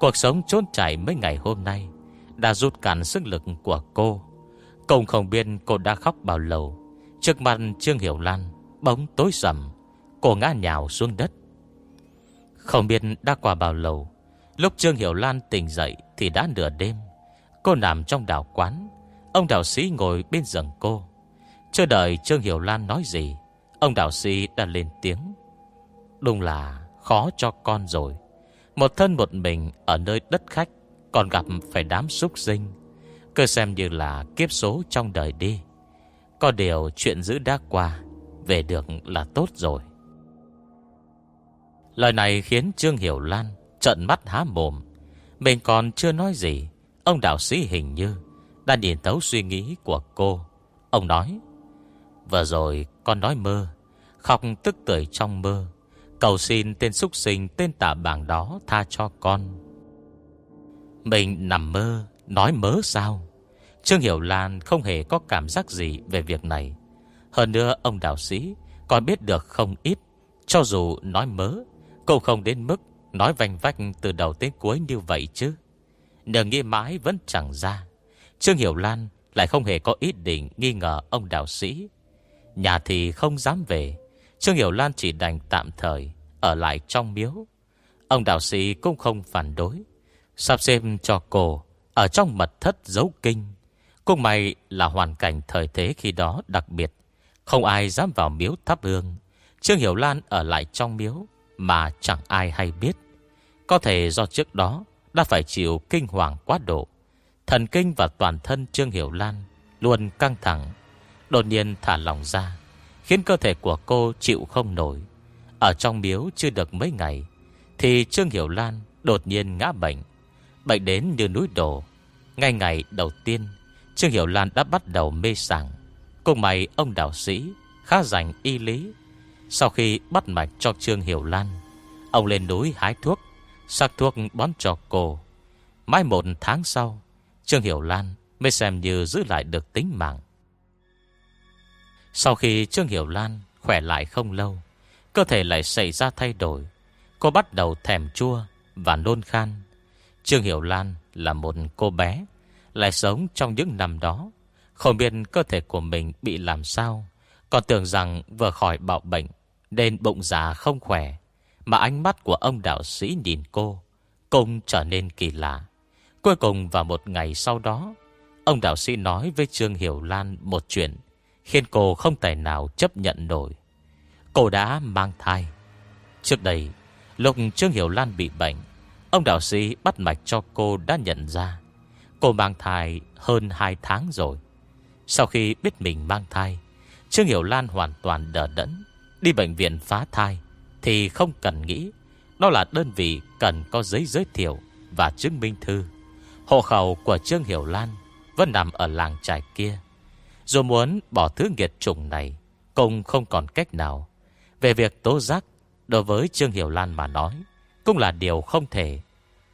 Cuộc sống trốn chạy mấy ngày hôm nay Đã rút cạn sức lực của cô. Công không biết cô đã khóc bao lâu. Trước mặt Trương Hiểu Lan, Bóng tối sầm. Cô ngã nhào xuống đất. Không biết đã qua bao lâu, Lúc Trương Hiểu Lan tỉnh dậy Thì đã nửa đêm. Cô nằm trong đảo quán. Ông đạo sĩ ngồi bên giường cô. Chưa đợi Trương Hiểu Lan nói gì Ông đạo sĩ đã lên tiếng. Đúng là khó cho con rồi. Một thân một mình Ở nơi đất khách, Còn gặp phải đám súc sinh. Cứ xem như là kiếp số trong đời đi. Có điều chuyện giữ đã qua, Về được là tốt rồi. Lời này khiến Trương Hiểu Lan Trận mắt há mồm. Mình còn chưa nói gì, Ông đạo sĩ hình như đã nhìn thấu suy nghĩ của cô. Ông nói, Vừa rồi con nói mơ, Khóc tức tưởi trong mơ. Cầu xin tên súc sinh, tên tạ bảng đó tha cho con. Mình nằm mơ, Nói mớ sao? Trương Hiểu Lan không hề có cảm giác gì Về việc này. Hơn nữa, ông đạo sĩ còn biết được không ít. Cho dù nói mớ Cũng không đến mức nói vành vách Từ đầu đến cuối như vậy chứ. Nờ nghĩ mãi vẫn chẳng ra. Trương Hiểu Lan lại không hề có ý định nghi ngờ ông đạo sĩ. Nhà thì không dám về. Trương Hiểu Lan chỉ đành tạm thời, ở lại trong miếu. Ông đạo sĩ cũng không phản đối. Sắp xem cho cô, ở trong mật thất giấu kinh. Cũng may là hoàn cảnh thời thế khi đó đặc biệt. Không ai dám vào miếu thắp hương. Trương Hiểu Lan ở lại trong miếu, mà chẳng ai hay biết. Có thể do trước đó đã phải chịu kinh hoàng quá độ. Thần kinh và toàn thân Trương Hiểu Lan Luôn căng thẳng Đột nhiên thả lòng ra, Khiến cơ thể của cô chịu không nổi. Ở trong miếu chưa được mấy ngày, Thì Trương Hiểu Lan đột nhiên ngã bệnh Bệnh đến như núi đổ. Ngay ngày đầu tiên, Trương Hiểu Lan đã bắt đầu mê sảng. Cùng mày ông đạo sĩ, Khá rành y lý. Sau khi bắt mạch cho Trương Hiểu Lan, Ông lên núi hái thuốc, Sắc thuốc bón cho cô. Mai một tháng sau, Trương Hiểu Lan mới xem như giữ lại được tính mạng. Sau khi Trương Hiểu Lan khỏe lại không lâu, cơ thể lại xảy ra thay đổi. Cô bắt đầu thèm chua và nôn khan. Trương Hiểu Lan là một cô bé, lại sống trong những năm đó. Không biết cơ thể của mình bị làm sao, còn tưởng rằng vừa khỏi bạo bệnh, nên bụng già không khỏe. Mà ánh mắt của ông đạo sĩ nhìn cô, cũng trở nên kỳ lạ. Cuối cùng vào một ngày sau đó Ông đạo sĩ nói với Trương Hiểu Lan một chuyện Khiến cô không thể nào chấp nhận nổi. Cô đã mang thai. Trước đây, Lúc Trương Hiểu Lan bị bệnh, Ông đạo sĩ bắt mạch cho cô đã nhận ra. Cô mang thai hơn 2 tháng rồi. Sau khi biết mình mang thai, Trương Hiểu Lan hoàn toàn đỡ đẫn, Đi bệnh viện phá thai. Thì không cần nghĩ, Đó là đơn vị cần có giấy giới thiệu Và chứng minh thư. Hộ khẩu của Trương Hiểu Lan Vẫn nằm ở làng trại kia. Dù muốn bỏ thứ nghiệt chủng này, Cũng không còn cách nào. Về việc tố giác, Đối với Trương Hiểu Lan mà nói, Cũng là điều không thể.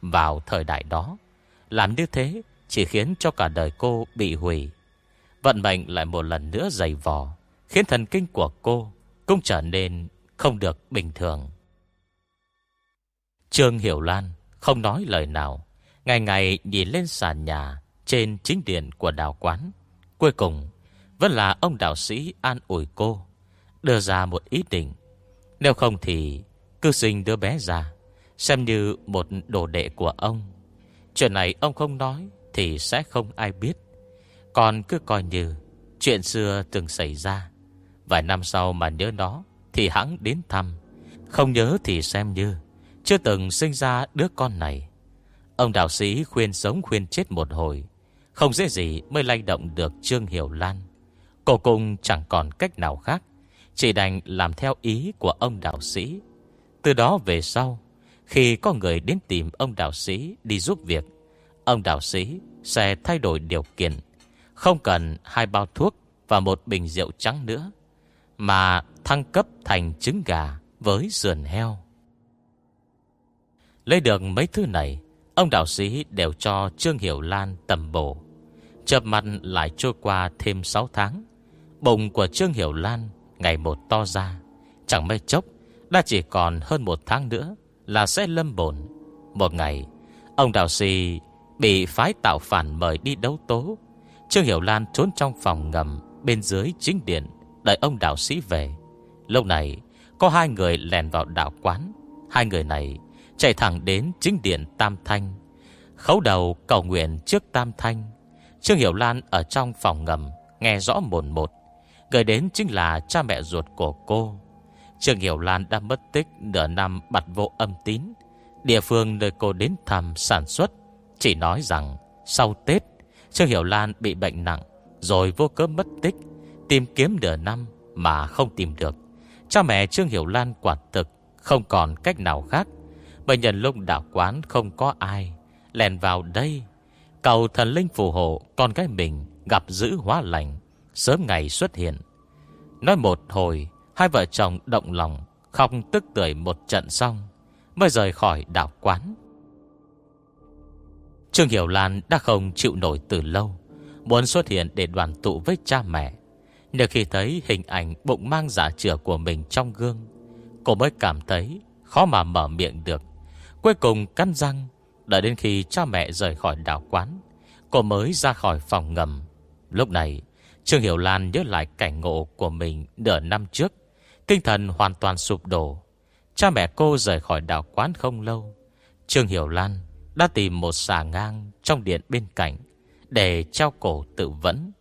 Vào thời đại đó, Làm như thế chỉ khiến cho cả đời cô bị hủy. Vận mệnh lại một lần nữa dày vò, Khiến thần kinh của cô Cũng trở nên không được bình thường. Trương Hiểu Lan Không nói lời nào, Ngày ngày nhìn lên sàn nhà Trên chính điện của đào quán. Cuối cùng vẫn là ông đạo sĩ an ủi cô, Đưa ra một ý định. Nếu không thì Cứ sinh đứa bé ra, Xem như một đồ đệ của ông. Chuyện này ông không nói Thì sẽ không ai biết. Còn cứ coi như Chuyện xưa từng xảy ra. Vài năm sau mà nhớ nó Thì hãng đến thăm. Không nhớ thì xem như Chưa từng sinh ra đứa con này. Ông đạo sĩ khuyên sống khuyên chết một hồi, Không dễ gì mới lay động được Trương Hiểu Lan. Cô cung chẳng còn cách nào khác. Chỉ đành làm theo ý của ông đạo sĩ. Từ đó về sau, Khi có người đến tìm ông đạo sĩ đi giúp việc, Ông đạo sĩ sẽ thay đổi điều kiện. Không cần hai bao thuốc Và một bình rượu trắng nữa, Mà thăng cấp thành trứng gà Với sườn heo. Lấy được mấy thứ này, Ông đạo sĩ đều cho Trương Hiểu Lan tầm bổ. Chợp mặt lại trôi qua thêm 6 tháng. Bụng của Trương Hiểu Lan Ngày một to ra. Chẳng mấy chốc, Đã chỉ còn hơn một tháng nữa Là sẽ lâm bổn Một ngày, Ông đạo sĩ Bị phái tạo phản mời đi đấu tố. Trương Hiểu Lan trốn trong phòng ngầm Bên dưới chính điện, Đợi ông đạo sĩ về. Lúc này, có hai người lèn vào đạo quán. Hai người này chạy thẳng đến chính điện Tam Thanh, Khấu đầu cầu nguyện trước Tam Thanh. Trương Hiểu Lan ở trong phòng ngầm Nghe rõ mồn một. Người đến chính là cha mẹ ruột của cô. Trương Hiểu Lan đã mất tích Nửa năm bặt vô âm tín. Địa phương nơi cô đến thăm sản xuất chỉ nói rằng sau Tết, Trương Hiểu Lan bị bệnh nặng, Rồi vô cớ mất tích. Tìm kiếm nửa năm mà không tìm được. Cha mẹ Trương Hiểu Lan quả thực Không còn cách nào khác. Bệnh nhân lúc đảo quán không có ai, Lèn vào đây. Cầu thần linh phù hộ Con gái mình gặp giữ hóa lành. Sớm ngày xuất hiện. Nói một hồi, Hai vợ chồng động lòng, Khóc tức tưởi một trận xong, Mới rời khỏi đảo quán. Trương Hiểu Lan đã không chịu nổi từ lâu, Muốn xuất hiện để đoàn tụ với cha mẹ. Nhưng khi thấy hình ảnh bụng mang giả chữa của mình trong gương, Cô mới cảm thấy khó mà mở miệng được. Cuối cùng cắn răng, Đợi đến khi cha mẹ rời khỏi đảo quán, Cô mới ra khỏi phòng ngầm. Lúc này Trương Hiểu Lan nhớ lại cảnh ngộ của mình nửa năm trước Tinh thần hoàn toàn sụp đổ Cha mẹ cô rời khỏi đảo quán không lâu Trương Hiểu Lan đã tìm một xà ngang trong điện bên cạnh để treo cổ tự vẫn.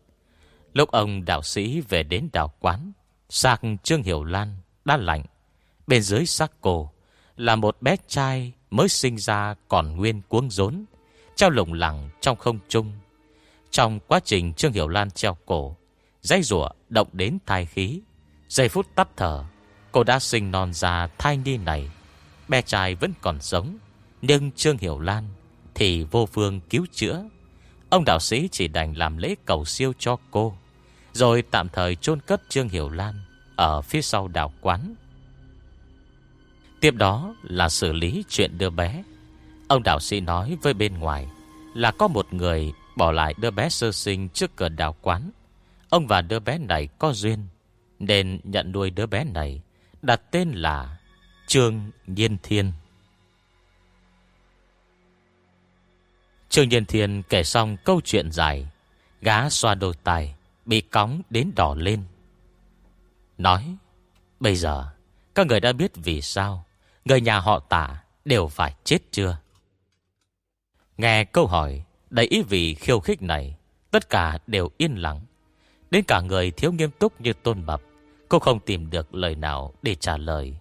Lúc ông đạo sĩ về đến đảo quán, sạc Trương Hiểu Lan đã lạnh. Bên dưới xác cổ là một bé trai mới sinh ra còn nguyên cuống rốn, treo lủng lẳng trong không trung. Trong quá trình Trương Hiểu Lan treo cổ, dây rủa động đến thai khí. Giây phút tắt thở, cô đã sinh non ra thai nhi này. Bé trai vẫn còn sống, nhưng Trương Hiểu Lan Thì vô phương cứu chữa Ông đạo sĩ chỉ đành làm lễ cầu siêu cho cô Rồi tạm thời chôn cất Trương Hiểu Lan Ở phía sau đảo quán Tiếp đó là xử lý chuyện đưa bé Ông đạo sĩ nói với bên ngoài Là có một người bỏ lại đứa bé sơ sinh trước cửa đào quán. Ông và đứa bé này có duyên, Nên nhận nuôi đứa bé này, Đặt tên là Trương Nhiên Thiên. Trương nhiên Thiên kể xong câu chuyện dài Gá xoa đôi tài Bị cóng đến đỏ lên. Nói, Bây giờ, Các người đã biết vì sao Người nhà họ tả đều phải chết chưa? Nghe câu hỏi Đầy ý vị khiêu khích này, Tất cả đều yên lặng. Đến cả người thiếu nghiêm túc như tôn bập, Cô không tìm được lời nào để trả lời.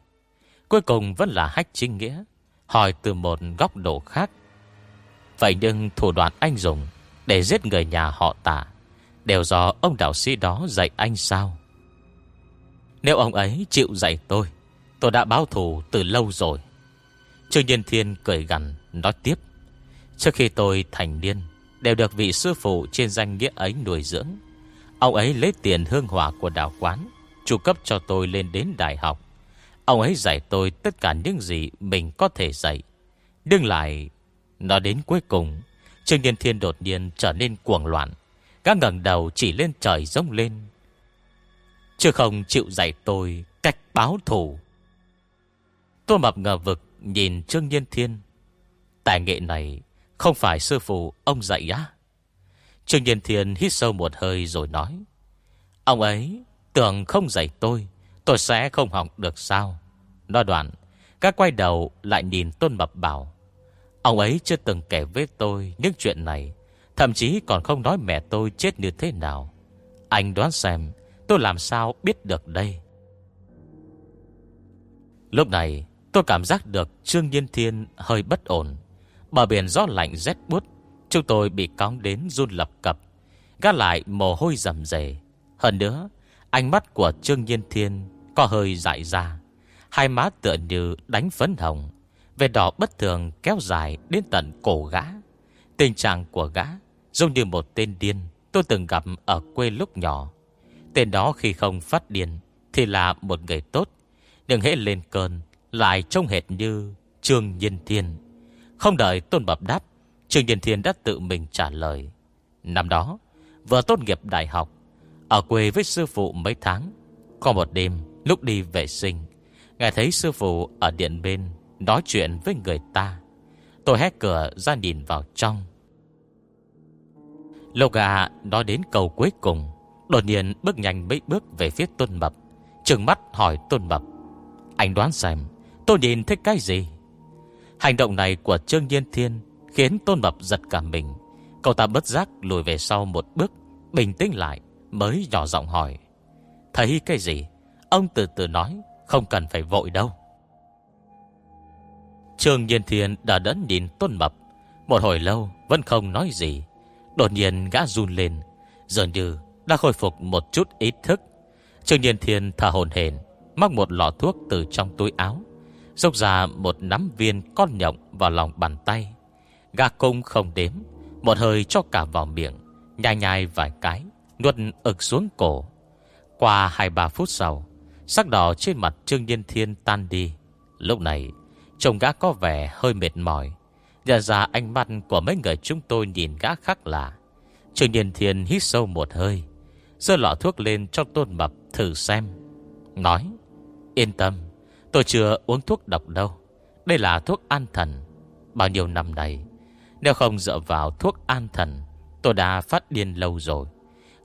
Cuối cùng vẫn là hách chính nghĩa, Hỏi từ một góc độ khác. Vậy nhưng thủ đoạn anh dùng Để giết người nhà họ tả Đều do ông đạo sĩ đó dạy anh sao? Nếu ông ấy chịu dạy tôi Tôi đã báo thù từ lâu rồi. Trương Nhân Thiên cười gằn, Nói tiếp. Trước khi tôi thành niên, Đều được vị sư phụ trên danh nghĩa ấy nuôi dưỡng. Ông ấy lấy tiền hương hỏa của đạo quán, Chu cấp cho tôi lên đến đại học. Ông ấy dạy tôi tất cả những gì Mình có thể dạy. Đương lại, Nó đến cuối cùng, Trương Nhân Thiên đột nhiên trở nên cuồng loạn Các ngẩng đầu chỉ lên trời rông lên. Chứ không chịu dạy tôi Cách báo thủ Tôi mập ngờ vực Nhìn Trương nhiên Thiên. Tài nghệ này không phải sư phụ ông dạy á? Trương Nhiên Thiên hít sâu một hơi rồi nói, Ông ấy tưởng không dạy tôi Tôi sẽ không học được sao? Nói đoạn, Các quay đầu lại nhìn Tôn Mập bảo, Ông ấy chưa từng kể với tôi những chuyện này, Thậm chí còn không nói mẹ tôi chết như thế nào. Anh đoán xem, Tôi làm sao biết được đây? Lúc này, tôi cảm giác được Trương Nhiên Thiên hơi bất ổn. Bờ biển gió lạnh rét bút Chúng tôi bị cóng đến run lập cập. Gác lại mồ hôi rầm rề. Hơn nữa, Ánh mắt của Trương Nhiên Thiên Có hơi dại ra. Hai má tựa như đánh phấn hồng. Về đỏ bất thường kéo dài Đến tận cổ gã. Tình trạng của gã Giống như một tên điên Tôi từng gặp ở quê lúc nhỏ. Tên đó khi không phát điên Thì là một người tốt, Nhưng hễ lên cơn Lại trông hệt như Trương Nhiên Thiên không đợi Tôn Bập đáp, Trương Điền Thiên đã tự mình trả lời. Năm đó, Vừa tốt nghiệp đại học, Ở quê với sư phụ mấy tháng, Có một đêm lúc đi vệ sinh, Nghe thấy sư phụ ở điện bên Nói chuyện với người ta. Tôi hét cửa ra nhìn vào trong. Lộc gà nói đến cầu cuối cùng, Đột nhiên bước nhanh mấy bước về phía Tôn Mập Trừng mắt hỏi Tôn Mập Anh đoán xem, Tôi nhìn thấy cái gì? Hành động này của Trương Nhiên Thiên Khiến Tôn Mập giật cả mình. Cậu ta bất giác lùi về sau một bước, Bình tĩnh lại, Mới nhỏ giọng hỏi. Thấy cái gì? Ông từ từ nói, Không cần phải vội đâu. Trương Nhiên Thiên đã đẫn nhìn Tôn Mập. Một hồi lâu, vẫn không nói gì. Đột nhiên gã run lên. Dường như đã khôi phục một chút ý thức. Trương Nhiên Thiên thở hồn hển, Móc một lọ thuốc từ trong túi áo. Xúc ra một nắm viên con nhộng vào lòng bàn tay. Gà cung không đếm, Một hơi cho cả vào miệng, Nhai nhai vài cái, Nuốt ực xuống cổ. Qua 2-3 phút sau, Sắc đỏ trên mặt Trương Nhiên Thiên tan đi. Lúc này Trông gã có vẻ hơi mệt mỏi. Nhận ra ánh mắt của mấy người chúng tôi nhìn gã khác lạ. Trương Nhiên Thiên hít sâu một hơi Dơ lọ thuốc lên cho tôn mập thử xem. Nói, Yên tâm Tôi chưa uống thuốc độc đâu. Đây là thuốc an thần. Bao nhiêu năm nay, Nếu không dựa vào thuốc an thần Tôi đã phát điên lâu rồi.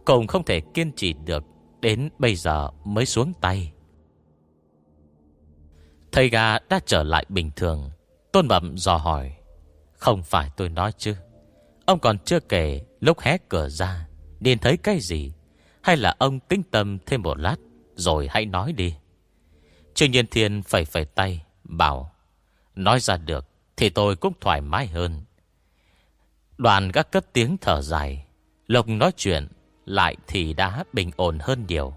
Cũng không thể kiên trì được Đến bây giờ mới xuống tay. Thầy gà đã trở lại bình thường. Tôn Mập dò hỏi Không phải tôi nói chứ? Ông còn chưa kể lúc hé cửa ra Nhìn thấy cái gì? Hay là ông tinh tâm thêm một lát Rồi hãy nói đi. Trương Nhiên Thiên phẩy phẩy tay, Bảo, Nói ra được Thì tôi cũng thoải mái hơn. Đoàn các cất tiếng thở dài, Lộc nói chuyện Lại thì đã bình ổn hơn nhiều.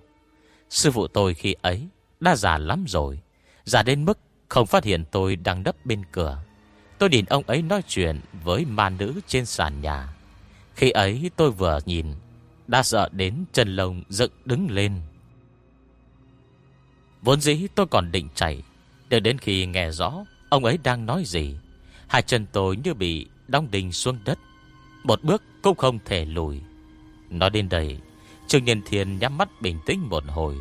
Sư phụ tôi khi ấy Đã già lắm rồi, Già đến mức không phát hiện tôi đang đấp bên cửa. Tôi nhìn ông ấy nói chuyện Với ma nữ trên sàn nhà. Khi ấy tôi vừa nhìn, Đã sợ đến chân lông dựng đứng lên. Vốn dĩ tôi còn định chạy Để đến khi nghe rõ Ông ấy đang nói gì, Hai chân tôi như bị đóng đình xuống đất. Một bước cũng không thể lùi. Nói đến đây, Trương Nhân Thiên nhắm mắt bình tĩnh một hồi,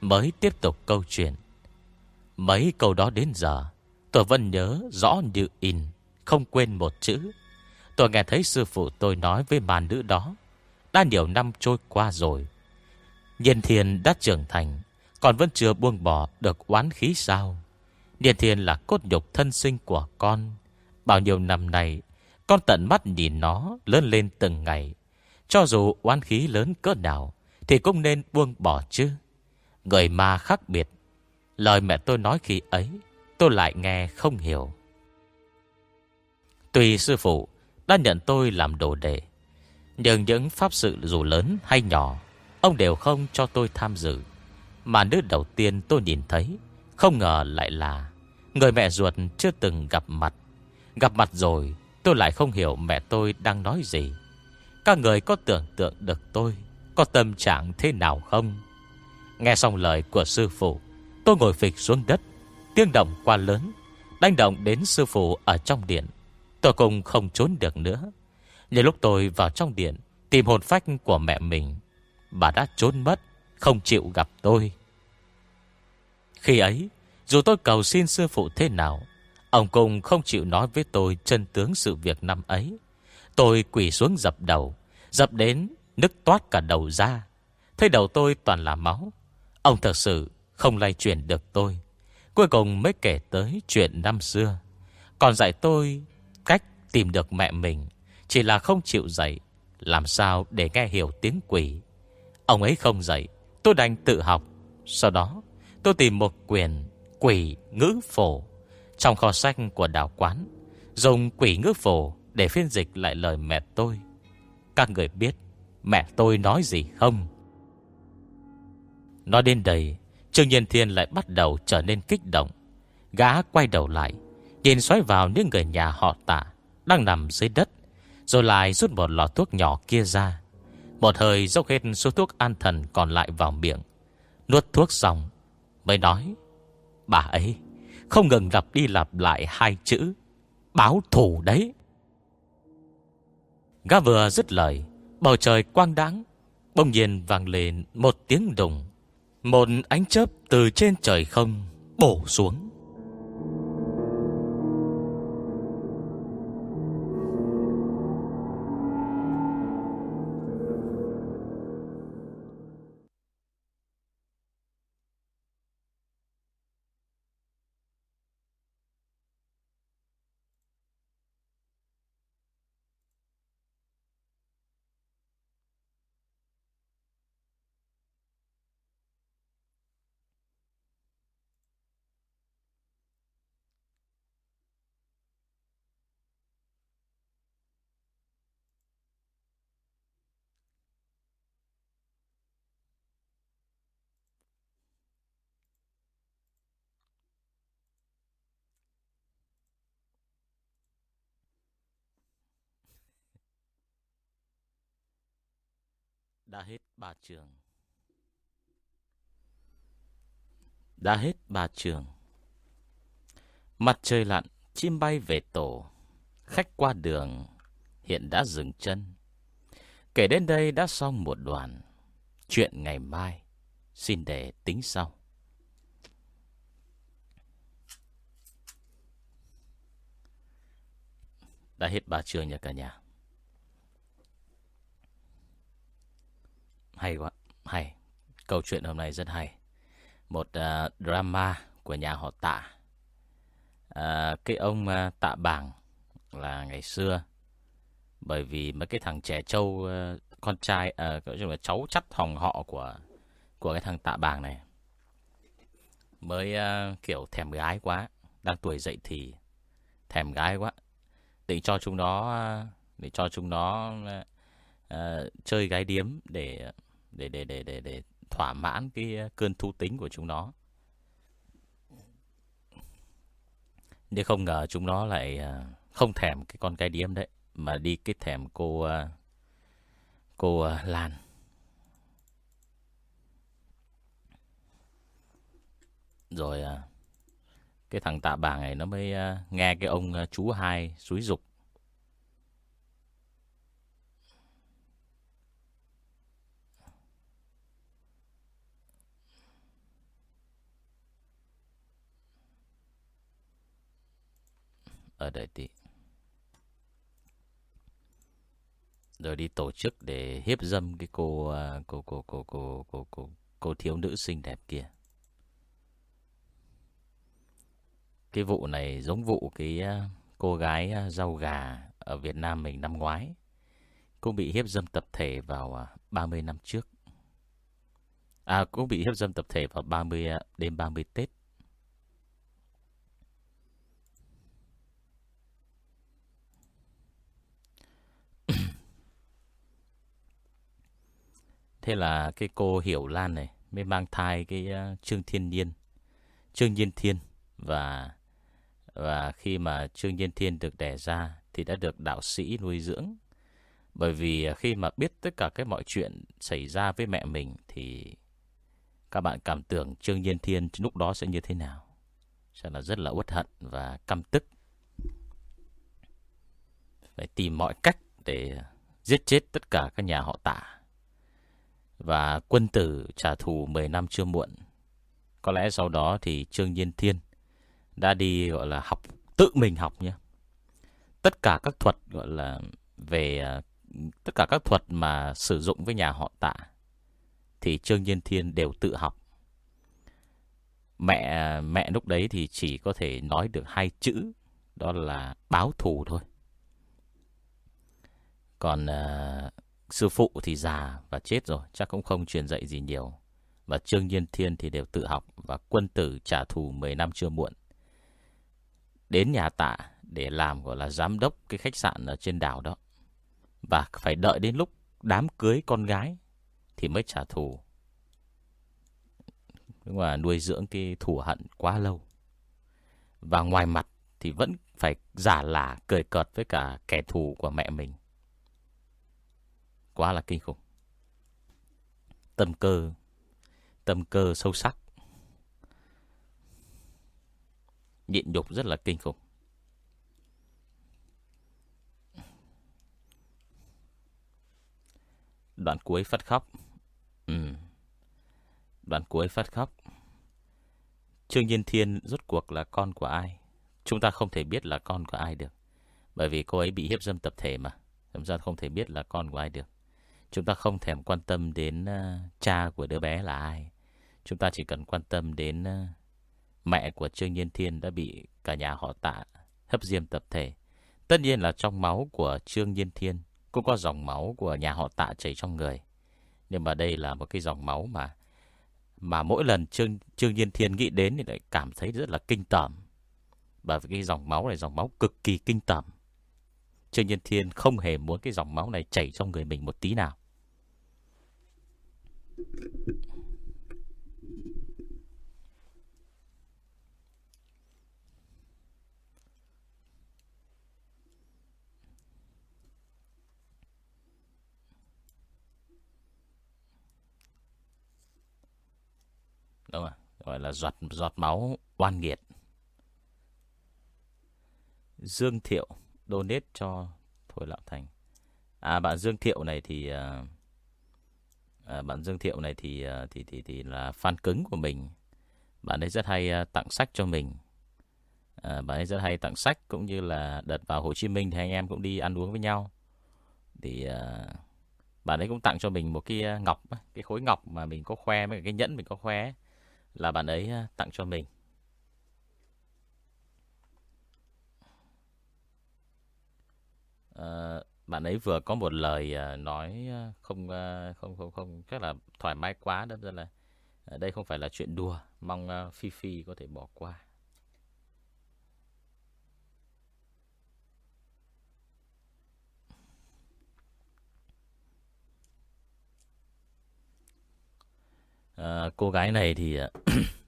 Mới tiếp tục câu chuyện. Mấy câu đó đến giờ, Tôi vẫn nhớ rõ như in, Không quên một chữ. Tôi nghe thấy sư phụ tôi nói với bà nữ đó, Đã nhiều năm trôi qua rồi. Nhân Thiên đã trưởng thành còn vẫn chưa buông bỏ được oán khí sao? Điền Thiên là cốt nhục thân sinh của con. Bao nhiêu năm nay, Con tận mắt nhìn nó lớn lên từng ngày. Cho dù oán khí lớn cỡ nào, Thì cũng nên buông bỏ chứ. Người ma khác biệt. Lời mẹ tôi nói khi ấy, Tôi lại nghe không hiểu. Tùy sư phụ Đã nhận tôi làm đồ đệ, Nhưng những pháp sự dù lớn hay nhỏ, Ông đều không cho tôi tham dự. Mà nữ đầu tiên tôi nhìn thấy, Không ngờ lại là Người mẹ ruột chưa từng gặp mặt. Gặp mặt rồi, Tôi lại không hiểu mẹ tôi đang nói gì. Các người có tưởng tượng được tôi Có tâm trạng thế nào không? Nghe xong lời của sư phụ, Tôi ngồi phịch xuống đất, Tiếng động quá lớn, Đánh động đến sư phụ ở trong điện. Tôi cũng không trốn được nữa. Nhưng lúc tôi vào trong điện, Tìm hồn phách của mẹ mình, Bà đã trốn mất. Không chịu gặp tôi. Khi ấy, Dù tôi cầu xin sư phụ thế nào, Ông cũng không chịu nói với tôi Chân tướng sự việc năm ấy. Tôi quỳ xuống dập đầu, Dập đến nức toát cả đầu ra. Thấy đầu tôi toàn là máu, Ông thật sự không lay chuyển được tôi. Cuối cùng mới kể tới chuyện năm xưa. Còn dạy tôi cách tìm được mẹ mình, Chỉ là không chịu dạy, Làm sao để nghe hiểu tiếng quỷ. Ông ấy không dạy Tôi đành tự học. Sau đó, tôi tìm một quyền Quỷ ngữ phổ Trong kho sách của đảo quán, Dùng quỷ ngữ phổ Để phiên dịch lại lời mẹ tôi. Các người biết mẹ tôi nói gì không? Nói đến đây, Trương Nhiên Thiên lại bắt đầu trở nên kích động. Gã quay đầu lại, Nhìn xoáy vào những người nhà họ tạ Đang nằm dưới đất, Rồi lại rút một lọ thuốc nhỏ kia ra. Một hơi dốc hết số thuốc an thần còn lại vào miệng. Nuốt thuốc xong, Mới nói, Bà ấy không ngừng lặp đi lặp lại hai chữ, Báo thù đấy. Gã vừa dứt lời, Bầu trời quang đáng bông nhiên vàng lên một tiếng đùng. Một ánh chớp từ trên trời không bổ xuống. Đã hết ba trường. Đã hết ba trường. Mặt trời lặn, Chim bay về tổ. Khách qua đường, Hiện đã dừng chân. Kể đến đây đã xong một đoạn. Chuyện ngày mai, Xin để tính sau. Đã hết ba trường nha cả nhà. Hay quá, hay. Câu chuyện hôm nay rất hay. Một uh, drama của nhà họ tạ. Uh, cái ông uh, tạ bảng là ngày xưa. Bởi vì mấy cái thằng trẻ trâu, uh, con trai, uh, là cháu chắt hồng họ của của cái thằng tạ bảng này. Mới uh, kiểu thèm gái quá. Đang tuổi dậy thì thèm gái quá. Định cho chúng nó... Uh, để cho chúng nó uh, chơi gái điếm để để để để để để thỏa mãn cái ờ, cơn thu tính của chúng nó. Nhưng không ngờ chúng nó lại ờ, không thèm cái con cái điếm đấy, mà đi cái thèm cô ờ, cô Lan. Rồi cái thằng tạ bà này nó mới nghe cái ông chú hai xúi dục ở đây tị. Rồi đi tổ chức để hiếp dâm cái cô à, cô cô cô cô cô cô, cô thiếu nữ xinh đẹp kia. Cái vụ này giống vụ cái à, cô gái à, rau gà ở Việt Nam mình năm ngoái. Cũng bị hiếp dâm tập thể vào 30 năm trước. À, cũng bị hiếp dâm tập thể vào 30 đêm 30 Tết. Thế là cái cô Hiểu Lan này mới mang thai cái uh, Trương Thiên Nhiên, Trương Nhiên Thiên và và khi mà Trương Nhiên Thiên được đẻ ra thì đã được đạo sĩ nuôi dưỡng. Bởi vì ờ, khi mà biết tất cả cái mọi chuyện xảy ra với mẹ mình thì các bạn cảm tưởng Trương Nhiên Thiên lúc đó sẽ như thế nào? Sẽ là rất là uất hận và căm tức. Phải tìm mọi cách để ờ, giết chết tất cả các nhà họ Tả và quân tử trả thù 10 năm chưa muộn. Có lẽ sau đó thì Trương Nhiên Thiên đã đi gọi là học, tự mình học nhé. Tất cả các thuật gọi là về à, tất cả các thuật mà sử dụng với nhà họ tạ thì Trương Nhiên Thiên đều tự học. Mẹ à, mẹ lúc đấy thì chỉ có thể nói được hai chữ đó là báo thù thôi. Còn uh, sư phụ thì già và chết rồi, chắc cũng không truyền dạy gì nhiều. Và Trương Nhiên Thiên thì đều tự học và quân tử trả thù 10 năm chưa muộn. Đến nhà tạ để làm gọi là giám đốc cái khách sạn ở trên đảo đó. Và phải đợi đến lúc đám cưới con gái thì mới trả thù. Nhưng mà nuôi dưỡng cái thù hận quá lâu. Và ngoài mặt thì vẫn phải giả lả cười cợt với cả kẻ thù của mẹ mình. Quá là kinh khủng. Tâm cơ, tâm cơ sâu sắc. Nhịn nhục rất là kinh khủng. Đoạn cuối phát khóc. Ừ. Đoạn cuối phát khóc. Trương Nhiên Thiên rốt cuộc là con của ai? Chúng ta không thể biết là con của ai được. Bởi vì cô ấy bị hiếp dâm tập thể mà. Chúng ta không thể biết là con của ai được. Chúng ta không thèm quan tâm đến ờ, cha của đứa bé là ai. Chúng ta chỉ cần quan tâm đến ờ, mẹ của Trương Nhiên Thiên đã bị cả nhà họ tạ hấp diêm tập thể. Tất nhiên là trong máu của Trương Nhiên Thiên cũng có dòng máu của nhà họ tạ chảy trong người. Nhưng mà đây là một cái dòng máu mà mà mỗi lần Trương, Trương Nhiên Thiên nghĩ đến thì lại cảm thấy rất là kinh tởm. Bởi vì cái dòng máu này dòng máu cực kỳ kinh tởm. Trương Nhiên Thiên không hề muốn cái dòng máu này chảy trong người mình một tí nào. Đúng rồi, à? gọi là giọt giọt máu oan nghiệt. Dương Thiệu donate cho Thôi Lão Thành. À bạn Dương Thiệu này thì uh, à, bạn Dương Thiệu này thì ờ, thì thì thì là fan cứng của mình. Bạn ấy rất hay ờ, tặng sách cho mình. À, bạn ấy rất hay tặng sách cũng như là đợt vào Hồ Chí Minh thì anh em cũng đi ăn uống với nhau. Thì à, bạn ấy cũng tặng cho mình một cái ngọc, cái khối ngọc mà mình có khoe với cái nhẫn mình có khoe là bạn ấy tặng cho mình. À, bạn ấy vừa có một lời ờ, nói ờ, không ờ, không không không chắc là thoải mái quá đâm ra là đây không phải là chuyện đùa mong phi phi có thể bỏ qua. À, cô gái này thì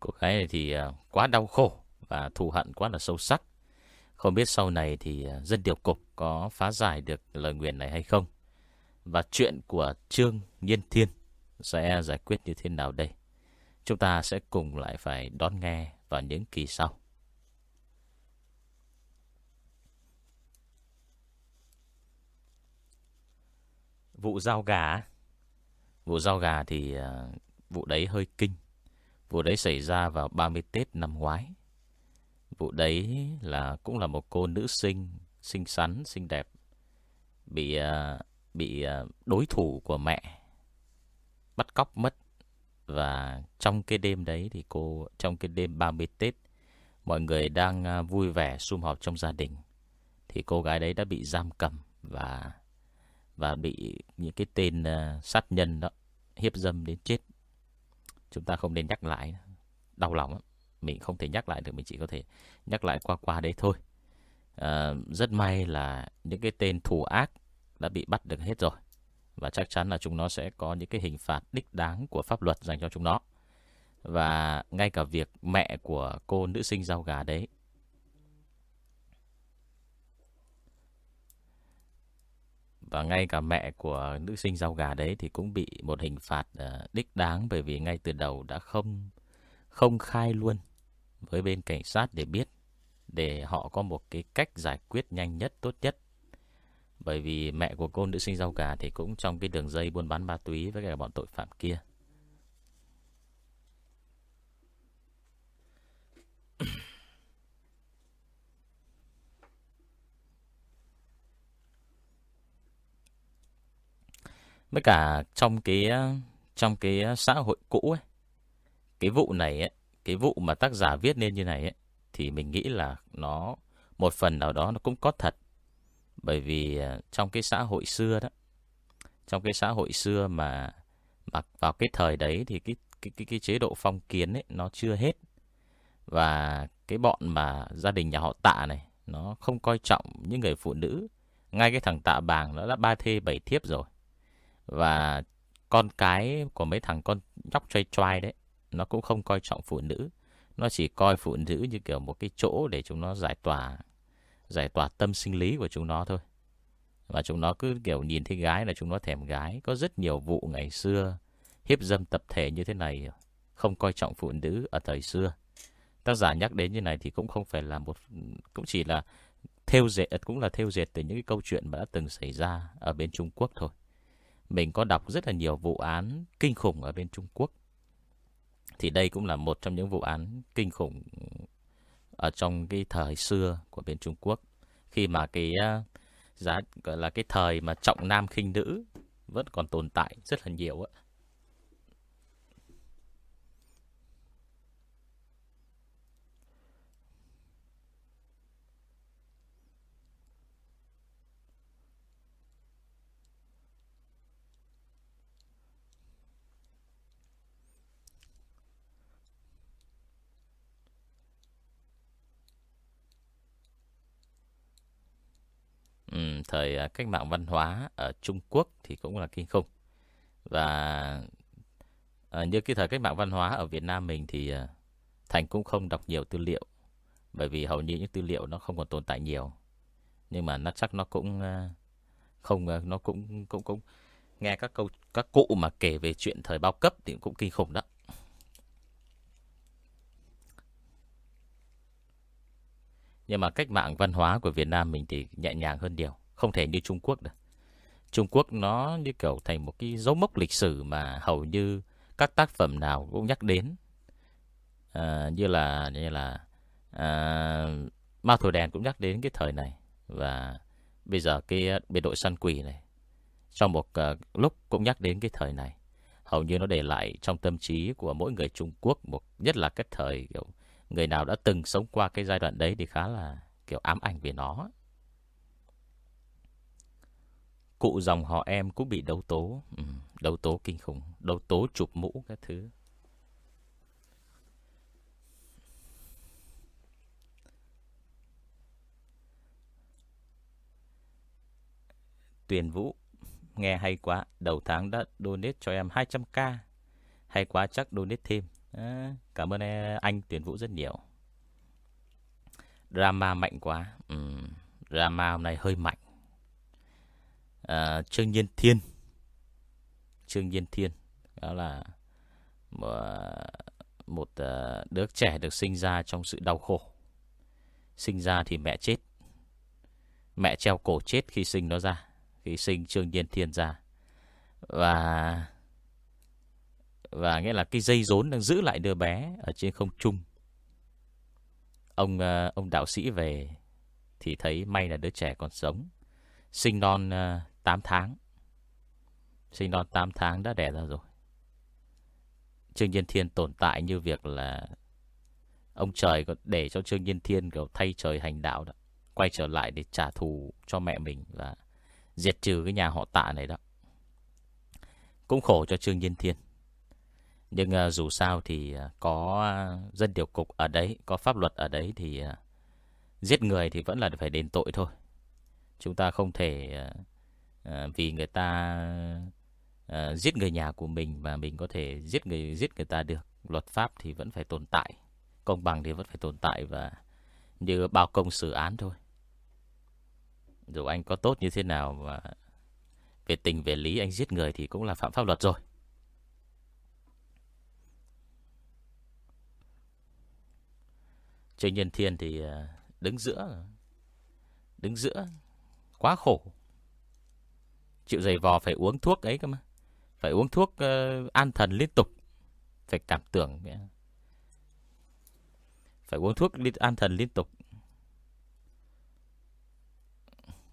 Cô gái này thì à, quá đau khổ và thù hận quá là sâu sắc. Không biết sau này thì à, dân điều cục có phá giải được lời nguyền này hay không. Và chuyện của Trương Nhiên Thiên sẽ giải quyết như thế nào đây? Chúng ta sẽ cùng lại phải đón nghe vào những kỳ sau. Vụ giao gà Vụ giao gà thì à, vụ đấy hơi kinh Vụ đấy xảy ra vào 30 Tết năm ngoái. Vụ đấy là cũng là một cô nữ sinh xinh xắn, xinh đẹp bị à, bị à, đối thủ của mẹ bắt cóc mất. Và trong cái đêm đấy thì cô trong cái đêm 30 Tết mọi người đang à, vui vẻ sum họp trong gia đình. Thì cô gái đấy đã bị giam cầm và và bị những cái tên sát nhân đó hiếp dâm đến chết chúng ta không nên nhắc lại. Đau lòng lắm. mình không thể nhắc lại được mình chỉ có thể nhắc lại qua qua đấy thôi. À, Rất may là những cái tên thủ ác Đã bị bắt được hết rồi. Và chắc chắn là chúng nó sẽ có những cái hình phạt đích đáng Của pháp luật dành cho chúng nó. Và ngay cả việc mẹ của cô nữ sinh rau gà đấy Và ngay cả mẹ của nữ sinh rau gà đấy Thì cũng bị một hình phạt uh, đích đáng Bởi vì ngay từ đầu đã không Không khai luôn Với bên cảnh sát để biết Để họ có một cái cách giải quyết nhanh nhất Tốt nhất. Bởi vì mẹ của cô nữ sinh rau gà Thì cũng trong cái đường dây buôn bán ma túy Với cả bọn tội phạm kia. Với cả trong cái trong cái xã hội cũ ấy, cái vụ này ấy, cái vụ mà tác giả viết nên như này ấy, thì mình nghĩ là nó một phần nào đó nó cũng có thật. Bởi vì à, trong cái xã hội xưa đó, trong cái xã hội xưa mà mặc vào cái thời đấy thì cái cái cái, cái chế độ phong kiến ấy nó chưa hết. Và cái bọn mà gia đình nhà họ Tạ này nó không coi trọng những người phụ nữ. Ngay cái thằng Tạ Bàng nó đã ba thê bảy thiếp rồi. Và con cái của mấy thằng con nhóc trai trai đấy, Nó cũng không coi trọng phụ nữ. Nó chỉ coi phụ nữ như kiểu một cái chỗ Để chúng nó giải tỏa Giải tỏa tâm sinh lý của chúng nó thôi. Và chúng nó cứ kiểu nhìn thấy gái là chúng nó thèm gái. Có rất nhiều vụ ngày xưa, Hiếp dâm tập thể như thế này, Không coi trọng phụ nữ ở thời xưa. Tác giả nhắc đến như này thì cũng không phải là một, Cũng chỉ là theo dệt, Cũng là theo dệt từ những cái câu chuyện mà đã từng xảy ra Ở bên Trung Quốc thôi mình có đọc rất là nhiều vụ án kinh khủng ở bên Trung Quốc. Thì đây cũng là một trong những vụ án kinh khủng ở trong cái thời xưa của bên Trung Quốc. Khi mà cái à, giá, gọi là cái thời mà trọng nam khinh nữ vẫn còn tồn tại rất là nhiều á. Thời à, cách mạng văn hóa ở Trung Quốc thì cũng là kinh khủng. Và à, như cái thời cách mạng văn hóa ở Việt Nam mình thì à, Thành cũng không đọc nhiều tư liệu. Bởi vì hầu như những tư liệu nó không còn tồn tại nhiều. Nhưng mà nó chắc nó cũng à, không à, nó cũng cũng cũng nghe các câu các cụ mà kể về chuyện thời bao cấp thì cũng kinh khủng đó. Nhưng mà cách mạng văn hóa của Việt Nam mình thì nhẹ nhàng hơn nhiều. Không thể như Trung Quốc được. Trung Quốc nó như kiểu thành một cái dấu mốc lịch sử mà hầu như các tác phẩm nào cũng nhắc đến. À, như là như là à, Ma Thổi Đèn cũng nhắc đến cái thời này. Và bây giờ cái à, biệt đội săn quỷ này trong một uh, lúc cũng nhắc đến cái thời này. Hầu như nó để lại trong tâm trí của mỗi người Trung Quốc, một nhất là cái thời kiểu người nào đã từng sống qua cái giai đoạn đấy thì khá là kiểu ám ảnh về nó. Cụ dòng họ em cũng bị đấu tố. Ừ, Đấu tố kinh khủng. Đấu tố chụp mũ các thứ. Tuyền Vũ Nghe hay quá. Đầu tháng đã donate cho em 200k Hay quá chắc donate thêm. À, Cảm ơn anh Tuyền Vũ rất nhiều. Drama mạnh quá. Ừ, Drama hôm nay hơi mạnh à, Trương Nhiên Thiên. Trương Nhiên Thiên Đó là ờ, một, một à, đứa trẻ được sinh ra trong sự đau khổ. Sinh ra thì mẹ chết. Mẹ treo cổ chết khi sinh nó ra Khi sinh Trương Nhiên Thiên ra. Và Và nghĩa là cái dây rốn đang giữ lại đứa bé Ở trên không trung. Ông ông đạo sĩ về Thì thấy may là đứa trẻ còn sống. Sinh non 8 tháng. Sinh non 8 tháng đã đẻ ra rồi. Trương Nhiên Thiên tồn tại như việc là Ông trời có để cho Trương Nhiên Thiên kiểu thay trời hành đạo đó Quay trở lại để trả thù cho mẹ mình Và diệt trừ cái nhà họ tạ này đó. Cũng khổ cho Trương Nhiên Thiên. Nhưng uh, dù sao thì uh, có dân điều cục ở đấy Có pháp luật ở đấy thì uh, Giết người thì vẫn là phải đền tội thôi. Chúng ta không thể uh, Ờ, vì người ta uh, Giết người nhà của mình Và mình có thể giết người giết người ta được. Luật pháp thì vẫn phải tồn tại Công bằng thì vẫn phải tồn tại Và như bao công xử án thôi. Dù anh có tốt như thế nào mà về tình về lý anh giết người Thì cũng là phạm pháp luật rồi. Trương Nhân Thiên thì ờ, đứng giữa Đứng giữa Quá khổ. Chịu dày vò phải uống thuốc ấy cơ mà. Phải uống thuốc uh, an thần liên tục. Phải cảm tưởng Phải uống thuốc an thần liên tục.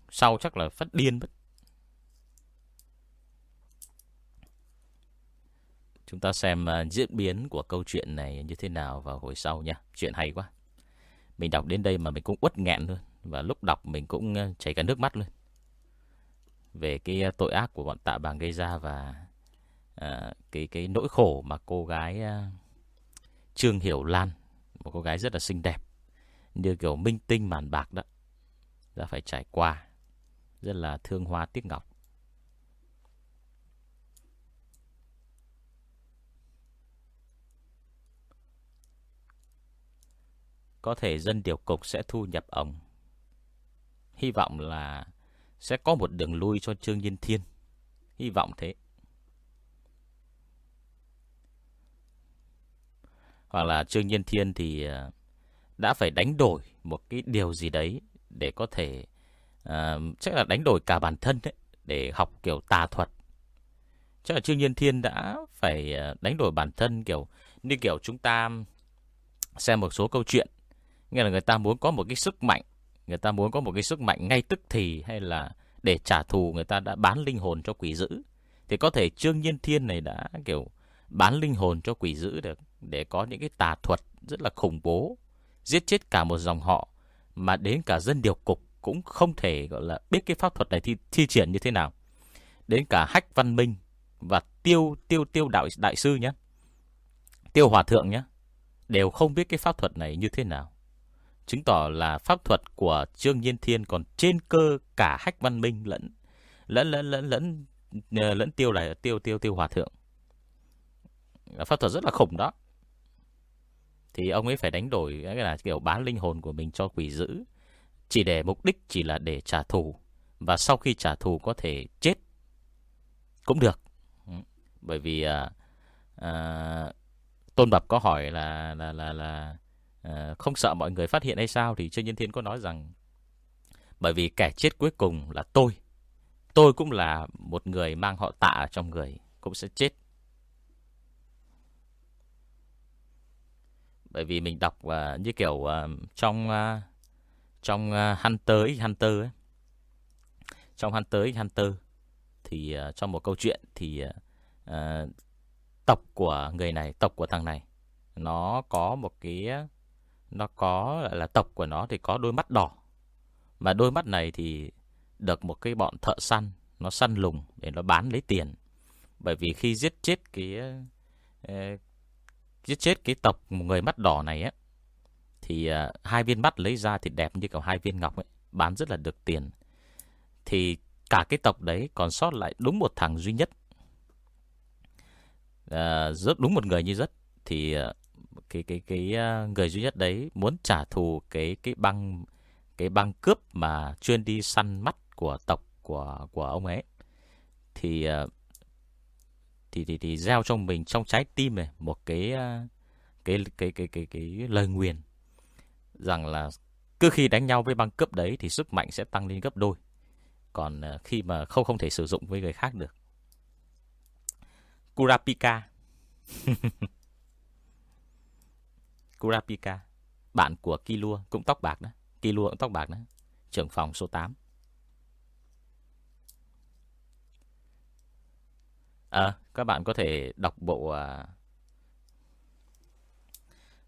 Sau chắc là phát điên mất. Chúng ta xem uh, diễn biến của câu chuyện này như thế nào vào hồi sau nha. Chuyện hay quá. Mình đọc đến đây mà mình cũng uất nghẹn luôn. Và lúc đọc mình cũng ờ, chảy cả nước mắt luôn. Về cái ờ, tội ác của bọn tạ bàng gây ra Và à, cái cái nỗi khổ mà cô gái à, Trương Hiểu Lan Một cô gái rất là xinh đẹp Như kiểu minh tinh màn bạc đó Đã phải trải qua Rất là thương hoa tiếc ngọc. Có thể dân điều cục sẽ thu nhập ông Hy vọng là sẽ có một đường lui cho Trương Nhiên Thiên. Hy vọng thế. Hoặc là Trương Nhiên Thiên thì à, Đã phải đánh đổi Một cái điều gì đấy Để có thể uh, Chắc là đánh đổi cả bản thân đấy Để học kiểu tà thuật. Chắc là Trương Nhiên Thiên đã phải à, đánh đổi bản thân kiểu Như kiểu chúng ta Xem một số câu chuyện nghe là người ta muốn có một cái sức mạnh Người ta muốn có một cái sức mạnh ngay tức thì Hay là để trả thù Người ta đã bán linh hồn cho quỷ dữ? Thì có thể Trương Nhiên Thiên này đã kiểu Bán linh hồn cho quỷ dữ được Để có những cái tà thuật rất là khủng bố Giết chết cả một dòng họ Mà đến cả dân điều cục Cũng không thể gọi là biết cái pháp thuật này thi, thi triển như thế nào. Đến cả Hách Văn Minh Và Tiêu Tiêu Tiêu Đạo Đại Sư nhé Tiêu Hòa Thượng nhé Đều không biết cái pháp thuật này như thế nào chứng tỏ là pháp thuật của Trương Nhiên Thiên còn trên cơ cả Hách Văn Minh lẫn lẫn lẫn lẫn lẫn ờ, lẫn tiêu này tiêu tiêu tiêu hòa thượng. Pháp thuật rất là khủng đó. Thì ông ấy phải đánh đổi cái là kiểu bán linh hồn của mình cho quỷ dữ chỉ để mục đích chỉ là để trả thù và sau khi trả thù có thể chết cũng được. Bởi vì à, à, Tôn Bập có hỏi là là là là Ờ, không sợ mọi người phát hiện hay sao thì Trương Nhân Thiên có nói rằng bởi vì kẻ chết cuối cùng là tôi. Tôi cũng là một người mang họ tạ ở trong người cũng sẽ chết. Bởi vì mình đọc uh, như kiểu uh, trong uh, trong uh, Hunter X Hunter ấy. Trong Hunter X Hunter thì uh, trong một câu chuyện thì uh, tộc của người này, tộc của thằng này nó có một cái nó có là tộc của nó thì có đôi mắt đỏ. Mà đôi mắt này thì được một cái bọn thợ săn nó săn lùng để nó bán lấy tiền. Bởi vì khi giết chết cái eh, giết chết cái tộc người mắt đỏ này á thì uh, hai viên mắt lấy ra thì đẹp như kiểu hai viên ngọc ấy, bán rất là được tiền. Thì cả cái tộc đấy còn sót lại đúng một thằng duy nhất. Ờ, uh, rất đúng một người như rất thì uh, cái cái cái à, người duy nhất đấy muốn trả thù cái cái băng cái băng cướp mà chuyên đi săn mắt của tộc của của ông ấy. Thì à, thì thì thì gieo trong mình trong trái tim này một cái à, cái cái cái cái cái lời nguyền rằng là cứ khi đánh nhau với băng cướp đấy thì sức mạnh sẽ tăng lên gấp đôi. Còn khi mà không không thể sử dụng với người khác được. Kurapika. Kurapika, bạn của Kilua cũng tóc bạc đó. Kilua cũng tóc bạc đó. Trưởng phòng số 8. À, ờ, các bạn có thể đọc bộ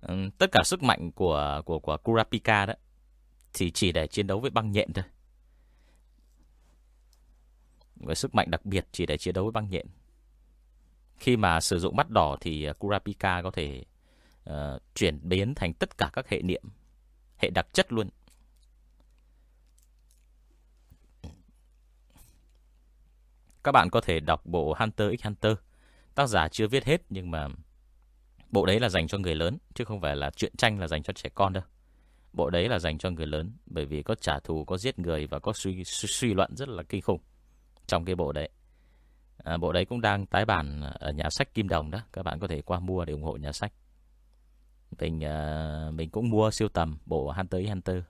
uh, tất cả sức mạnh của của của Kurapika đó thì chỉ để chiến đấu với băng nhện thôi. Với sức mạnh đặc biệt chỉ để chiến đấu với băng nhện. Khi mà sử dụng mắt đỏ thì à, Kurapika có thể Ờ, chuyển biến thành tất cả các hệ niệm, hệ đặc chất luôn. Các bạn có thể đọc bộ Hunter x Hunter. Tác giả chưa viết hết nhưng mà bộ đấy là dành cho người lớn chứ không phải là truyện tranh là dành cho trẻ con đâu. Bộ đấy là dành cho người lớn bởi vì có trả thù, có giết người và có suy suy, suy luận rất là kinh khủng trong cái bộ đấy. À, bộ đấy cũng đang tái bản ở nhà sách Kim Đồng đó, các bạn có thể qua mua để ủng hộ nhà sách. Mình uh, mình cũng mua siêu tầm bộ Hunter x Hunter.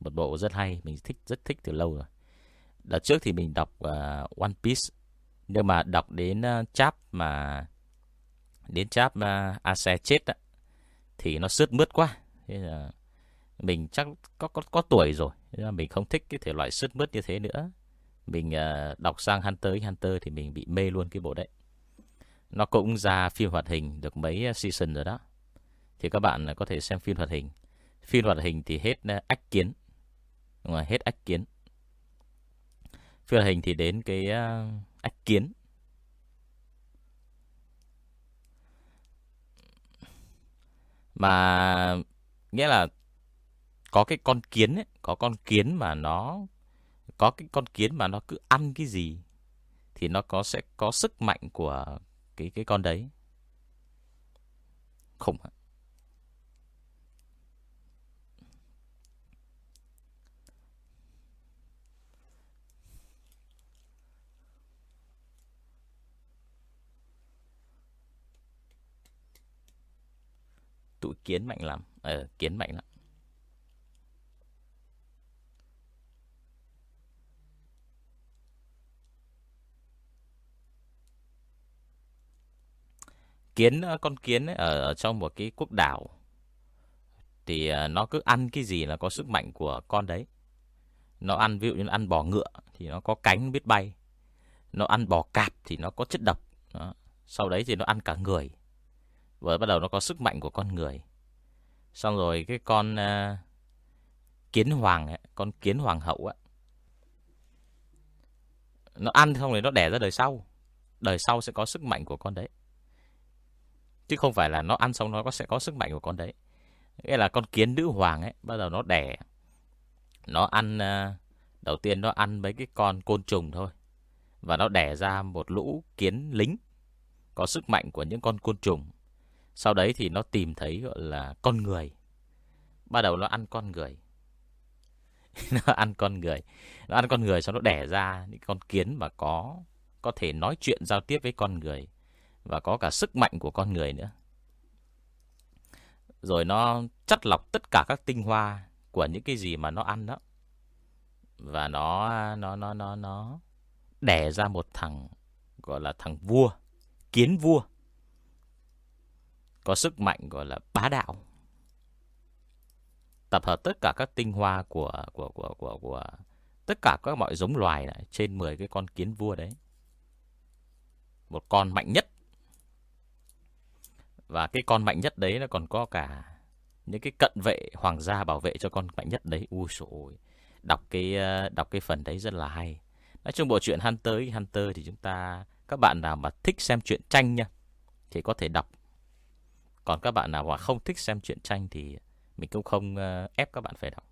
Một bộ rất hay, mình thích rất thích từ lâu rồi. Đợt trước thì mình đọc uh, One Piece nhưng mà đọc đến ờ, uh, chap mà đến chap uh, Ase chết á thì nó sướt mướt quá. Thế là mình chắc có có có tuổi rồi, nên là mình không thích cái thể loại sướt mướt như thế nữa. Mình uh, đọc sang Hunter x Hunter thì mình bị mê luôn cái bộ đấy. Nó cũng ra phim hoạt hình được mấy season rồi đó. Thì các bạn có thể xem phim hoạt hình. Phim hoạt hình thì hết à, ách kiến. Đúng rồi, hết ách kiến. Phim hoạt hình thì đến cái à, ách kiến. Mà nghĩa là có cái con kiến ấy, có con kiến mà nó có cái con kiến mà nó cứ ăn cái gì thì nó có sẽ có sức mạnh của cái cái con đấy. Khủng hả? Kiến mạnh lắm. Ờ, kiến mạnh lắm. kiến ờ, con kiến ấy, ở, ở trong một cái quốc đảo thì ờ, nó cứ ăn cái gì là có sức mạnh của con đấy. Nó ăn ví dụ như ăn bò ngựa thì nó có cánh biết bay. Nó ăn bò cạp thì nó có chất độc. Đó. Sau đấy thì nó ăn cả người. Và bắt đầu nó có sức mạnh của con người. Xong rồi cái con uh, kiến hoàng ấy, con kiến hoàng hậu ấy, nó ăn xong rồi nó đẻ ra đời sau. Đời sau sẽ có sức mạnh của con đấy. Chứ không phải là nó ăn xong nó có sẽ có sức mạnh của con đấy. Nghĩa là con kiến nữ hoàng ấy, bắt đầu nó đẻ. Nó ăn, uh, đầu tiên nó ăn mấy cái con côn trùng thôi. Và nó đẻ ra một lũ kiến lính có sức mạnh của những con côn trùng. Sau đấy thì nó tìm thấy gọi là con người. Bắt đầu nó ăn con người. nó ăn con người. Nó ăn con người sau nó đẻ ra những con kiến mà có có thể nói chuyện giao tiếp với con người và có cả sức mạnh của con người nữa. Rồi nó chất lọc tất cả các tinh hoa của những cái gì mà nó ăn đó. Và nó nó nó nó nó đẻ ra một thằng gọi là thằng vua, kiến vua. Có sức mạnh, gọi là bá đạo. Tập hợp tất cả các tinh hoa của của của của của tất cả các mọi giống loài này trên 10 cái con kiến vua đấy. Một con mạnh nhất và cái con mạnh nhất đấy nó còn có cả những cái cận vệ, hoàng gia bảo vệ cho con mạnh nhất đấy. Ui ôi. Đọc cái ờ, đọc cái phần đấy rất là hay. Nói chung bộ truyện Hunter Hunter thì chúng ta, các bạn nào mà thích xem truyện tranh nha, thì có thể đọc. Còn các bạn nào mà không thích xem truyện tranh thì mình cũng không ờ, ép các bạn phải đọc.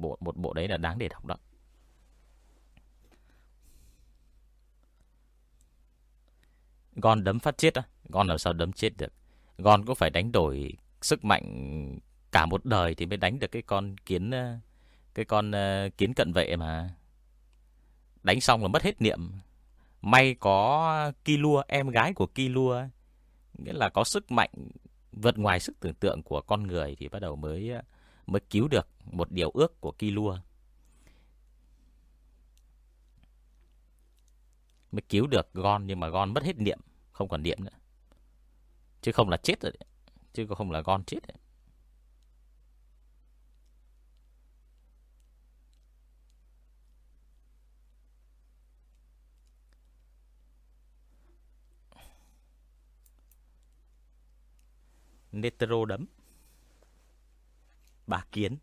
Bộ một bộ đấy là đáng để đọc đó. Gon đấm phát chết á, Gon làm sao đấm chết được. Gon cũng phải đánh đổi sức mạnh cả một đời thì mới đánh được cái con kiến ờ, cái con ờ, kiến cận vệ mà. Đánh xong là mất hết niệm. May có Kilua, em gái của Kilua, nghĩa là có sức mạnh vượt ngoài sức tưởng tượng của con người thì bắt đầu mới ờ, mới cứu được một điều ước của Kilua. Mới cứu được Gon nhưng mà Gon mất hết niệm, không còn niệm nữa. Chứ không là chết rồi đấy. Chứ không là Gon chết đấy. Netero đấm. Bá kiến.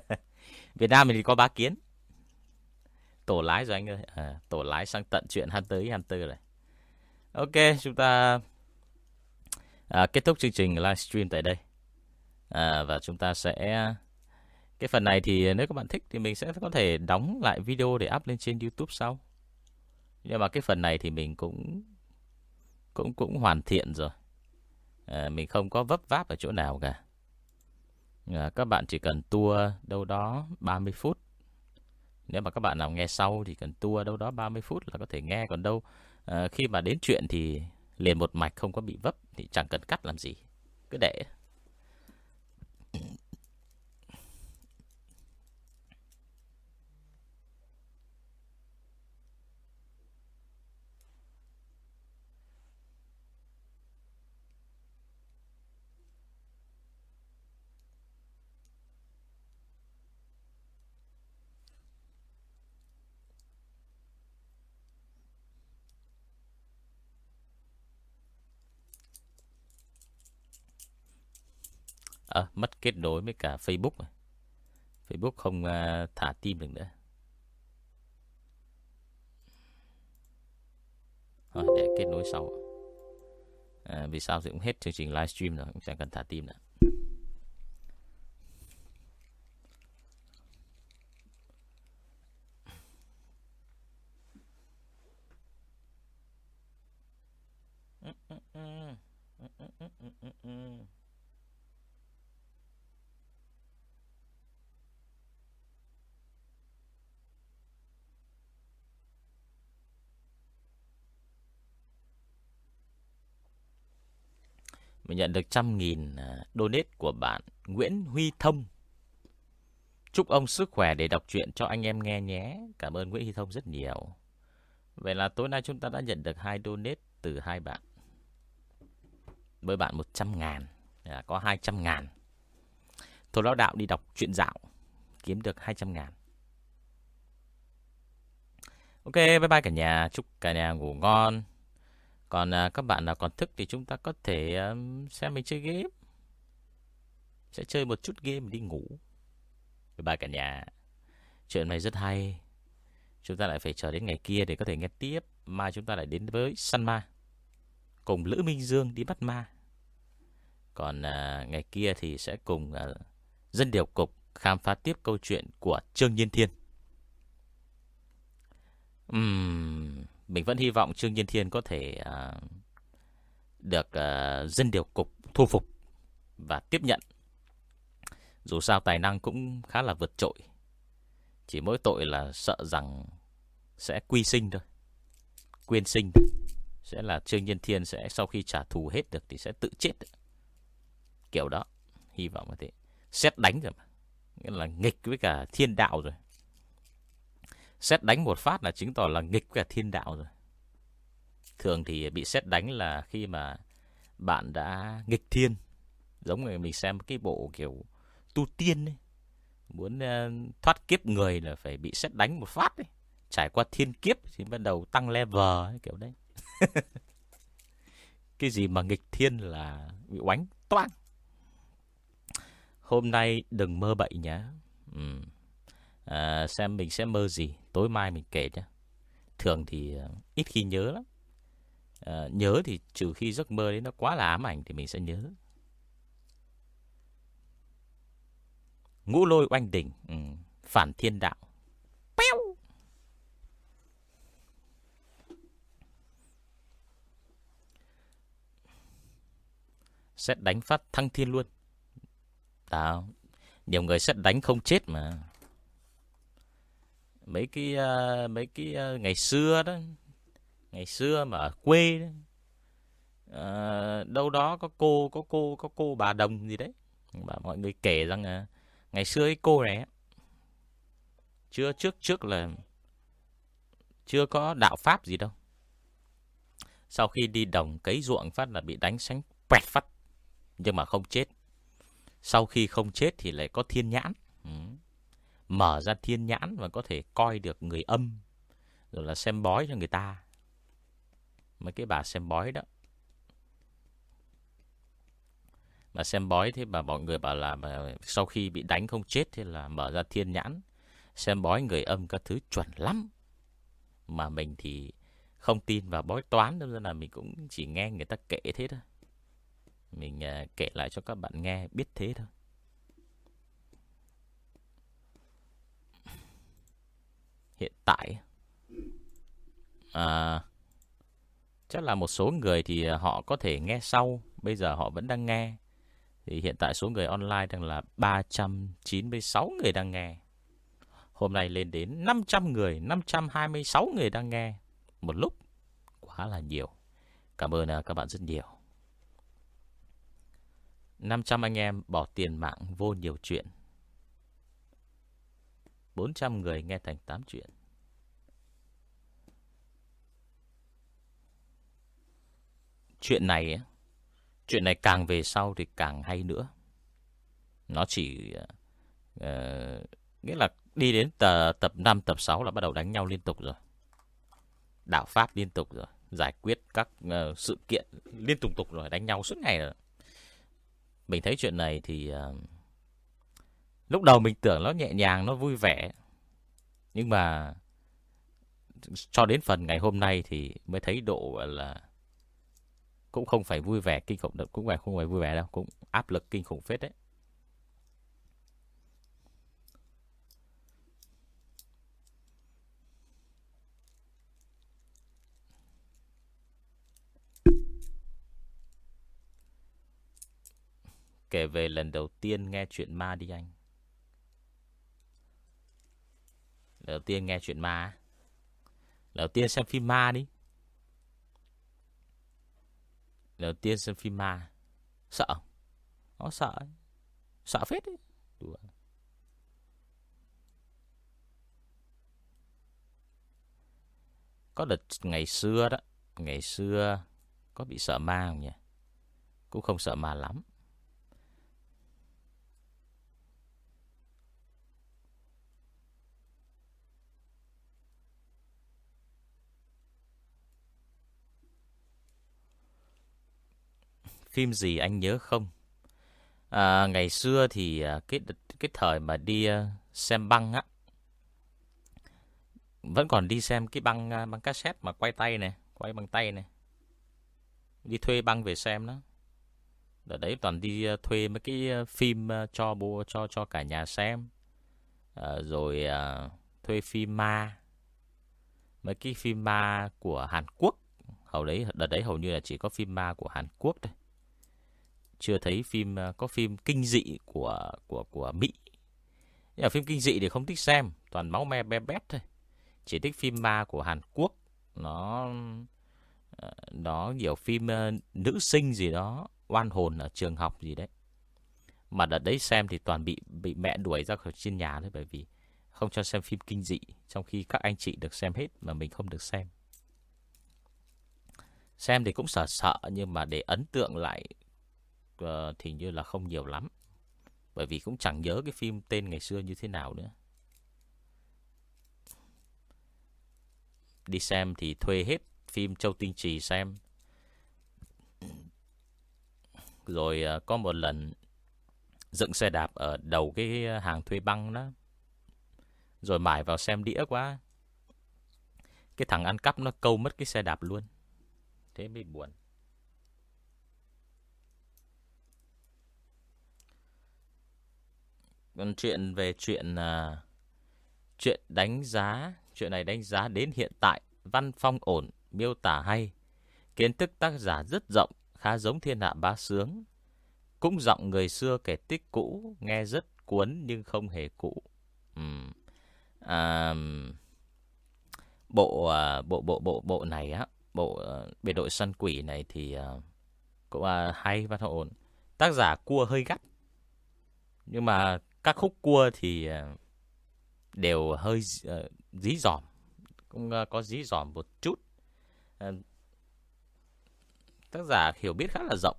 Việt Nam mình thì có bá kiến. Tổ lái rồi anh ơi. À, Tổ lái sang tận chuyện Hunter Hunter này. Ok chúng ta à, Kết thúc chương trình livestream tại đây. À, Và chúng ta sẽ Cái phần này thì nếu các bạn thích Thì mình sẽ có thể đóng lại video để up lên trên Youtube sau. Nhưng mà cái phần này thì mình cũng cũng cũng hoàn thiện rồi. À, mình không có vấp váp ở chỗ nào cả. À, các bạn chỉ cần tua đâu đó 30 phút. Nếu mà các bạn nào nghe sau thì cần tua đâu đó 30 phút là có thể nghe. Còn đâu à, khi mà đến chuyện thì liền một mạch không có bị vấp thì chẳng cần cắt làm gì. Cứ để. À, mất kết nối với cả Facebook rồi. Facebook không à, thả tim được nữa. Thôi để kết nối sau. À, vì sao thì cũng hết chương trình livestream rồi, cũng chẳng cần thả tim nữa. Mình nhận được trăm nghìn à, donate của bạn Nguyễn Huy Thông. Chúc ông sức khỏe để đọc truyện cho anh em nghe nhé. Cảm ơn Nguyễn Huy Thông rất nhiều. Vậy là tối nay chúng ta đã nhận được hai donate từ hai bạn. Với bạn 100 ngàn. À, có 200 ngàn. Thôi lão đạo đi đọc truyện dạo. Kiếm được 200 ngàn. Ok, bye bye cả nhà. Chúc cả nhà ngủ ngon. Còn à, các bạn nào còn thức thì chúng ta có thể à, xem mình chơi game. Sẽ chơi một chút game đi ngủ. Bye bye cả nhà. Chuyện này rất hay. Chúng ta lại phải chờ đến ngày kia để có thể nghe tiếp. Mai chúng ta lại đến với săn ma. Cùng Lữ Minh Dương đi bắt ma. Còn à, ngày kia thì sẽ cùng à, dân điều cục khám phá tiếp câu chuyện của Trương Nhiên Thiên. Uhm, mình vẫn hy vọng Trương Nhiên Thiên có thể uh, được uh, dân điều cục thu phục và tiếp nhận. Dù sao tài năng cũng khá là vượt trội. Chỉ mỗi tội là sợ rằng sẽ quy sinh thôi. Quyên sinh sẽ là Trương Nhiên Thiên sẽ sau khi trả thù hết được thì sẽ tự chết. Kiểu đó, hy vọng là thế. Xét đánh rồi mà. Nghĩa là nghịch với cả thiên đạo rồi. Xét đánh một phát là chứng tỏ là nghịch cả thiên đạo rồi. Thường thì bị xét đánh là khi mà bạn đã nghịch thiên. Giống như mình xem cái bộ kiểu tu tiên ấy. Muốn uh, thoát kiếp người là phải bị xét đánh một phát ấy. Trải qua thiên kiếp thì bắt đầu tăng level ấy, kiểu đấy. cái gì mà nghịch thiên là bị oánh toang. Hôm nay đừng mơ bậy nhá. Ừ. À, xem mình sẽ mơ gì tối mai mình kể nhé thường thì ờ, ít khi nhớ lắm à, nhớ thì trừ khi giấc mơ đấy nó quá là ám ảnh thì mình sẽ nhớ ngũ lôi oanh đỉnh ừ. phản thiên đạo Péo! xét đánh phát thăng thiên luôn Đó. nhiều người xét đánh không chết mà mấy cái uh, mấy cái uh, ngày xưa đó ngày xưa mà ở quê đó, uh, đâu đó có cô có cô có cô bà đồng gì đấy. Và mọi người kể rằng là ngày xưa ấy cô này chưa trước trước là chưa có đạo pháp gì đâu. Sau khi đi đồng cấy ruộng phát là bị đánh sánh quẹt phát nhưng mà không chết. Sau khi không chết thì lại có thiên nhãn mở ra thiên nhãn và có thể coi được người âm rồi là xem bói cho người ta. Mấy cái bà xem bói đó. Mà xem bói thế bà mọi người bảo là bà, sau khi bị đánh không chết thế là mở ra thiên nhãn xem bói người âm các thứ chuẩn lắm. Mà mình thì không tin vào bói toán nên là mình cũng chỉ nghe người ta kể thế thôi. Mình à, kể lại cho các bạn nghe biết thế thôi. Hiện tại à, chắc là một số người thì à, họ có thể nghe sau, bây giờ họ vẫn đang nghe. Thì hiện tại số người online đang là 396 người đang nghe. Hôm nay lên đến 500 người, 526 người đang nghe một lúc. Quá là nhiều. Cảm ơn à, các bạn rất nhiều. 500 anh em bỏ tiền mạng vô nhiều chuyện. 400 người nghe thành 8 chuyện. Chuyện này Chuyện này càng về sau thì càng hay nữa. Nó chỉ uh, nghĩa là đi đến tờ, tập 5, tập 6 là bắt đầu đánh nhau liên tục rồi. Đạo Pháp liên tục rồi. Giải quyết các uh, sự kiện liên tục tục rồi. Đánh nhau suốt ngày rồi. Mình thấy chuyện này thì uh, lúc đầu mình tưởng nó nhẹ nhàng, nó vui vẻ. Nhưng mà cho đến phần ngày hôm nay thì mới thấy độ là cũng không phải vui vẻ kinh khủng được cũng phải không phải vui vẻ đâu cũng áp lực kinh khủng phết đấy Kể về lần đầu tiên nghe chuyện ma đi anh Lần đầu tiên nghe chuyện ma Lần đầu tiên xem phim ma đi. Đầu tiên xem phim ma. Sợ Nó sợ ấy. Sợ phết ấy. Đùa. Có đợt ngày xưa đó, Ngày xưa Có bị sợ ma không nhỉ? Cũng không sợ ma lắm. Phim gì anh nhớ không? À, ngày xưa thì à, cái cái thời mà đi à, xem băng á vẫn còn đi xem cái băng à, băng cassette mà quay tay này, quay bằng tay này. Đi thuê băng về xem đó. Ở đấy toàn đi thuê mấy cái phim cho bố cho cho cả nhà xem. À, rồi à, thuê phim ma. Mấy cái phim ma của Hàn Quốc. Hầu đấy đợt đấy hầu như là chỉ có phim ma của Hàn Quốc thôi chưa thấy phim ờ, có phim kinh dị của của của Mỹ. Nhưng mà phim kinh dị thì không thích xem, toàn máu me bé bét thôi. Chỉ thích phim ma của Hàn Quốc, nó ờ, nó nhiều phim ờ, nữ sinh gì đó, oan hồn ở trường học gì đấy. Mà đợt đấy xem thì toàn bị bị mẹ đuổi ra khỏi trên nhà thôi bởi vì không cho xem phim kinh dị, trong khi các anh chị được xem hết mà mình không được xem. Xem thì cũng sợ sợ nhưng mà để ấn tượng lại uh, thì như là không nhiều lắm. Bởi vì cũng chẳng nhớ cái phim tên ngày xưa như thế nào nữa. Đi xem thì thuê hết phim Châu Tinh Trì xem. Rồi uh, có một lần dựng xe đạp ở đầu cái hàng thuê băng đó. Rồi mải vào xem đĩa quá. Cái thằng ăn cắp nó câu mất cái xe đạp luôn. Thế mới buồn. Còn chuyện về chuyện uh, chuyện đánh giá, chuyện này đánh giá đến hiện tại, văn phong ổn, miêu tả hay. Kiến thức tác giả rất rộng, khá giống thiên hạ bá sướng. Cũng giọng người xưa kể tích cũ, nghe rất cuốn nhưng không hề cũ. Uhm. À, bộ uh, bộ bộ bộ bộ này á, bộ uh, biệt đội săn quỷ này thì uh, cũng uh, hay và ổn. Tác giả cua hơi gắt. Nhưng mà các khúc cua thì ờ, đều hơi ờ, dí dỏm, cũng ờ, có dí dỏm một chút. Tác giả hiểu biết khá là rộng.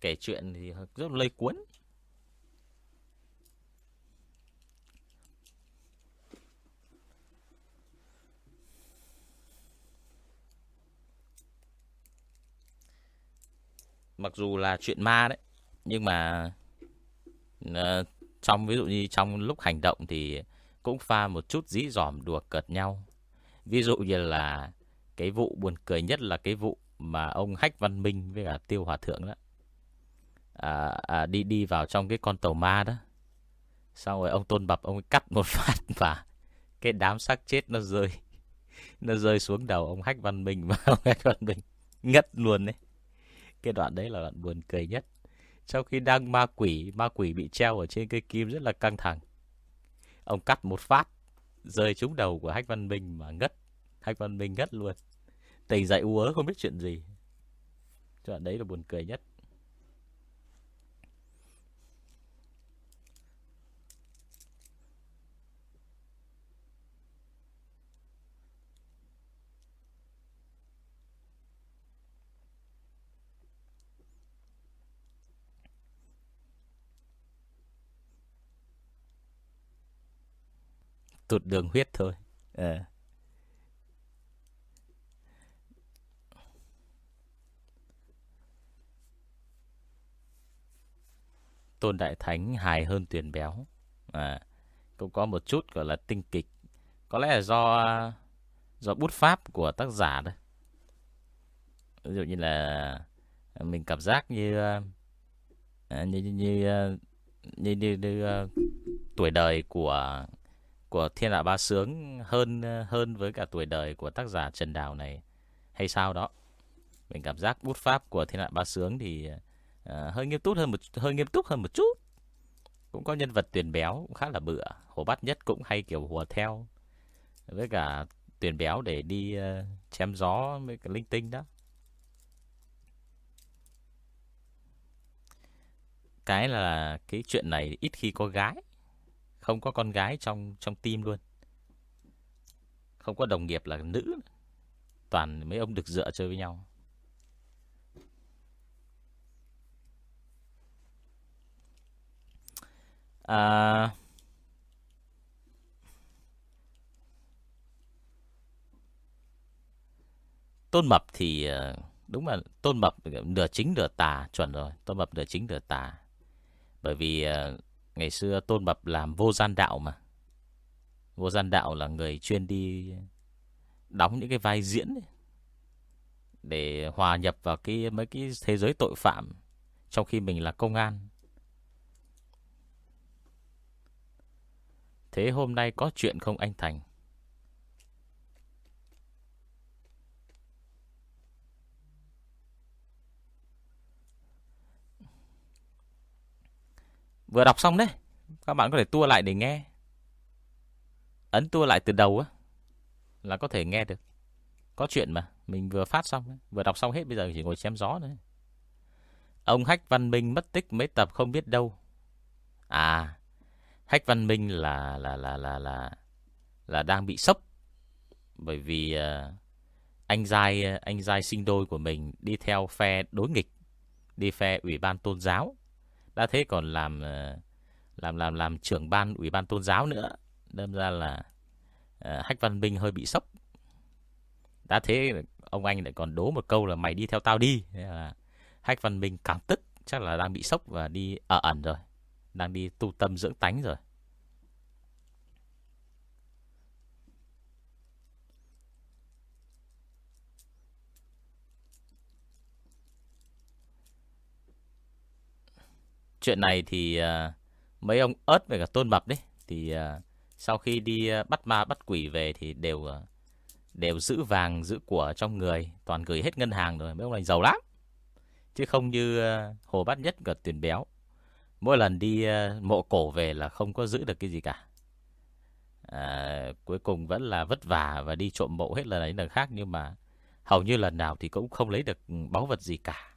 Kể chuyện thì rất lây cuốn. Mặc dù là chuyện ma đấy nhưng mà uh, trong ví dụ như trong lúc hành động thì cũng pha một chút dí dỏm đùa cợt nhau ví dụ như là cái vụ buồn cười nhất là cái vụ mà ông hách văn minh với cả tiêu hòa thượng đó à, à, đi đi vào trong cái con tàu ma đó xong rồi ông tôn bập ông cắt một phát và cái đám xác chết nó rơi nó rơi xuống đầu ông Hách Văn Minh và ông Hách Văn Minh ngất luôn đấy. Cái đoạn đấy là đoạn buồn cười nhất. Sau khi đang ma quỷ, ma quỷ bị treo ở trên cây kim rất là căng thẳng. Ông cắt một phát, rơi trúng đầu của Hách Văn Minh mà ngất. Hách Văn Minh ngất luôn. Tỉnh dậy u ớ không biết chuyện gì. Đoạn đấy là buồn cười nhất. Tụt đường huyết thôi. À. tôn đại thánh hài hơn tuyển béo. À, cũng có một chút gọi là tinh kịch. Có lẽ là do do bút pháp của tác giả đấy ví dụ như là mình cảm giác như như như như, như, như, như uh, tuổi đời của của Thiên Hạ Ba Sướng hơn hơn với cả tuổi đời của tác giả Trần Đào này hay sao đó. Mình cảm giác bút pháp của Thiên Hạ Ba Sướng thì uh, hơi nghiêm túc hơn một hơi nghiêm túc hơn một chút. Cũng có nhân vật tuyển béo cũng khá là bựa. Hồ Bát Nhất cũng hay kiểu hùa theo với cả tuyển béo để đi uh, chém gió với cả linh tinh đó. Cái là cái chuyện này ít khi có gái không có con gái trong trong tim luôn. Không có đồng nghiệp là nữ. Toàn mấy ông được dựa chơi với nhau. À... Tôn Mập thì ờ, đúng là Tôn Mập nửa chính nửa tà chuẩn rồi. Tôn Mập nửa chính nửa tà. Bởi vì ờ, Ngày xưa Tôn Mập làm vô gian đạo mà. Vô gian đạo là người chuyên đi đóng những cái vai diễn ấy, để hòa nhập vào cái mấy cái thế giới tội phạm trong khi mình là công an. Thế hôm nay có chuyện không anh Thành? Vừa đọc xong đấy. Các bạn có thể tua lại để nghe. Ấn tua lại từ đầu á Là có thể nghe được. Có chuyện mà Mình vừa phát xong Vừa đọc xong hết bây giờ chỉ ngồi chém gió nữa Ông Hách Văn Minh mất tích mấy tập không biết đâu. À Hách Văn Minh là là là là là là đang bị sốc. Bởi vì uh, anh giai à, anh giai sinh đôi của mình đi theo phe đối nghịch, đi phe ủy ban tôn giáo đã thế còn làm ờ, làm làm làm trưởng ban, ủy ban tôn giáo nữa. Đâm ra là ờ, hách văn minh hơi bị sốc. Đã thế ông anh lại còn đố một câu là mày đi theo tao đi. Thế là hách văn minh càng tức, chắc là đang bị sốc và đi ở ẩn rồi. Đang đi tu tâm dưỡng tánh rồi. Chuyện này thì uh, mấy ông ớt với cả tôn mập đấy thì uh, sau khi đi uh, bắt ma bắt quỷ về thì đều uh, đều giữ vàng giữ của trong người, toàn gửi hết ngân hàng rồi, mấy ông này giàu lắm. Chứ không như uh, Hồ Bát Nhất gật tiền Béo. Mỗi lần đi uh, mộ cổ về là không có giữ được cái gì cả. À, cuối cùng vẫn là vất vả và đi trộm mộ hết lần này lần khác nhưng mà hầu như lần nào thì cũng không lấy được báu vật gì cả.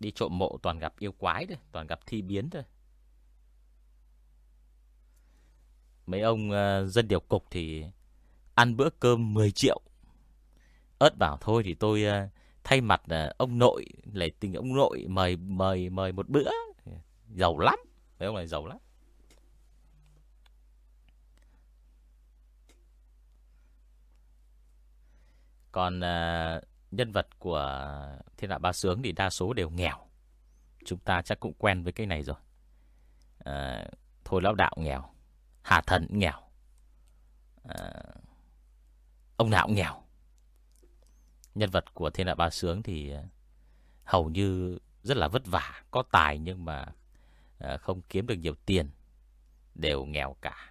Đi trộm mộ toàn gặp yêu quái thôi, toàn gặp thi biến thôi. Mấy ông uh, dân điều cục thì ăn bữa cơm 10 triệu. Ớt bảo thôi thì tôi uh, thay mặt uh, ông nội, lấy tình ông nội mời mời mời một bữa. Giàu lắm, mấy ông này giàu lắm. Còn uh, nhân vật của Thiên Hạ Ba Sướng thì đa số đều nghèo. Chúng ta chắc cũng quen với cái này rồi. À, Thôi Lão Đạo nghèo, Hà Thần nghèo, à, ông nào cũng nghèo. Nhân vật của Thiên Hạ Ba Sướng thì à, hầu như rất là vất vả, có tài nhưng mà à, không kiếm được nhiều tiền đều nghèo cả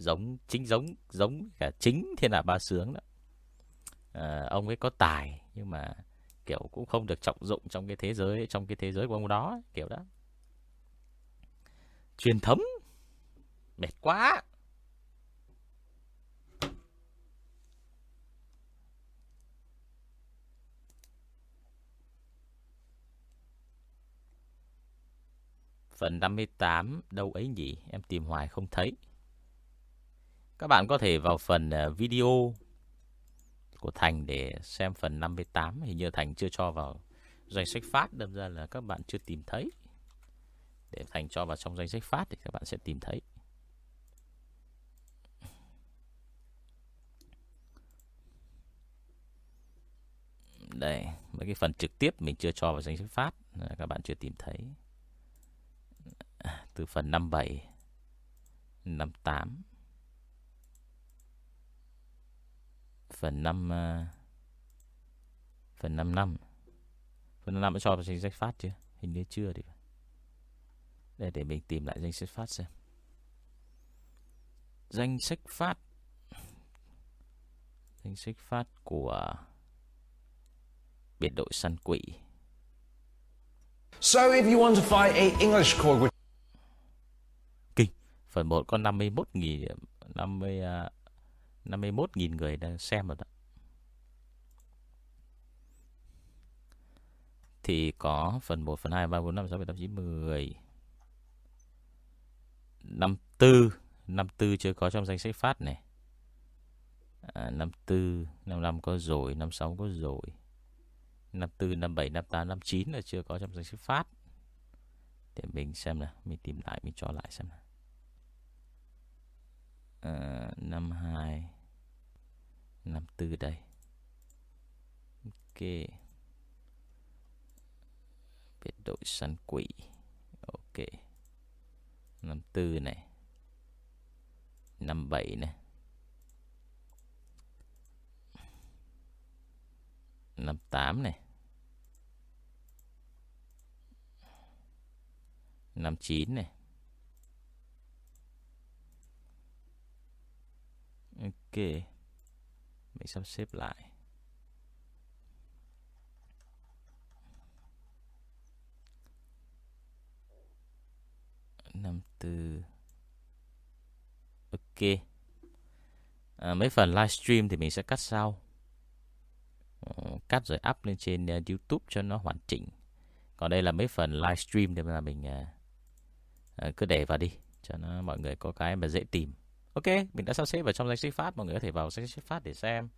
giống chính giống giống cả chính thiên hạ ba sướng đó à, ông ấy có tài nhưng mà kiểu cũng không được trọng dụng trong cái thế giới trong cái thế giới của ông đó kiểu đó truyền thống mệt quá Phần 58 đâu ấy nhỉ? Em tìm hoài không thấy. Các bạn có thể vào phần ờ, video của Thành để xem phần 58. Hình như Thành chưa cho vào danh sách phát. Đâm ra là các bạn chưa tìm thấy. Để Thành cho vào trong danh sách phát thì các bạn sẽ tìm thấy. Đây, mấy cái phần trực tiếp mình chưa cho vào danh sách phát. Các bạn chưa tìm thấy từ phần 57 58 phần 5 uh, ờ, phần 55 phần 55 đã cho vào danh sách phát chưa hình như chưa thì để để mình tìm lại danh sách phát xem. Danh sách phát. Danh sách phát của biệt đội săn quỷ. So if you want to find a English with Kinh, phần 1 có 51.000 50 51.000 người đã xem rồi đó. Thì có phần 1, phần 2, 3, 4, 5, 6, 7, 8, 9, 10 54 54 chưa có trong danh sách phát này à, 54 55 có rồi 56 có rồi 54, 57, 58, 59 là chưa có trong danh sách phát. Để mình xem nào, mình tìm lại, mình cho lại xem nào. À, 52, 54 đây. Ok. Biệt đội săn quỷ. Ok. 54 này. 57 này. 58 này 59 này Ok mình sắp xếp lại năm tư ok à, mấy phần livestream thì mình sẽ cắt sau ờ, cắt rồi up lên trên uh, YouTube cho nó hoàn chỉnh. Còn đây là mấy phần livestream thì là mình uh, uh, cứ để vào đi cho nó mọi người có cái mà dễ tìm. Ok, mình đã sắp xếp vào trong danh sách phát, mọi người có thể vào danh sách phát để xem.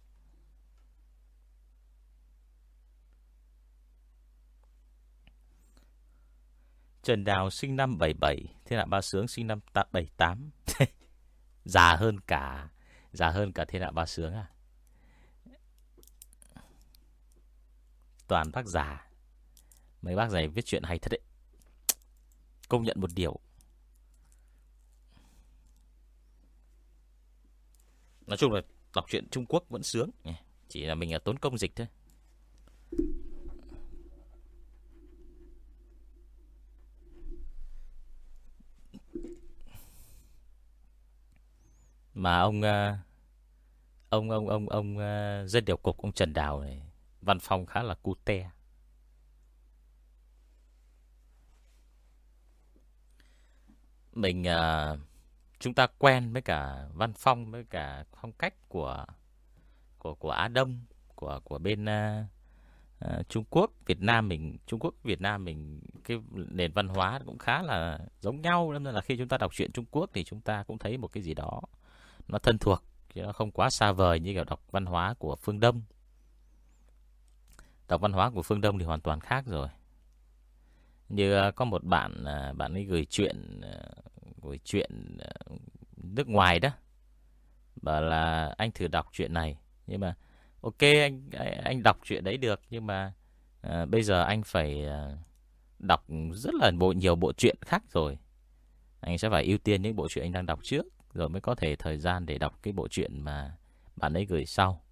Trần Đào sinh năm 77, Thiên Hạ Ba Sướng sinh năm 78. già hơn cả già hơn cả Thiên Hạ Ba Sướng à? toàn bác già. Mấy bác này viết chuyện hay thật đấy. Công nhận một điều. Nói chung là đọc truyện Trung Quốc vẫn sướng. Chỉ là mình là tốn công dịch thôi. Mà ông ờ, ông ông ông ông ờ, dân điều cục ông Trần Đào này Văn phòng khá là cute. Mình uh, chúng ta quen với cả văn phong với cả phong cách của của của Á Đông của của bên uh, uh, Trung Quốc, Việt Nam mình Trung Quốc, Việt Nam mình cái nền văn hóa cũng khá là giống nhau nên là khi chúng ta đọc truyện Trung Quốc thì chúng ta cũng thấy một cái gì đó nó thân thuộc chứ nó không quá xa vời như kiểu đọc văn hóa của phương Đông đọc văn hóa của phương Đông thì hoàn toàn khác rồi. Như ờ, có một bạn ờ, bạn ấy gửi chuyện ờ, gửi chuyện nước ngoài đó. Bảo là anh thử đọc chuyện này nhưng mà ok anh anh đọc chuyện đấy được nhưng mà à, bây giờ anh phải đọc rất là bộ nhiều bộ truyện khác rồi. Anh sẽ phải ưu tiên những bộ truyện anh đang đọc trước rồi mới có thể thời gian để đọc cái bộ truyện mà bạn ấy gửi sau.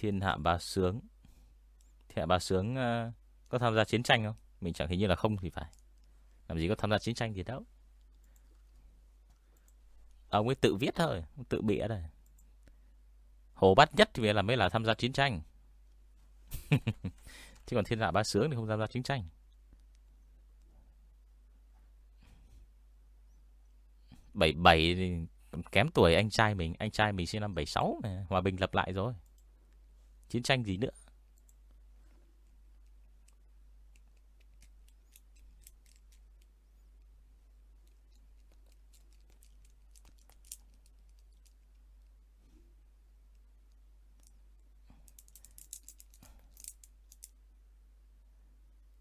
Thiên Hạ Ba Sướng. Thiên Hạ Ba Sướng uh, có tham gia chiến tranh không? Mình chẳng hình như là không thì phải. Làm gì có tham gia chiến tranh thì đâu. Ông ấy tự viết thôi, tự bịa thôi. Hồ Bát Nhất thì là mới là tham gia chiến tranh. Chứ còn Thiên Hạ Ba Sướng thì không tham gia chiến tranh. bảy bảy thì kém tuổi anh trai mình Anh trai mình sinh năm 76 sáu Hòa Bình lập lại rồi Chiến tranh gì nữa.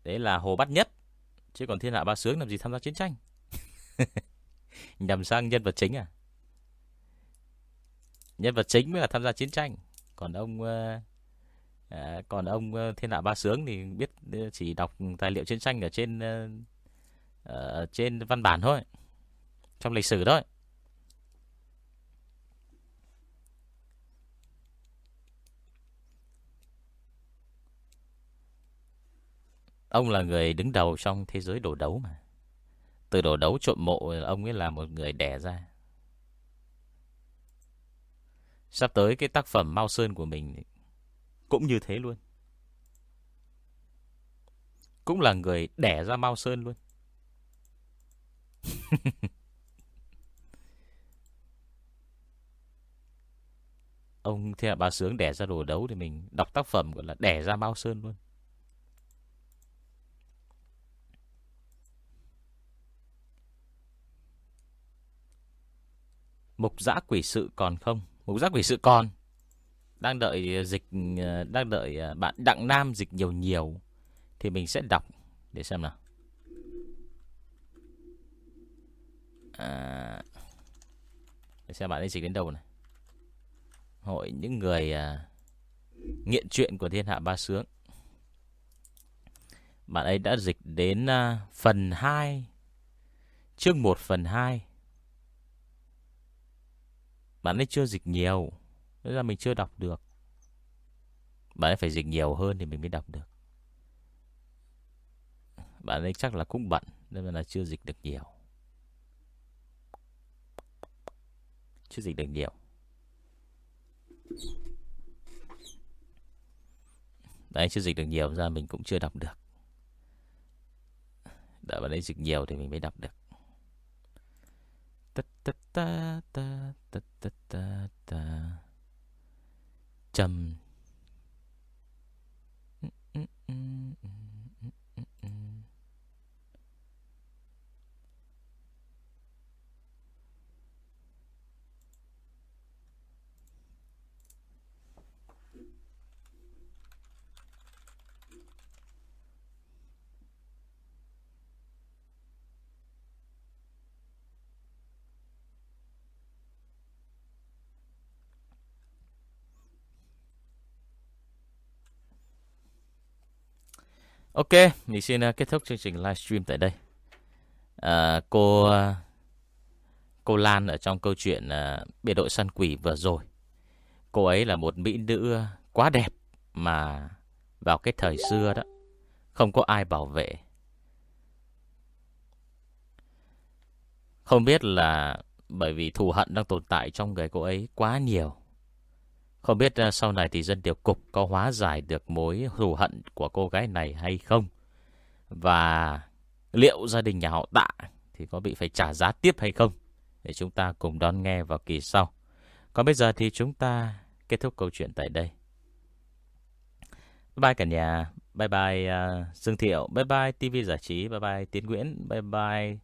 Đấy là Hồ Bát Nhất. Chứ còn thiên hạ ba sướng làm gì tham gia chiến tranh? Nhằm sang nhân vật chính à? Nhân vật chính mới là tham gia chiến tranh. Còn ông ờ, à, Còn ông ờ, thiên hạ ba sướng Thì biết ờ, chỉ đọc tài liệu chiến tranh Ở trên ở trên văn bản thôi Trong lịch sử thôi Ông là người đứng đầu trong thế giới đồ đấu mà. Từ đồ đấu trộm mộ ông ấy là một người đẻ ra. Sắp tới cái tác phẩm Mao Sơn của mình cũng như thế luôn. Cũng là người đẻ ra Mao Sơn luôn. ông theo bà sướng đẻ ra đồ đấu thì mình đọc tác phẩm gọi là đẻ ra Mao Sơn luôn. Mục giã quỷ sự còn không? Mục giã quỷ sự còn. Đang đợi ờ, dịch ờ, đang đợi ờ, bạn Đặng Nam dịch nhiều nhiều thì mình sẽ đọc để xem nào. À, để xem bạn ấy dịch đến đâu này. Hội những người à, nghiện chuyện của thiên hạ ba sướng. Bạn ấy đã dịch đến à, phần 2 chương 1 phần 2 bạn ấy chưa dịch nhiều nên là mình chưa đọc được. Bạn ấy phải dịch nhiều hơn thì mình mới đọc được. Bạn ấy chắc là cũng bận, Nên là chưa dịch được nhiều. Chưa dịch được nhiều. Đấy chưa dịch được nhiều, ra mình cũng chưa đọc được. Đợi bạn ấy dịch nhiều thì mình mới đọc được. Ta ta ta ta ta ta ta. จำ Ok, mình xin uh, kết thúc chương trình livestream tại đây. À, cô uh, cô Lan ở trong câu chuyện uh, biệt đội săn quỷ vừa rồi, cô ấy là một mỹ nữ quá đẹp mà vào cái thời xưa đó không có ai bảo vệ. Không biết là bởi vì thù hận đang tồn tại trong người cô ấy quá nhiều không biết à, sau này thì dân điều cục có hóa giải được mối thù hận của cô gái này hay không? Và liệu gia đình nhà họ tạ thì có bị phải trả giá tiếp hay không? Để chúng ta cùng đón nghe vào kỳ sau. Còn bây giờ thì chúng ta kết thúc câu chuyện tại đây. Bye bye cả nhà. Bye bye à, uh, Dương Thiệu. Bye bye TV Giải Trí. Bye bye Tiến Nguyễn. Bye bye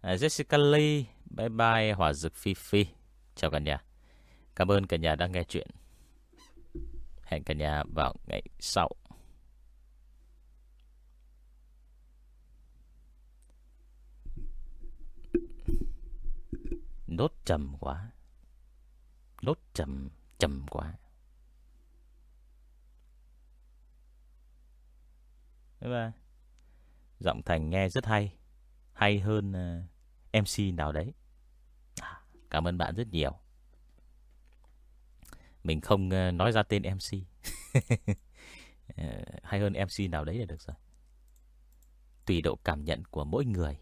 à, uh, Jessica Lee. Bye bye Hòa Dực Phi Phi. Chào cả nhà. Cảm ơn cả nhà đã nghe chuyện. Hẹn cả nhà vào ngày sau. Nốt trầm quá. Nốt trầm, trầm quá. Bye bye. Giọng Thành nghe rất hay. Hay hơn ờ, uh, MC nào đấy. À, cảm ơn bạn rất nhiều. Mình không ờ, nói ra tên MC ờ, Hay hơn MC nào đấy là được rồi. Tùy độ cảm nhận của mỗi người.